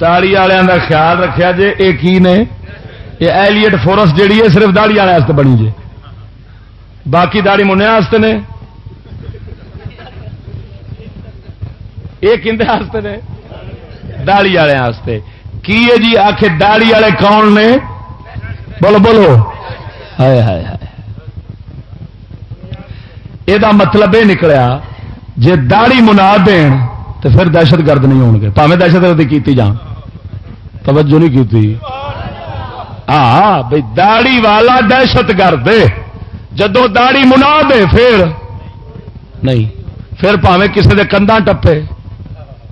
داڑی والوں کا خیال رکھا جی یہ کی نے؟ یہ ایلیٹ فورس جیڑی ہے، صرف داڑی والے بنی جی باقی داڑی منیا نے۔ یہ کھے نے؟ داڑی والے کی ہے جی؟ آخر داڑی والے کون نے؟ بولو بولو۔ ہائے ہائے ہائے۔ یہ مطلب یہ نکلیا جی داڑی منا دین تو پھر دہشت گرد نہیں ہو گے پاوے دہشت گردی کی جان توجہ نہیں کی ہاں بھائی داڑی والا دہشت گرد جدو داڑی منا دے، پھر نہیں۔ پھر پاوے کسی کے کندھا ٹپے۔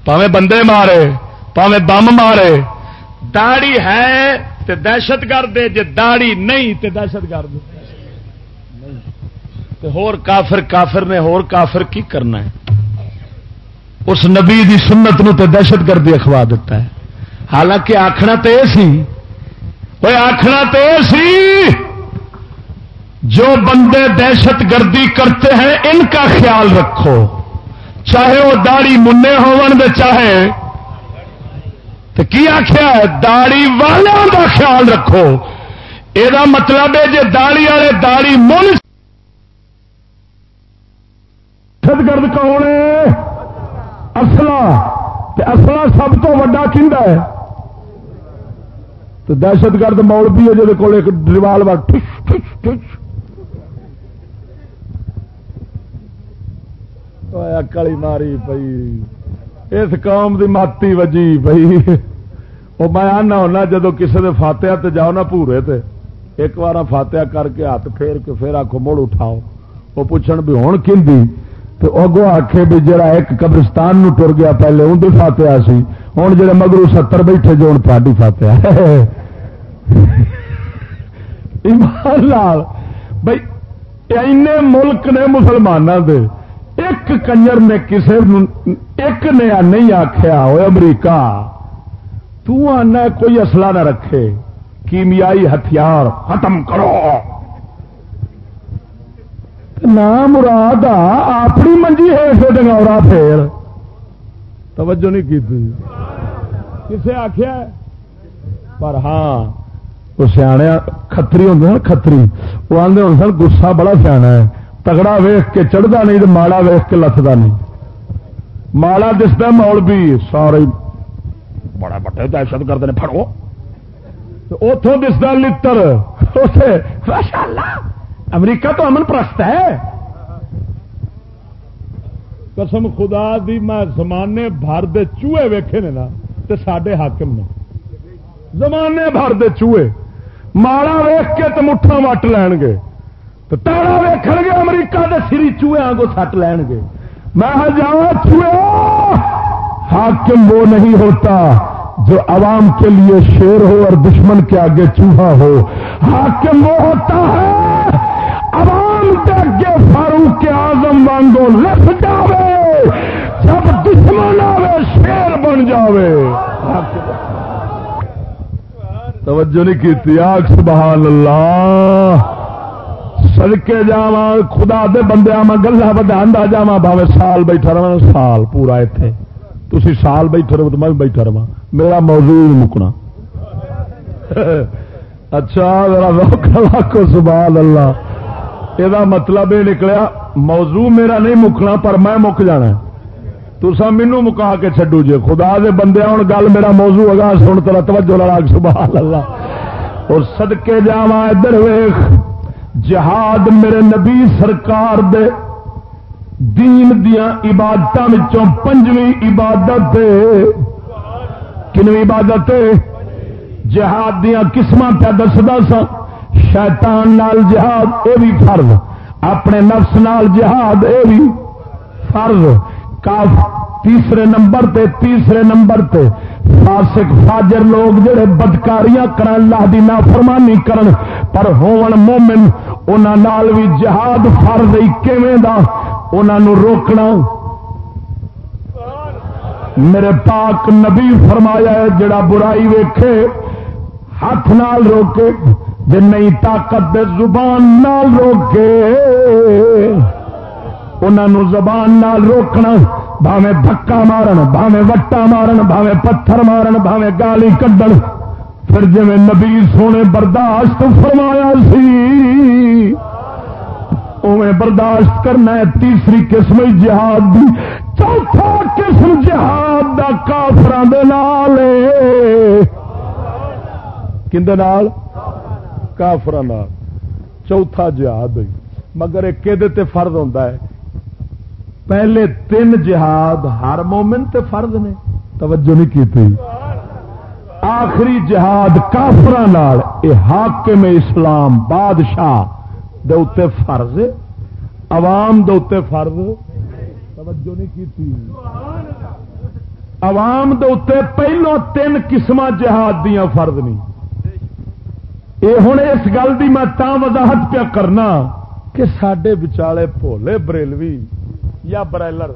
پاوے بندے مارے پاوے بم مارے۔ داڑی ہے تو دہشت گرد جی داڑی نہیں تو دہشت گرد۔ ہور کافر کافر نے، ہور کافر کی کرنا ہے؟ اس نبی دی سنت نو تے دہشت گردی اخوا دیتا ہے۔ حالانکہ آخنا تو یہ سی۔ وہ آخنا تو یہ سی۔ جو بندے دہشت گردی کرتے ہیں، ان کا خیال رکھو۔ چاہے وہ داڑی منے ہو چاہے تو کی آخیا داڑی والوں کا خیال رکھو۔ یہ مطلب ہے جی داڑی والے داڑی من دہشت گرد کون اصلا اصلا سب تو وا ہے۔ تو دہشت گرد مول بھی ہے جہد کول ایک ریوالور۔ کلی ماری پی اس قوم دی ماتی وجی پی وہ میں آنا ہونا جدو کسی کے فاتحہ تے جاؤ نا پورے تے۔ ایک بار فاتحہ کر کے ہاتھ پھیر کے پھر آخو مڑ اٹھاؤ۔ وہ پوچھن بھی ہوں کہ تو اگو آخے بھی جڑا ایک قبرستان نو ٹر گیا پہلے اندر فاتحہ سی ہوں جڑے مگرو ستر بیٹھے جو ہوں تاری فاتحہ۔ ایمان لال بھائی این ملک نے مسلمانوں دے، ایک کنجر نے کسی ایک نے نہیں آخیا وہ امریکہ تو آنا کوئی اصلہ نہ رکھے، کیمیائی ہتھیار ختم کرو۔ نہ مراد اپنی منجی ہے اسے ڈنگورا پھر توجہ نہیں کی کسے آخیا پر ہاں وہ سیا کتری ہوں نا کتری وہ آدھے ہوں سن گسا بڑا سیا ہے تگڑا ویخ کے چڑھتا نہیں تو ماڑا ویخ کے لتتا نہیں ماڑا دستا مول بھی سارے بڑا بڑے دہشت کرتے ہیں پڑو اتوں دستا لڑ امریکہ تو امن پرست ہے۔ قسم خدا دی میں زمانے بھر دے چوہے ویکھے نے نا تے ساڈے حاکم نے۔ زمانے بھر دے چوہے ماڑا ویخ کے تو مٹھا وٹ لین گے۔ تو تاڑا ویخ گے امریکہ دے سری چوہے آگوں سٹ لین گے۔ میں ہاں جا چوہے، حاکم وہ نہیں ہوتا جو عوام کے لیے شیر ہو اور دشمن کے آگے چوہا ہو۔ حاکم وہ ہوتا ہے۔ عوام کے آگے فاروق آزم وانگو لکھ جاوے، جب دشمن آوے، شیر بن جاوے۔ توجہ نہیں کی آگ سبحان اللہ سڑکے جا خدا دے بندے میں گلا بدا جا بھاوے سال بیٹھا رہا سال پورا اتنے تھی سال بیٹھے رہو تو میں بیٹھا رہا میرا موضوع مکنا۔ اچھا میرا لاکھو سبحان اللہ یہ مطلب یہ نکلیا موضوع میرا نہیں مکنا پر میں مک جانا تسا مینو مکا کے چڈو جی خدا دے بندے ہوں گل میرا موضوع ہوگا سن ترا توجہ لڑا سبحان اللہ اور سدکے جا ادھر ویخ جہاد میرے نبی سرکار دے دین دیا عبادت پنجویں عبادت کنویں عبادت جہاد دیا قسم پہ دستا سا شیطان نال جہاد، اے بھی فرض۔ اپنے نفس نال جہاد، اے بھی فرض۔ کاف تیسرے نمبر تے، تیسرے نمبر تے۔ فاسق، فاجر لوگ جڑے بدکاریاں کرن، اللہ دی نافرمانی کرن، پر ہون مومن، انہاں نال بھی جہاد فرض کیویں دا؟ انہاں نو روکنا۔ میرے پاک نبی فرمایا ہے، جڑا برائی ویکھے، ہاتھ نال روکے نہیں طاقت دے زبان نال روکے انہوں زبان نال روکنا بھاوے دھکا مارن بھاوے وٹا مارن بھاوے پتھر مارن بھاوے گالی کڈن۔ پھر جی نبی سونے برداشت فرمایا سی اوے برداشت کرنا ہے تیسری قسم جہاد دی۔ چوتھا قسم جہاد دا کافران دے نال۔ کندے نال؟ کافران چوتھا جہاد مگر ایک تے فرض ہوتا ہے۔ پہلے تین جہاد ہر مومن تے فرض نے۔ توجہ نہیں کی تھی آخری جہاد کافر حاکم اسلام بادشاہ دے اتے فرض عوام دے اتے فرض توجہ نہیں کی تھی عوام دے اتے پہلو تین قسم جہاد دیا فرض نہیں یہ ہوں اس گل کی میں تا وضاحت پیا کرنا کہ سڈے بچالے بھولے بریلوی یا برائلر؟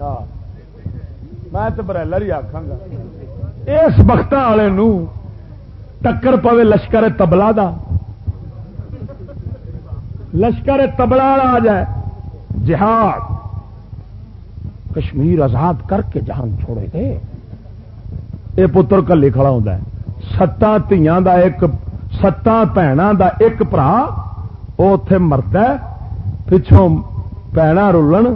ہاں۔ میں تو برائلر ہی آخا گا۔ اس وقت والے ٹکر پوے لشکر تبلا دا۔ لشکر تبلا آ جائے۔ جہاد۔ کشمیر آزاد کر کے جہان چھوڑے۔ گے یہ پتر کلے کھڑا ہوتا ہے۔ ستاں تیاں ایک ستاں بھنوں دا ایک برا وہ اتے مرد پچھوں پینا رولن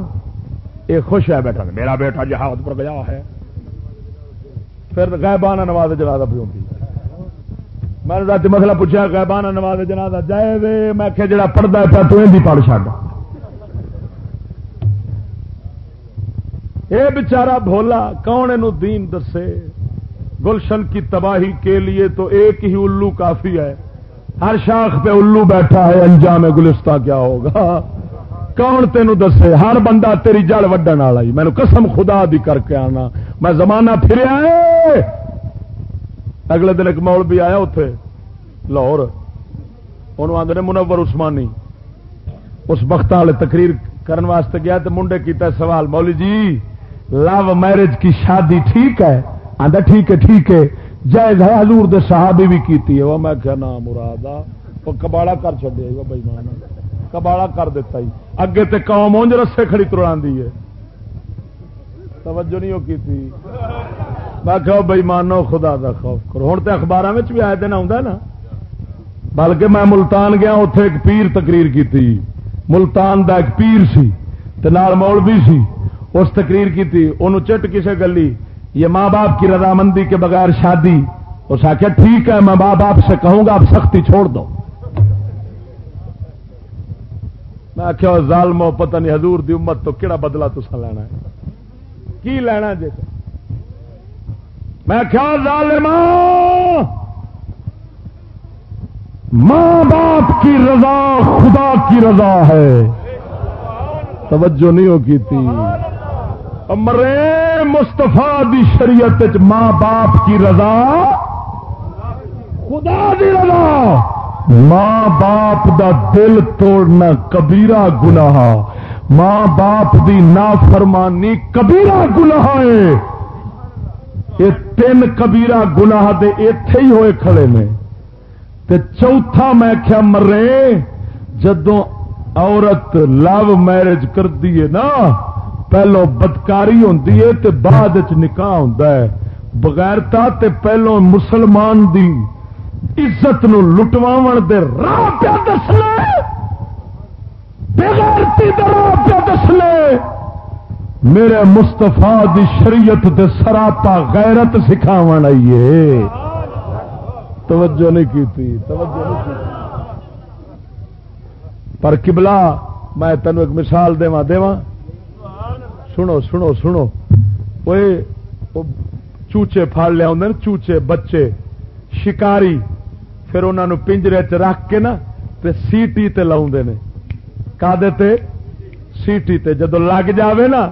یہ خوش ہے بیٹھا میرا بیٹا جہاد پر گیا ہے پھر گائبانہ نواز جنازہ ہوتی میں نے رات مسئلہ پوچھا گائبانہ نواز جنازہ جائے وے میں کہ جڑا پڑھتا ہے تو ہی پڑھ چڈ یہ بچارا بھولا کون یہ دین دسے گلشن کی تباہی کے لیے تو ایک ہی الو کافی ہے۔ ہر شاخ پہ الو بیٹھا ہے، انجام گلستہ کیا ہوگا؟ کون تینو دسے؟ ہر بندہ تیری جڑ وڈن والا ہی۔ مینو قسم خدا دی کر کے آنا۔ میں زمانہ پھریا اگلے دن ایک مول بھی آیا اتے لاہور۔ انہوں آدھے منور عثمانی۔ اس وقت والے تقریر کرن واسطے گیا تو منڈے کیتا سوال مولی جی لو میرج کی شادی ٹھیک ہے؟ آدھا ٹھیک ہے ٹھیک ہے۔ جائز ہے، حضور دے صحابی بھی کیتی ہے۔ وہ میں کیا نام مراد وہ کباڑا کر چڑیا وہ بھائی مانا کباڑا کر دیتا ہی اگے تے قوم اونج رسے کھڑی ترا ہے۔ توجہ نہیں ہو کی میں کہ بھائی مانو خدا دا خوف کرو۔ ہوں تو اخبار بھی آئے دن آ نا۔ بلکہ میں ملتان گیا اتے ایک پیر تقریر کی تھی ملتان دا ایک پیر سی نال مولوی سی۔ اس تقریر کی تھی انہوں چٹ کسے گلی یہ ماں باپ کی رضامندی کے بغیر شادی اس آخیا ٹھیک ہے، میں ماں باپ سے کہوں گا آپ سختی چھوڑ دو۔ میں آخیا ظالمو پتہ نہیں حضور دی امت تو کہڑا بدلا تسا لینا ہے؟ کی لینا جی میں کیا ظالم، ماں باپ کی رضا خدا کی رضا ہے۔ توجہ نہیں ہو کی تھی مرے۔ مستفا دی شریعت ماں باپ کی رضا، خدا دی رضا۔ ماں باپ دا دل توڑنا کبیرا گناہ۔ ماں باپ دی نافرمانی کبیرا گناہ ہے۔ یہ تین کبیرا گناہ دے اتے ہی ہوئے کھڑے نے۔ تے چوتھا میں کیا مرے، جدوں عورت لو میرج کر دیے نا پہلو بدکاری ہوندی ہے تے بعد نکاح ہوندا ہے۔ بغیرتا تے پہلو مسلمان دی عزت نو لٹواون دے راہ پہ دس لے بغیرتی دے راہ پہ دس لے میرے مستفا دی شریعت دے سراپا غیرت سکھاون آئیے توجہ نہیں کی تھی توجہ نہیں کی تھی پر قبلہ میں تینوں ایک مثال دوا دوا سنو سنو سنو وہ چوچے پھاڑ لیا ہوں چوچے بچے شکاری پھر انہوں پنجرے چ رکھ کے نا تے سیٹی تے لاؤں نے کا تے سیٹی تے جدو لگ جاوے نا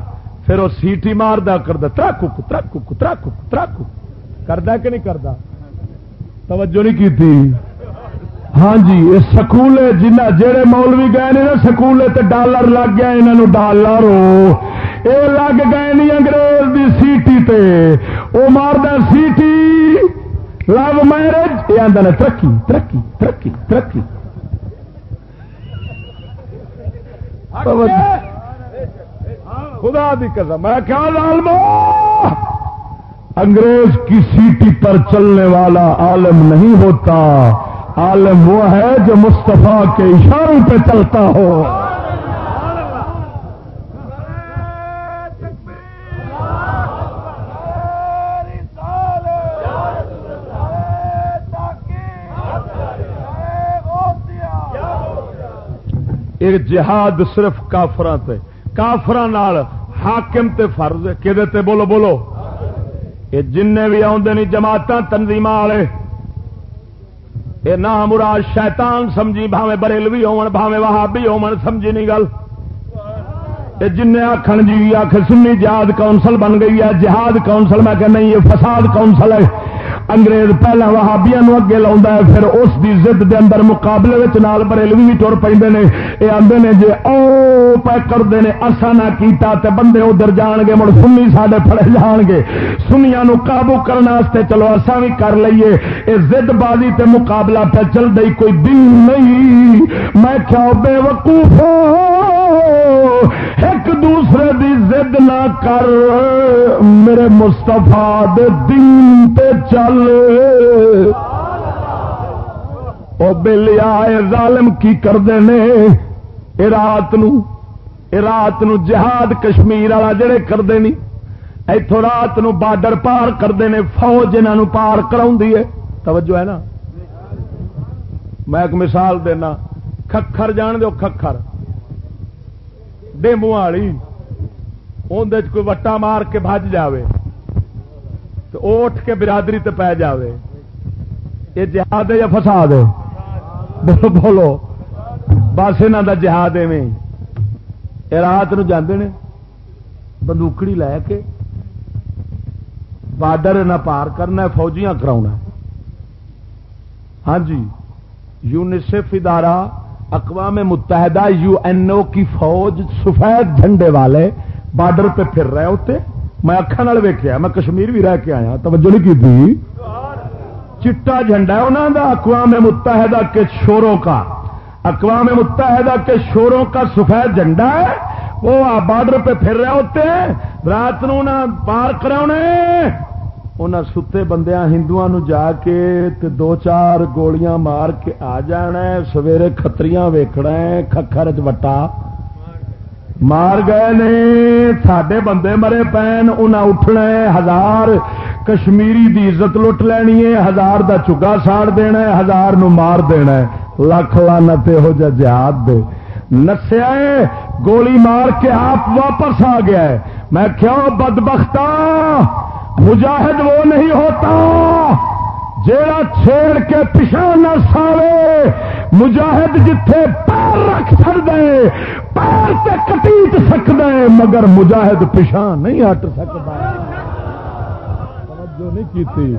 پھر وہ سیٹی ماردا کردا تراکو تراکو تراکو تراکو کردا کہ نہیں کردا توجہ نہیں کی تھی ہاں جی یہ سکول جنہ جہے مولوی گئے نے نا سکول تے ڈالر لگ گیا انہوں ڈالر یہ لگ گئے نہیں انگریز دی سیٹی تے۔ وہ ماردا سیٹی لو میرج یہ آدھا ترقی ترقی ترقی ترقی۔ خدا دی قسم میں کیا لالمو انگریز کی سیٹی پر چلنے والا عالم نہیں ہوتا۔ عالم وہ ہے جو مصطفیٰ کے اشاروں پہ چلتا ہو۔ ایک جہاد صرف کافر کافر حاکم تے فرض کہ بولو بولو۔ یہ جن بھی آدھے جماعت تنظیم والے۔ یہ نہ مراد شیطان سمجھی بھاوے بریلوی ہون بھاوے وہابی ہون، سمجھی نہیں گل۔ یہ جن آخر جی آخ سنی جہاد کونسل بن گئی ہے، جہاد کونسل۔ میں کہ نہیں یہ فساد کونسل ہے۔ انگریز پہلے وہابیا اگے لا پھر اس کی ضد دے اندر مقابلے نال بریلوی بھی تر پہ یہ آدھے نے جی او پہ کرتے ہیں اصا نہ کیتا تے بندے ادھر جان گے، مڑ سنی سڈے پڑے جان گے۔ سنیا نو قابو کرنے چلو اصا بھی کر لیے یہ زد بازی تے مقابلہ پہ چل رہی کوئی دن نہیں۔ میں کیا بے وقوف ایک دوسرے دی زد نہ کر۔ میرے مستفا دین تے چل۔ او بلیا ظالم کی کرتے ہیں رات رات جہاد کشمیر والا جڑے کرتے نہیں اتوں رات بارڈر پار کرتے ہیں فوج انہوں پار کرا توجہ ہے نا؟ میں ایک مثال دینا، کھکھر جان دو کھکھر۔ ڈیمو والی اندر کوئی وٹا مار کے بج جائے تو اٹھ کے برادری تے پی جاوے۔ یہ جہاد ہے یا فساد ہے؟ بولو بولو۔ بس یہاں کا جہاد ایویں۔ رات نو جاندے نے بندوکڑی لے کے بارڈر نہ پار کرنا فوجیاں کرا ہاں جی یونیسف ادارہ اقوام متحدہ یو این او کی فوج سفید جھنڈے والے بارڈر پہ پھر رہے ہوتے۔ میں اکھان ویکیا میں کشمیر بھی رہ کے آیا، توجہ نہیں کی چٹا جھنڈا انہوں کا اقوام متحدہ کے شوروں کا۔ اقوام متحدہ کے شوروں کا سفید جھنڈا ہے، وہ بارڈر پہ پھر رہے ہوتے ہیں۔ رات نو پار کرا انہیں ستے بندیا ہندو جا کے تے دو چار گولیاں مار کے آ جانا سویرے کتریاں ویکنا ککھر چٹا مار گئے نے سڈے بندے مرے پین انہیں اٹھنا ہزار کشمیری دی عزت لٹ لینی ہے ہزار دا چگا ساڑ دینا ہے ہزار نو مار دینا ہے لکھ لانا ہو جا جہاد دے نسیا گولی مار کے آپ واپس آ گیا ہے میں کیوں بد بختا مجاہد وہ نہیں ہوتا جیڑا چھیڑ کے پچھا نہ ساوے مجاہد جتھے پیر رکھ دے پیر سے کٹیٹ سکتا ہے مگر مجاہد پچھا نہیں ہٹ سکتا توجہ نہیں کی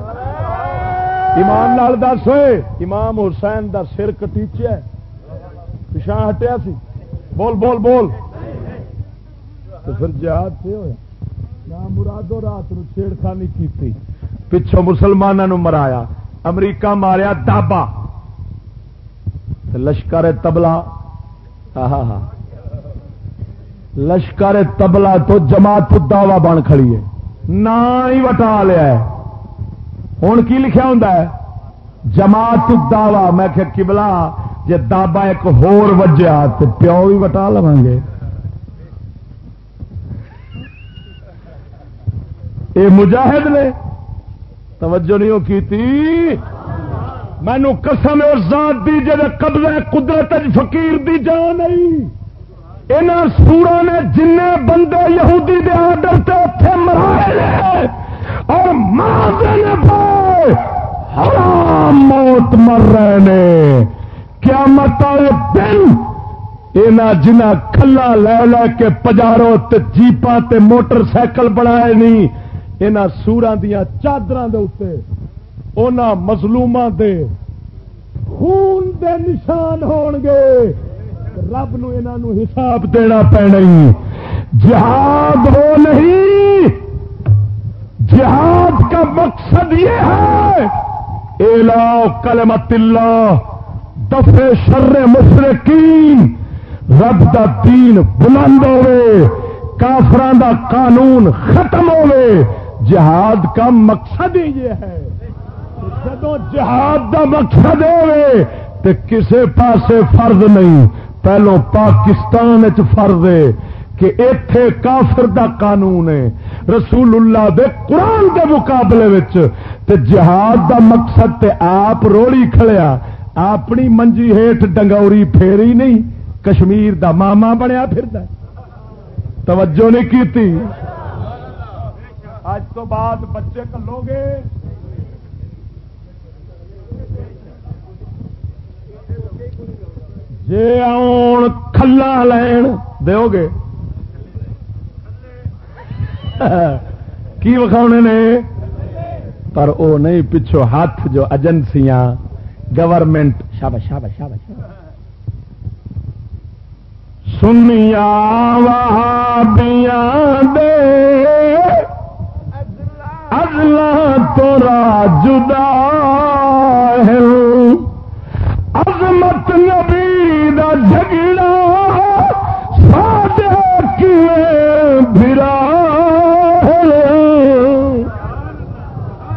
ایمان لال دس ہوئے، امام حسین دا سر کٹیچیا پچھا ہٹیا سی۔ بول بول بول۔ تو پھر جہاد سے ہوا نہ مرادو رات نو چھیڑخانی کی پچھو مسلمانوں مرایا، امریکہ ماریا، دابا۔ لشکر تبلا ہاں لشکر تبلا تو جماعت دعوا بن کھڑی ہے۔ نہ ہی وٹا لیا ہوں کی لکھا ہوں جماعت دعوا میں کہ کبلا جی دابا ایک ہور تو پیو بھی وٹا لوا گے۔ یہ مجاہد نے توجہ نہیں وہ کی مینو قسم اور ذات دی جب قبضہ قدرت فقیر دی جان نہیں یہاں سورا نے جن بندے یہودی دے آڈر سے اتے مرائے اور ماں حرام موت مر رہے نے۔ کیا مت دن یہاں جنہ کلا لے لے کے پجارو جیپا تے موٹر سائیکل بنائے نہیں یہاں سورا دیا چادر دے اتنے ان مظلوما دے خون دے نشان ہون گے۔ رب نو نو حساب دینا پینا جہاد ہو نہیں، جہاد کا مقصد یہ ہے۔ الاؤ کلمت اللہ دفے شر مشرقین رب دا دین بلند ہوئے کافران دا قانون ختم ہوئے۔ جہاد کا مقصد ہی یہ ہے۔ جدو جہاد دا مقصد ہوئے تو کسے پاسے فرض نہیں۔ پہلو پاکستان فرض ہے کہ اتے کافر دا قانون ہے۔ رسول اللہ دے قرآن دے مقابلے تے جہاد دا مقصد تے آپ روڑی کھڑیا۔ اپنی منجی ہیٹ ڈنگوری پھیری نہیں۔ کشمیر دا ماما بنیا پھر توجہ نہیں کی اج تو بعد بچے کلو گے۔ جی آن کھلا لین دو گے کی وکھاؤنے نے؟ پر او نہیں پچھو ہاتھ جو ایجنسیاں گورنمنٹ۔ شابش شابش شابش سنیا وہابیاں دے۔ ازلا تورا جدا ہے۔ عظمت نبی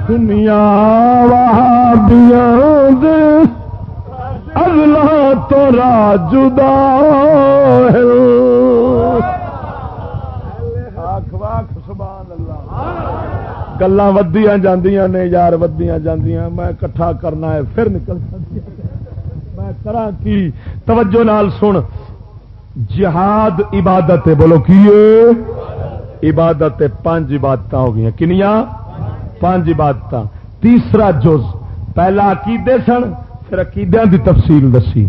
دنیا وہابیاں دے۔ ازلا تورا جدا گلا ودیا جاندیاں نے، یار ودیاں جاندیاں۔ میں کٹھا کرنا ہے، پھر نکل میں کرا کی؟ توجہ نال سن۔ جہاد عبادت بولو کی عبادت پانچ عبادت ہو گئی کنیا پانچ عبادت تیسرا جز۔ پہلا عقیدے سن، پھر عقیدے دی تفصیل دسی۔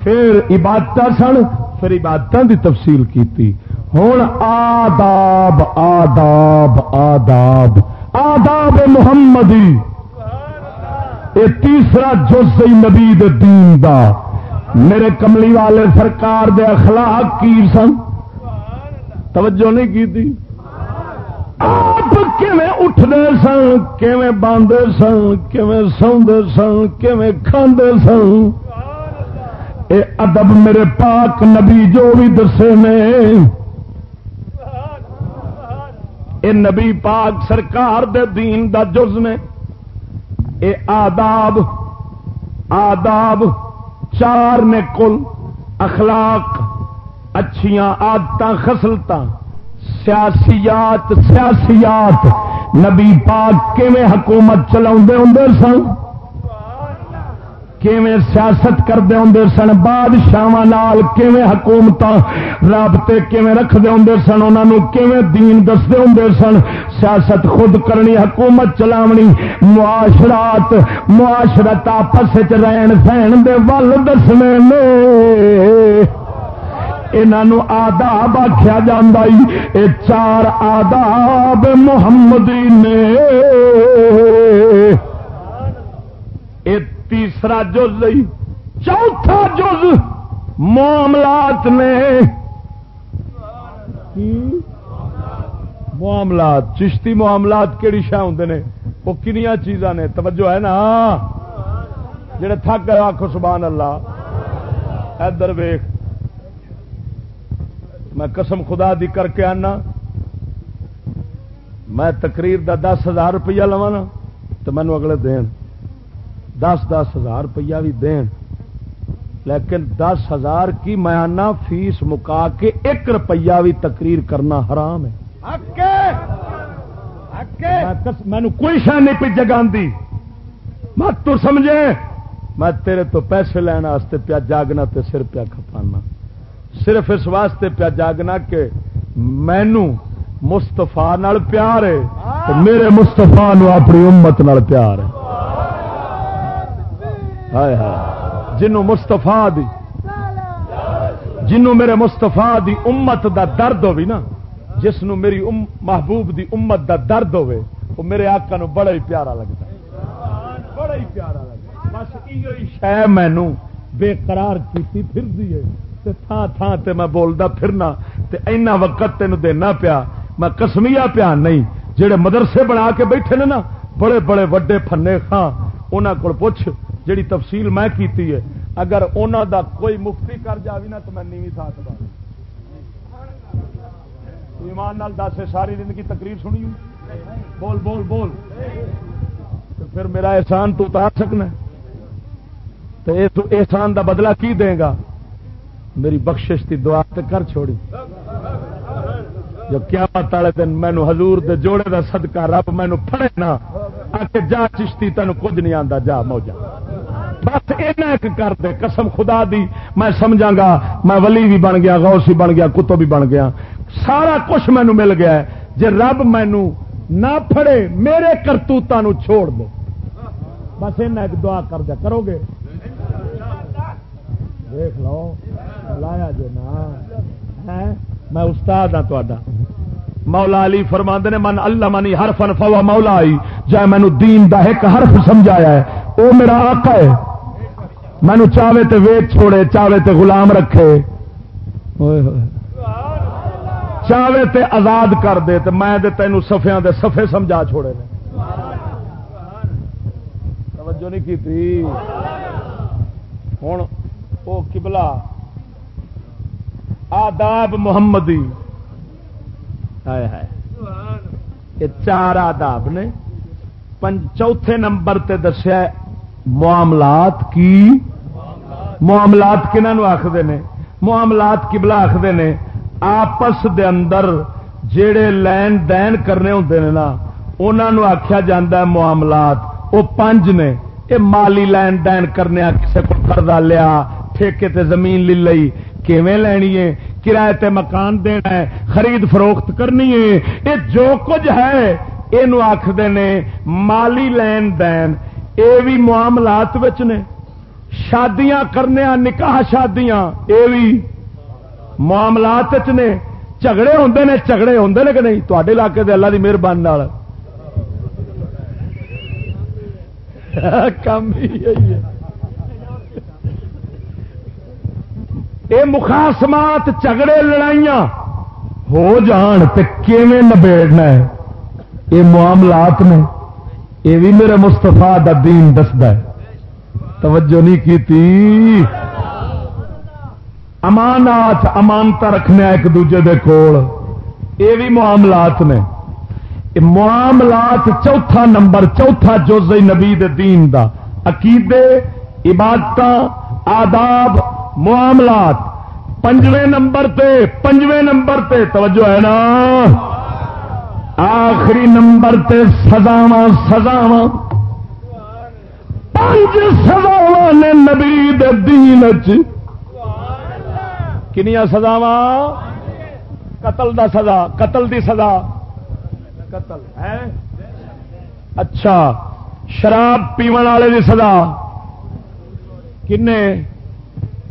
پھر عبادت سن، پھر عبادت دی تفصیل کی ہوں آداب آداب آداب۔ آداب محمدی۔ یہ تیسرا جز نبی دین دا۔ میرے کملی والے سرکار دے اخلاق کی سن؟ توجہ نہیں کی تھی اٹھتے سن، کیویں باندھے سن، کیویں سوندے سن، کیویں کھاندے سن؟ اے ادب میرے پاک نبی جو بھی دسے نے۔ اے نبی پاک سرکار دے دین دا جز نے۔ اے آداب آداب چار نے کل، اخلاق، اچھیاں آدت خسلت سیاسیات سیاسیات۔ نبی پاک کیویں حکومت چلا ہوں سن؟ کیویں سیاست کرتے ہوں سن؟ بادشاہ حکومت رابطے کیویں رکھتے ہوں سن؟ انہوں کیویں دین دستے ہوں سن؟ سیاست خود کرنی، حکومت چلاونی، معاشرات، معاشرت آپس رہن سہن دے ول دسنے انہوں آداب آخیا جا چار آداب محمدی نے۔ تیسرا جز چوتھا جز معاملات نے۔ معاملات، چشتی معاملات کہڑی شہ ہوں نے؟ وہ کنیا چیزاں نے؟ توجہ ہے نا؟ جڑے تھک گئے آخو سبحان اللہ۔ ادھر ویخ میں قسم خدا دی کر کے آنا۔ میں تقریر دا دس ہزار روپیہ لوا نا تو مینو اگلے دین دس دس ہزار روپیہ بھی دین۔ لیکن دس ہزار کی میں آنا فیس مکا کے ایک روپیہ بھی تقریر کرنا حرام ہے۔ مینو کوئی شہ نہیں پی جگہ مت تو سمجھے میں تیرے تو پیسے لینا پیا جاگنا تے سر پیا کھپانا۔ صرف اس واسطے پیا جاگنا کہ مینو مستفا پیار ہے میرے مستفا اپنی امت نال پیار ہے۔ جنوں مستفا دی، جنوں میرے مستفا دی امت دا درد ہوگی نا جس نو میری ام، محبوب دی امت دا درد ہوے وہ میرے آقا نو بڑا ہی پیارا لگتا ہے۔ بڑا ہی پیارا لگتا بس یہ شہ مینو بے قرار کیتی پھر دی ہے۔ تے تھان تھان تے میں بولدا پھرنا تے اینا وقت تینو دینا پیا۔ میں قسمیہ پیا نہیں، جڑے مدرسے بنا کے بیٹھے نے نا، بڑے بڑے وڈے فنے خاں، انہاں کول پوچھ، جڑی تفصیل میں کیتی ہے۔ اگر انہوں دا کوئی مفتی کر جاوی نا تو میں نیوی ساتھ دا ایمان نال دس، ساری زندگی تقریر سنی بول بول بول۔ تو پھر میرا احسان تو اتار سکنا تو احسان دا بدلہ کی دے گا؟ میری بخشش کی دعا تے کر چھوڑی۔ جو کیا مت والے دن مینو حضور دے جوڑے دا صدقہ رب مینو پڑے نا، آ کے جا چشتی تین کچھ نہیں آتا جا موجہ بس ایک کر دے، قسم خدا دی، میں سمجھا گا، میں ولی بھی بن گیا، غوث بھی بن گیا کتو بھی بن گیا۔ سارا کچھ مینو مل گیا ہے۔ جی رب مینو نہ پھڑے، میرے کرتوتوں چھوڑ دو بس ایک دعا کر دیا۔ کرو گے؟ دیکھ لو لایا جو نا۔ میں استاد ہاں تا مولا علی فرما نے من اللہ منی ہر فن فوا مولا آئی جائے مینو دین دا ایک حرف سمجھایا ہے وہ میرا آقا ہے۔ مینو چاہے تے ویچ چھوڑے چاہے تے غلام رکھے۔ چاہے تے آزاد کر دے تے میں دے تینوں سفیا دے سفے سمجھا چھوڑے نے۔ توجہ نہیں کی ہوں وہ کبلا آداب محمدی۔ یہ چار آداب نے چوتھے نمبر تے دسیا معاملات کی۔ معاملات کنہوں آخر نے؟ معاملات کی بلا آخر نے۔ آپس دے اندر جڑے لین دین کرنے ہوں نا انہوں آخیا جا معاملات۔ وہ پانچ نے یہ مالی لین دین کرنے کسی کو قرضہ لیا ٹھیکے تے زمین لی لئی کیویں لینی ہے کرایہ تے مکان دینا ہے خرید فروخت کرنی ہے یہ جو کچھ ہے یہ آخر نے مالی لین دین یہ بھی معاملات نے شادیاں کرنے نکاح شادیاں یہ بھی معاملات نے جھگڑے ہوں نے جھگڑے ہوں نے کہ نہیں تے علاقے دے اللہ کی مہربانی کام یہ مخاسمات جھگڑے لڑائیاں ہو جان تو کیون نبیڑنا ہے؟ یہ معاملات نے یہ بھی میرے مستفا دا دین دستا ہے۔ توجہ نہیں کی امانات امانتا رکھنے ایک دوجے دے کول۔ یہ بھی معاملات نے۔ معاملات چوتھا نمبر، چوتھا جز نبی دے دین دا۔ عقیدے عبادت آداب معاملات پنجویں نمبر تے، پنجویں نمبر تے، توجہ ہے نا؟ آخری نمبر تے سزاوا سزاوا پانچ سزاوا نے نبی دین کنیا سزاوا قتل دا سزا، قتل دی سزا۔ قتل ہے؟ اچھا شراب پیو والے دی سزا۔ کنے؟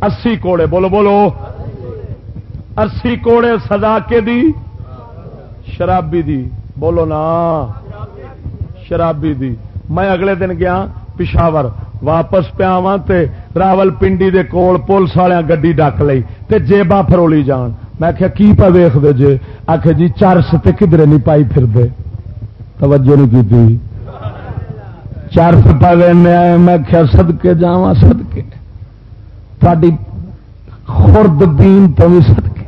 اسی کوڑے، بولو بولو۔ اسی کوڑے سزا کے دی، شرابی دی۔ بولو نا۔ شرابی دی۔ میں اگلے دن گیا پشاور، واپس پیا راول پنڈی دے کول پولیس والے گڈی ڈک لی تے جیبا فرولی جان۔ میں آخیا کی پا ویخ دے جے؟ آخ جی چرس تے کدھر نہیں پائی پھر دے۔ توجہ نہیں کی چرس پا لینا میں کیا سد کے جا سد کے تاری خورد دین تو بھی سد کے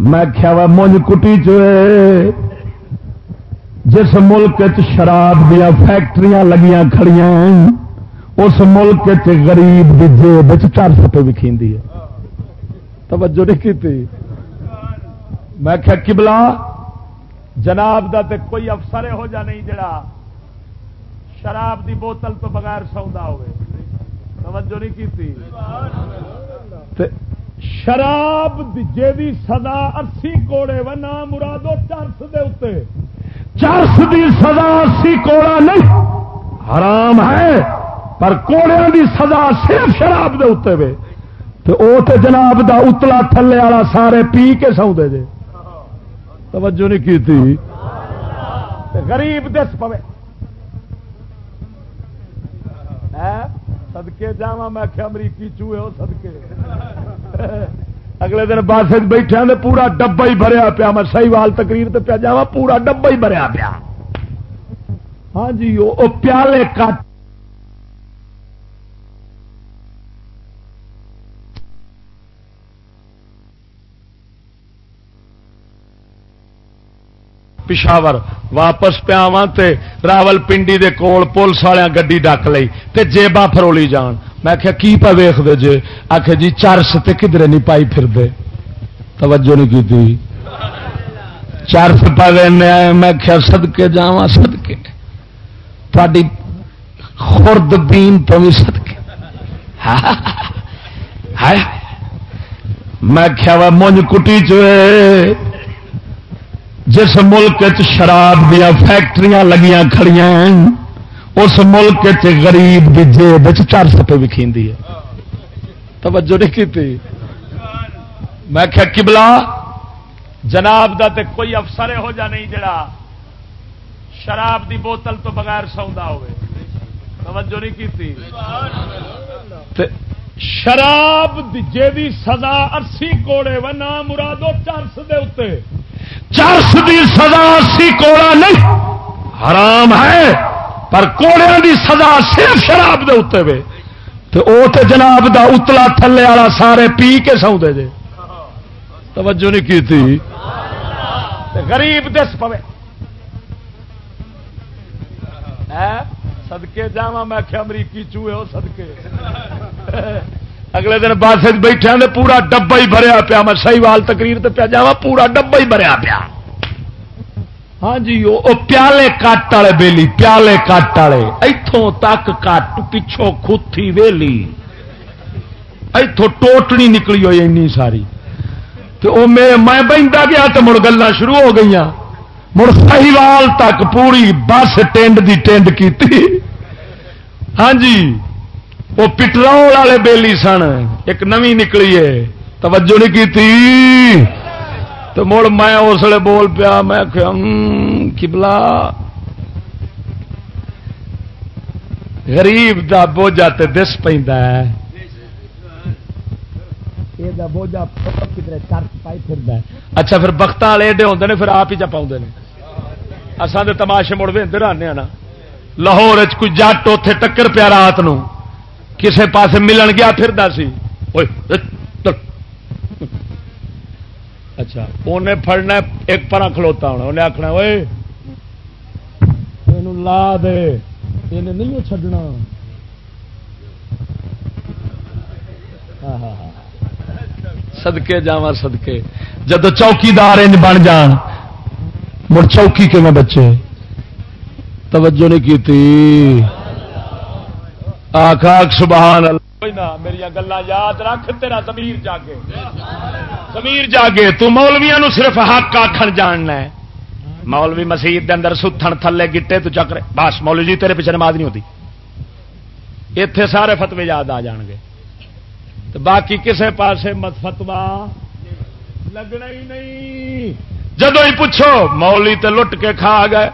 میں کیا مونج کٹی چ جس ملک شراب دیا فیکٹری لگیاں کھڑیاں اس ملک غریب کی جیب چار سپے بھی ہے توجہ نہیں کی میں کیا کبلا جناب دا تے کوئی افسر ہو جا نہیں جڑا شراب دی بوتل تو بغیر سوندا ہوئے۔ توجہ نہیں کی شراب جی سدا اسی کوڑے و نام مرادو چرس دے اتنے چرس دی سزا سی کوڑا نہیں۔ حرام ہے، پر کوڑیا دی سزا صرف شراب دے اتنے وے۔ تو او تے جناب دا اتلا تھلے والا سارے پی کے سو دے دے توجہ نہیں کی تھی غریب دس پوے۔ سدکے جا میں آخیا امریکی چوہے ہو سدکے اگلے دن بس بیٹھے پورا ڈبا ہی بھریا پیا، میں صحیح وال تقریر پہ پیا جا پورا ڈبا ہی بھریا پیا۔ ہاں جی وہ پیالے کٹ۔ پشاور، واپس پیا راول پنڈی دے کول پولیس والے گڈی ڈک لی تے جیبا فرولی جان۔ میں آخیا کی پا ویخ دے جے؟ آخ جی چرس تے کدھر نہیں پائی پھر دے؟ توجہ نہیں کی چرس پا لینا میں آخیا سد کے جا سد کے تاری خورد دین تو بھی سد کے میں کیا مونج کٹی چ جس ملک شراب دیا فیکٹری لگیاں کھڑیاں اس ملک غریب کی جیب چار سپے بھی ہے۔ توجہ نہیں کی میں کیا کبلا جناب دا تے کوئی افسر ہو جا نہیں جڑا شراب دی بوتل تو بغیر سوندا ہوئے۔ توجہ نہیں کی تے شراب جی سزا ارسی کوڑے و نام مرادو چرس دے اتنے چرس دی سزا سی کوڑا نہیں، حرام ہے، پر کوڑیا دی سزا صرف شراب دے اتنے وے۔ تو او تے جناب دا اتلا تھلے والا سارے پی کے سو دے جے۔ توجہ نہیں کی تھی غریب دس پوے۔ سدکے جا میں آخیا امریکی چوہے ہو سدکے اگلے دن بس بیٹھے پورا ڈبا ہی بھریا پیا۔ میں سی وال تقریر تے پیا جا پورا ڈبا ہی بھریا پیا۔ ہاں جی وہ پیالے کٹ والے بیلی، پیالے کٹ والے۔ اتوں تک کٹ، پچھوں کھوتی ویلی۔ اتوں ٹوٹنی نکلی ہوئی این ساری۔ تو میں میں بہتا گیا تو مڑ گلا شروع ہو گئی مڑ سہیوال تک پوری بس ٹینڈ دی ٹینڈ کی ہاں جی وہ پٹرول والے بیلی سن۔ ایک نمی نکلی ہے۔ توجہ نہیں کی تھی تو مڑ میں اس لیے بول پیا، میں کبلا غریب دا بوجھا تے دس پہ اچھا پھر بخت والے ایڈے ہوتے ہیں پھر آپ ہی چ پاؤں اصل تماشے مڑ بھی آنے ہاں نا۔ لاہور کوئی جٹ اتے ٹکر پیا رات نو۔ کسے پاس ملن گیا پھر سی۔ اچھا انہیں پڑنا ایک پر کھلوتا ہونا انہیں آخنا وہ لا دے۔ یہ نہیں چڈنا سدکے جا سدکے جب چوکیدار بن جان، مڑ چوکی کے میں بچے؟ توجہ نہیں کی تھی آخ سبحان اللہ۔ میری گلا یاد رکھ، تیرا زمیر جاگے۔ زمیر جاگے۔ تو مولویا نو صرف حق آخر جاننا ہے۔ مولوی مسیح دے اندر ستھن تھلے گٹے تو چکرے بس، مولوی جی تیرے پیچھے نماز نہیں ہوتی۔ اتے سارے فتوی یاد آ جان گے۔ تو باقی کسے پاسے مت فتوا لگنا ہی نہیں۔ جدو ہی پوچھو مولی تے لٹ کے کھا گئے۔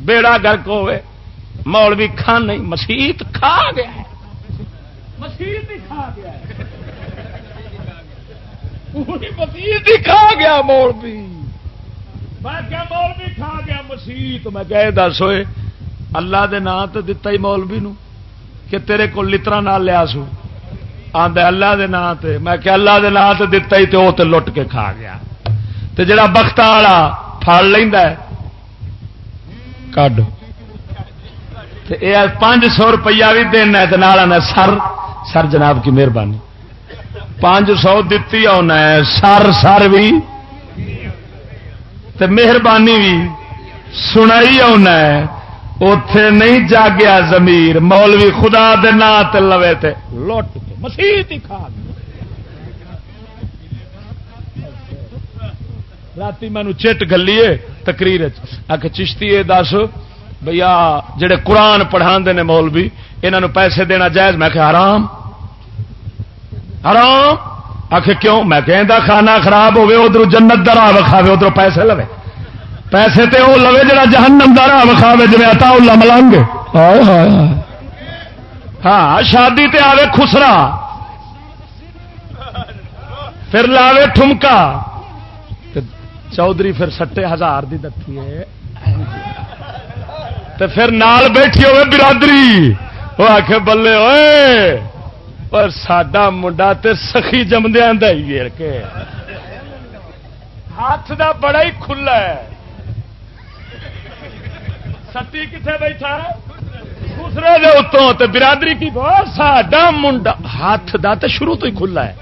بیڑا گرک ہوئے۔ مولوی کھان نہیں مسیت کھا گیا مسیت ہی کھا گیا مسیت ہی کھا گیا مولوی۔ میں کیا مولوی کھا گیا مسیت میں کہ دس ہوئے اللہ دے نام تو دتا ہی مولوی نو کہ تیرے کو لترا نال لیا سو۔ آدھا اللہ دے نام تے میں کہ اللہ دے نام تے دتا ہی تو وہ تے لٹ کے کھا گیا۔ تے جڑا بخت والا پھڑ لینا کڈ۔ پانچ سو روپیہ بھی دینا ہے نال سر۔ سر جناب کی مہربانی۔ پانچ سو دتی آنا ہے سر سر بھی۔ تے مہربانی بھی۔ سنائی آنا ہے اتے نہیں جاگیا زمیر مولوی خدا دے نا تے لوے تے۔ لوٹ کے مسیح کھا رات مینو چٹ گلیے تقریر آ کے چشتی دس۔ بھیا جڑے قرآن پڑھا نے مولوی انہوں پیسے دینا جائز؟ میں کہ حرام۔ حرام؟ آخ کیوں؟ میں کہ کھانا خراب ہوے ادھر جنت درا وکھاوے ادھر پیسے لوے۔ پیسے تے وہ لوے جڑا جہنم دارا وکھاوے جی اتا اللہ ملنگ ہاں شادی تے آوے خسرا۔ پھر لاوے ٹھمکا۔ چودھری پھر سٹے ہزار دی دتی ہے۔ تو پھر نال بیٹھی ہوئے برادری۔ وہ آخ بلے ہوئے پر ساڈا منڈا تے سخی جمدیا کے۔ ہاتھ دا بڑا ہی کھلا ہے۔ سٹی کتنے بیٹھا؟ دوسرے دے اتوں تے برادری کی بہت ساڈا منڈا ہاتھ دا تے شروع تو ہی کھلا ہے۔